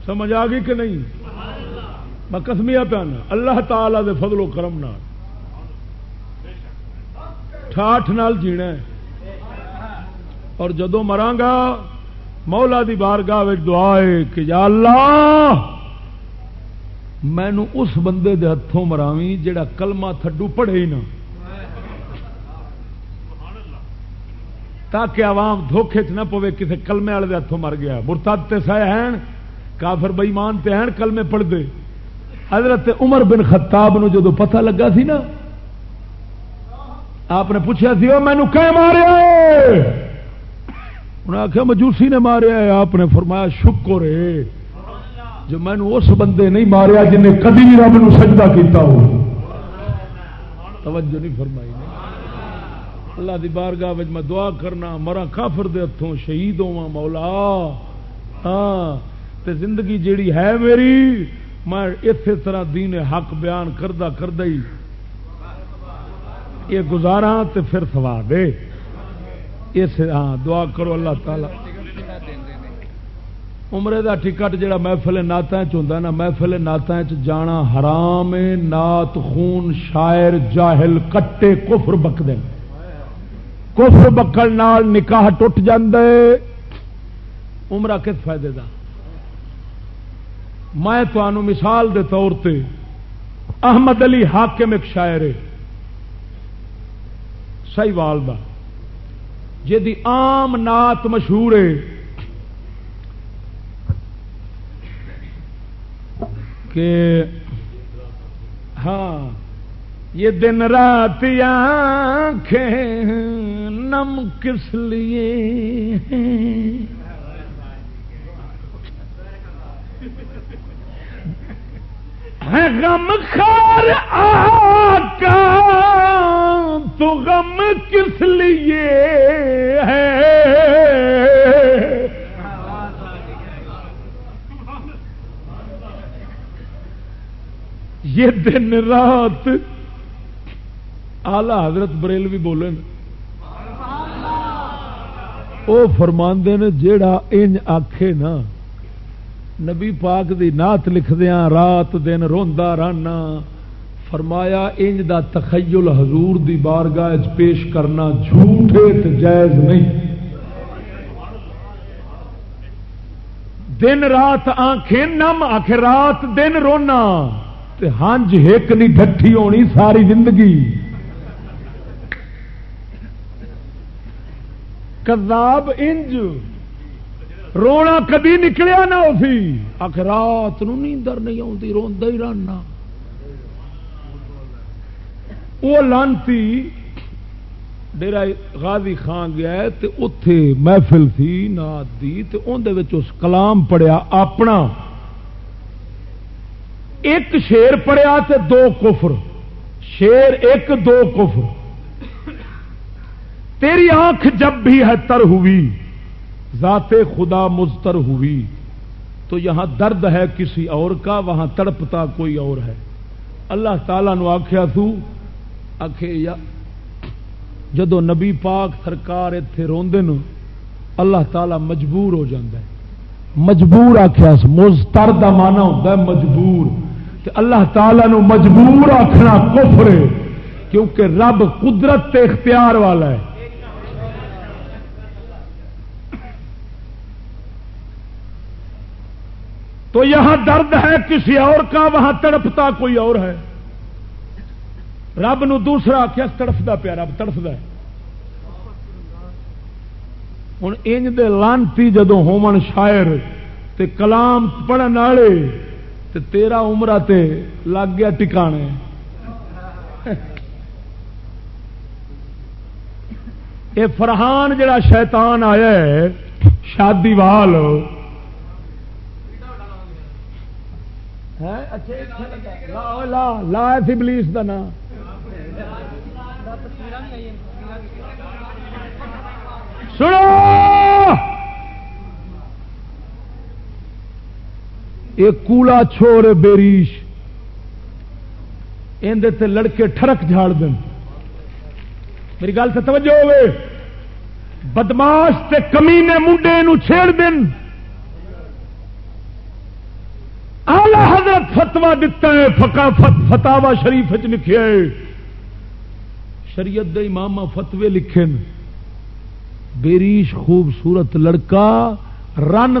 سمجھ آ گئی کہ نہیں؟ میں کسمیا پیانا اللہ تعالی دے فضل و کرم نال۔ ٹھاٹ نال جینا ہے۔ اور جدو مرانگا، مولا دی بارگاہ دعائے کہ یا اللہ مینو اس بندے دے ہاتھوں مراوی جڑا کلمہ تھڈو پڑھے ہی نہ۔ تاکہ عوام دھوکھے چ نہ پوے کسی کلمے والے ہاتھوں مر گیا۔ مرتد تے سہ ہیں۔ کافر بئیمان تے ہیں، کلمے پڑھ دے۔ حضرت عمر بن خطاب نو جدو پتہ لگا سی نا، آپ نے پوچھا سی وہ مینو کہ ماریا انہیں آخیا مجوسی نے ماریا ہے۔ آپ نے فرمایا، شکر ہے۔ جو مینو اس بندے نہیں ماریا جن نے کدی بھی رب نو سجدہ کیتا ہو۔ توجہ نہیں فرمائی۔ اللہ دی بارگاہ وچ میں دعا کرنا مرا کافر دے ہتھوں شہید ہوا مولا۔ ہاں۔ تے زندگی جیڑی ہے میری، میں اسی طرح دین حق بیان کردہ کردہ ہی یہ گزارا تے پھر سواب دے۔ اس ہاں دعا کرو اللہ تعالی۔ عمرے دا ٹکٹ جڑا محفل نعتاں چ ہوندا نا، محفل نعتاں چ جانا حرام ہے، نعت خون شاعر جاہل کٹے کفر بکدے۔ کفر بکل نال نکاح ٹوٹ جاندے۔ عمرہ کس فائدے دا؟ میں تمہوں مثال دے طور تے احمد علی حاکم ایک شاعر ہے سی وال دا جی عام نعت مشہور ہے۔ کہ ہاں یہ دن رات آنکھیں نم کس لیے ہیں؟ ہے غم خار آقا، تو غم کس لیے ہے؟ یہ دن رات آلہ حضرت بریل بھی بولے وہ فرماندے نے جیڑا انج آکھے نا نبی پاک دی نات لکھدیا رات دن روندا رہنا۔ فرمایا، انج دا تخیل حضور دی بارگاہ پیش کرنا جھوٹے تے جائز نہیں۔ دن رات آنکھیں نم آخ رات دن رونا۔ تے ہنج ہک نہیں ڈٹھی ہونی ساری زندگی۔ کذاب انج۔ رونا کدی نکلیا نہ اسی آخ، رات نیندر نہیں آتی روا ہی رہنا۔ وہ لانتی، ڈیرا غازی خان گیا تے اتے محفل تھی نات دی، تے اندر اس کلام پڑھیا اپنا۔ ایک شیر پڑھیا تے دو کفر۔ شیر ایک، دو کفر۔ تیری آنکھ جب بھی ہے تر ہوئی۔ ذات خدا مزتر ہوئی۔ تو یہاں درد ہے کسی اور کا، وہاں تڑپتا کوئی اور ہے۔ اللہ تعالیٰ نو آخیا تو آخے یا، جدو نبی پاک سرکار اتے روندے نو، اللہ تعالیٰ مجبور ہو جاندہ ہے۔ مجبور آخیا مزتر دا مانا ہوتا ہے مجبور۔ تے اللہ تعالیٰ نو مجبور آخنا کفر کیونکہ رب قدرت تے اختیار والا ہے۔ تو یہاں درد ہے کسی اور کا، وہاں تڑپتا کوئی اور ہے۔ رب نو دوسرا کیا تڑفتا پیا رب، تڑفتا ہے۔ ہوں انج دے لانتی جدو ہومن شاعر تے کلام پڑھن والے تے تیرا عمرہ تے لگ گیا ٹکانے۔ اے فرحان جڑا شیطان آیا ہے، شادی وال اچھا، اچھا، لا لا بلیس کا نام۔ سنو! ایک کولا چھوڑ بیریش اندر لڑکے ٹھرک جھاڑ دیں میری گل سے توجہ ہوئے۔ بدماش تے کمینے منڈے نو چھیڑ دن۔ آلہ حضرت فتوا دتا ہے فکا فتوا شریف چ لکھے شریعت دے امام فتوے لکھے بیریش خوبصورت لڑکا رن